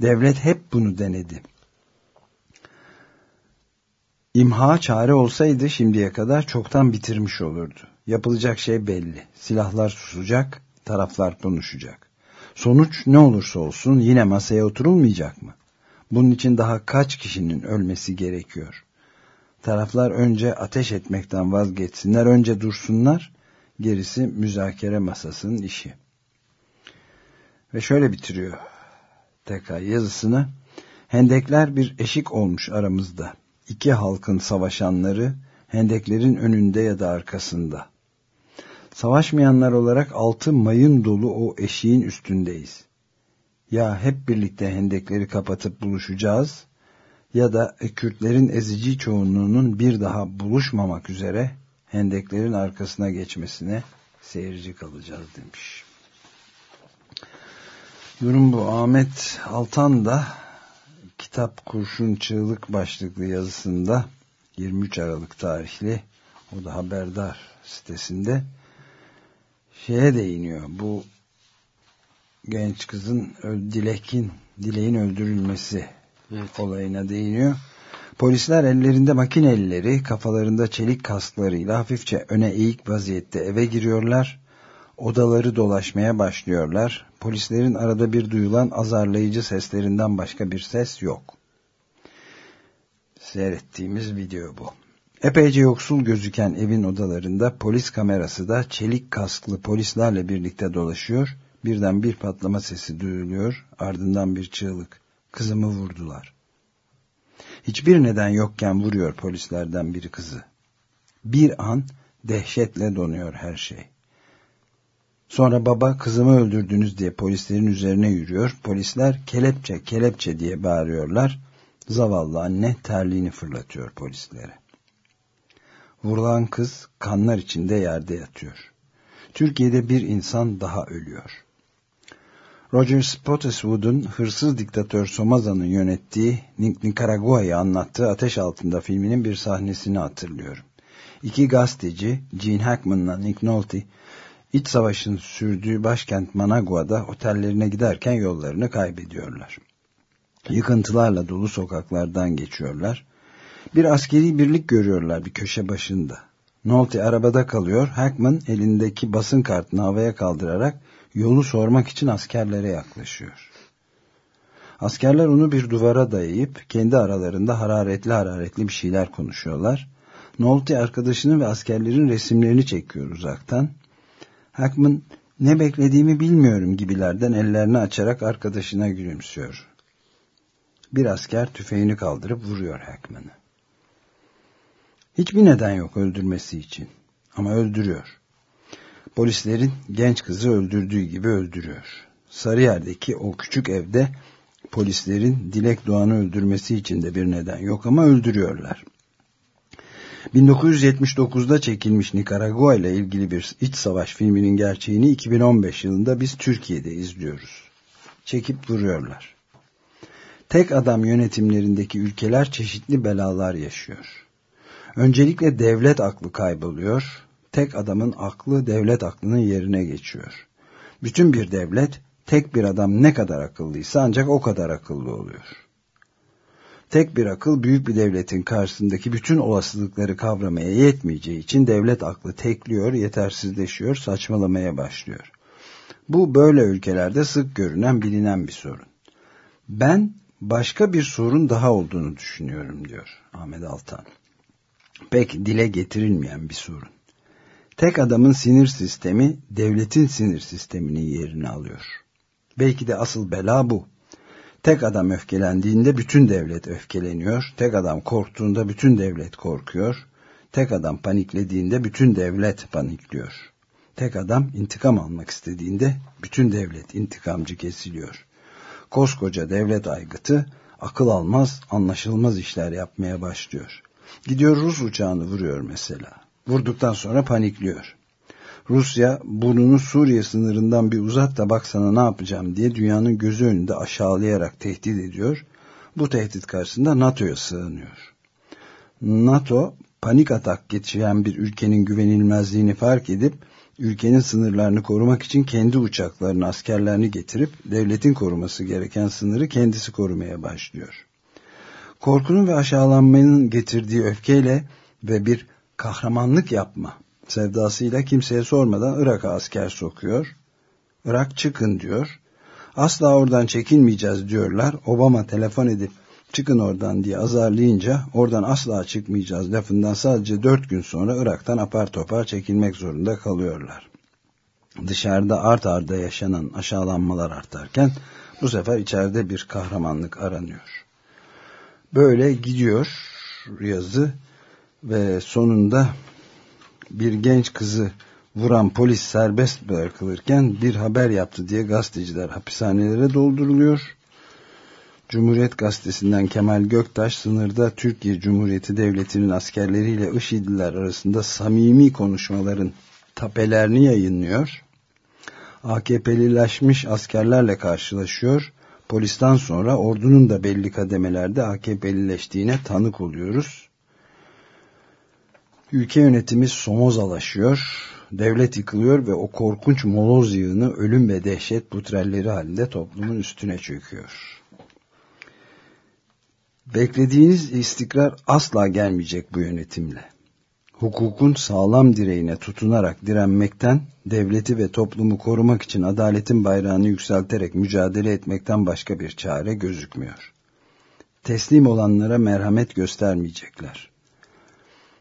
Devlet hep bunu denedi. İmha çare olsaydı şimdiye kadar çoktan bitirmiş olurdu. Yapılacak şey belli. Silahlar susacak, taraflar konuşacak. Sonuç ne olursa olsun yine masaya oturulmayacak mı? Bunun için daha kaç kişinin ölmesi gerekiyor? Taraflar önce ateş etmekten vazgeçsinler, önce dursunlar, gerisi müzakere masasının işi. Ve şöyle bitiriyor TK yazısını. Hendekler bir eşik olmuş aramızda. İki halkın savaşanları hendeklerin önünde ya da arkasında. Savaşmayanlar olarak altı mayın dolu o eşiğin üstündeyiz. Ya hep birlikte hendekleri kapatıp buluşacağız ya da Kürtlerin ezici çoğunluğunun bir daha buluşmamak üzere hendeklerin arkasına geçmesine seyirci kalacağız demiş. Durum bu. Ahmet Altan da kitap Kurşun Çığlık başlıklı yazısında 23 Aralık tarihli o da haberdar sitesinde şeye değiniyor. Bu genç kızın Dilek'in Dilek'in öldürülmesi evet. olayına değiniyor. Polisler ellerinde makinelileri, kafalarında çelik kasklarıyla hafifçe öne eğik vaziyette eve giriyorlar. Odaları dolaşmaya başlıyorlar. Polislerin arada bir duyulan azarlayıcı seslerinden başka bir ses yok. Seyrettiğimiz video bu. Epeyce yoksul gözüken evin odalarında polis kamerası da çelik kasklı polislerle birlikte dolaşıyor. Birden bir patlama sesi duyuluyor, ardından bir çığlık. Kızımı vurdular. Hiçbir neden yokken vuruyor polislerden biri kızı. Bir an dehşetle donuyor her şey. Sonra baba kızımı öldürdünüz diye polislerin üzerine yürüyor. Polisler kelepçe kelepçe diye bağırıyorlar. Zavallı anne terliğini fırlatıyor polislere. Vurulan kız kanlar içinde yerde yatıyor. Türkiye'de bir insan daha ölüyor. Roger Spottiswood'un hırsız diktatör Somaza'nın yönettiği Nicaragua'yı anlattığı Ateş Altında filminin bir sahnesini hatırlıyorum. İki gazeteci Gene Hackman'la Nick Nolte iç savaşın sürdüğü başkent Managua'da otellerine giderken yollarını kaybediyorlar. Yıkıntılarla dolu sokaklardan geçiyorlar. Bir askeri birlik görüyorlar bir köşe başında. Nolte arabada kalıyor. Hackman elindeki basın kartını havaya kaldırarak yolu sormak için askerlere yaklaşıyor. Askerler onu bir duvara dayayıp kendi aralarında hararetli hararetli bir şeyler konuşuyorlar. Nolte arkadaşını ve askerlerin resimlerini çekiyor uzaktan. Hackman ne beklediğimi bilmiyorum gibilerden ellerini açarak arkadaşına gülümsüyor. Bir asker tüfeğini kaldırıp vuruyor Hackman'ı. Hiçbir neden yok öldürmesi için. Ama öldürüyor. Polislerin genç kızı öldürdüğü gibi öldürüyor. Sarıyer'deki o küçük evde polislerin Dilek Doğan'ı öldürmesi için de bir neden yok ama öldürüyorlar. 1979'da çekilmiş Nikaragua ile ilgili bir iç savaş filminin gerçeğini 2015 yılında biz Türkiye'de izliyoruz. Çekip vuruyorlar. Tek adam yönetimlerindeki ülkeler çeşitli belalar yaşıyor. Öncelikle devlet aklı kayboluyor. Tek adamın aklı devlet aklının yerine geçiyor. Bütün bir devlet tek bir adam ne kadar akıllıysa ancak o kadar akıllı oluyor. Tek bir akıl büyük bir devletin karşısındaki bütün olasılıkları kavramaya yetmeyeceği için devlet aklı tekliyor, yetersizleşiyor, saçmalamaya başlıyor. Bu böyle ülkelerde sık görünen bilinen bir sorun. Ben Başka bir sorun daha olduğunu düşünüyorum diyor Ahmet Altan. Pek dile getirilmeyen bir sorun. Tek adamın sinir sistemi devletin sinir sisteminin yerini alıyor. Belki de asıl bela bu. Tek adam öfkelendiğinde bütün devlet öfkeleniyor. Tek adam korktuğunda bütün devlet korkuyor. Tek adam paniklediğinde bütün devlet panikliyor. Tek adam intikam almak istediğinde bütün devlet intikamcı kesiliyor. Koskoca devlet aygıtı akıl almaz, anlaşılmaz işler yapmaya başlıyor. Gidiyor Rus uçağını vuruyor mesela. Vurduktan sonra panikliyor. Rusya burnunu Suriye sınırından bir uzat da baksana ne yapacağım diye dünyanın gözü önünde aşağılayarak tehdit ediyor. Bu tehdit karşısında NATO'ya sığınıyor. NATO panik atak geçiren bir ülkenin güvenilmezliğini fark edip ülkenin sınırlarını korumak için kendi uçaklarını, askerlerini getirip devletin koruması gereken sınırı kendisi korumaya başlıyor. Korkunun ve aşağılanmanın getirdiği öfkeyle ve bir kahramanlık yapma sevdasıyla kimseye sormadan Irak'a asker sokuyor. Irak çıkın diyor. Asla oradan çekilmeyeceğiz diyorlar. Obama telefon edip çıkın oradan diye azarlayınca oradan asla çıkmayacağız lafından sadece dört gün sonra Irak'tan apar topar çekilmek zorunda kalıyorlar. Dışarıda art arda yaşanan aşağılanmalar artarken bu sefer içeride bir kahramanlık aranıyor. Böyle gidiyor yazı ve sonunda bir genç kızı vuran polis serbest bırakılırken bir haber yaptı diye gazeteciler hapishanelere dolduruluyor. Cumhuriyet Gazetesi'nden Kemal Göktaş sınırda Türkiye Cumhuriyeti Devleti'nin askerleriyle IŞİD'liler arasında samimi konuşmaların tapelerini yayınlıyor. AKP'lileşmiş askerlerle karşılaşıyor. Polisten sonra ordunun da belli kademelerde AKP'lileştiğine tanık oluyoruz. Ülke yönetimi somozalaşıyor, devlet yıkılıyor ve o korkunç moloz yığını ölüm ve dehşet butrelleri halinde toplumun üstüne çöküyor. Beklediğiniz istikrar asla gelmeyecek bu yönetimle. Hukukun sağlam direğine tutunarak direnmekten, devleti ve toplumu korumak için adaletin bayrağını yükselterek mücadele etmekten başka bir çare gözükmüyor. Teslim olanlara merhamet göstermeyecekler.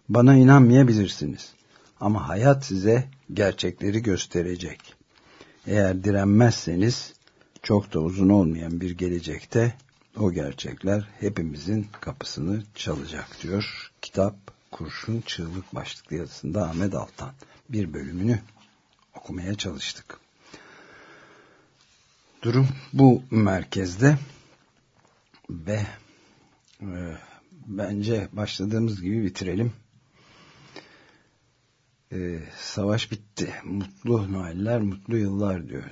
Bana inanmayabilirsiniz. Ama hayat size gerçekleri gösterecek. Eğer direnmezseniz çok da uzun olmayan bir gelecekte o gerçekler hepimizin kapısını çalacak diyor. Kitap Kurşun Çığlık başlıklı yazısında Ahmet Altan. Bir bölümünü okumaya çalıştık. Durum bu merkezde ve e, bence başladığımız gibi bitirelim. E, savaş bitti. Mutlu Noeller, mutlu yıllar diyor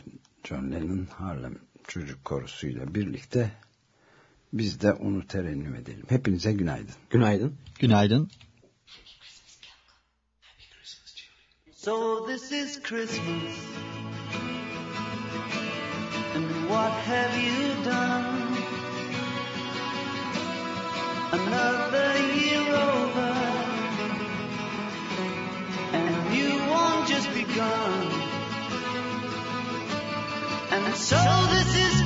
John Lennon Harlem çocuk korusuyla birlikte biz de onu terennüm edelim. Hepinize günaydın. Günaydın. Günaydın. So this is Christmas. And what have you done? Another year over. And new one just begun. And so this is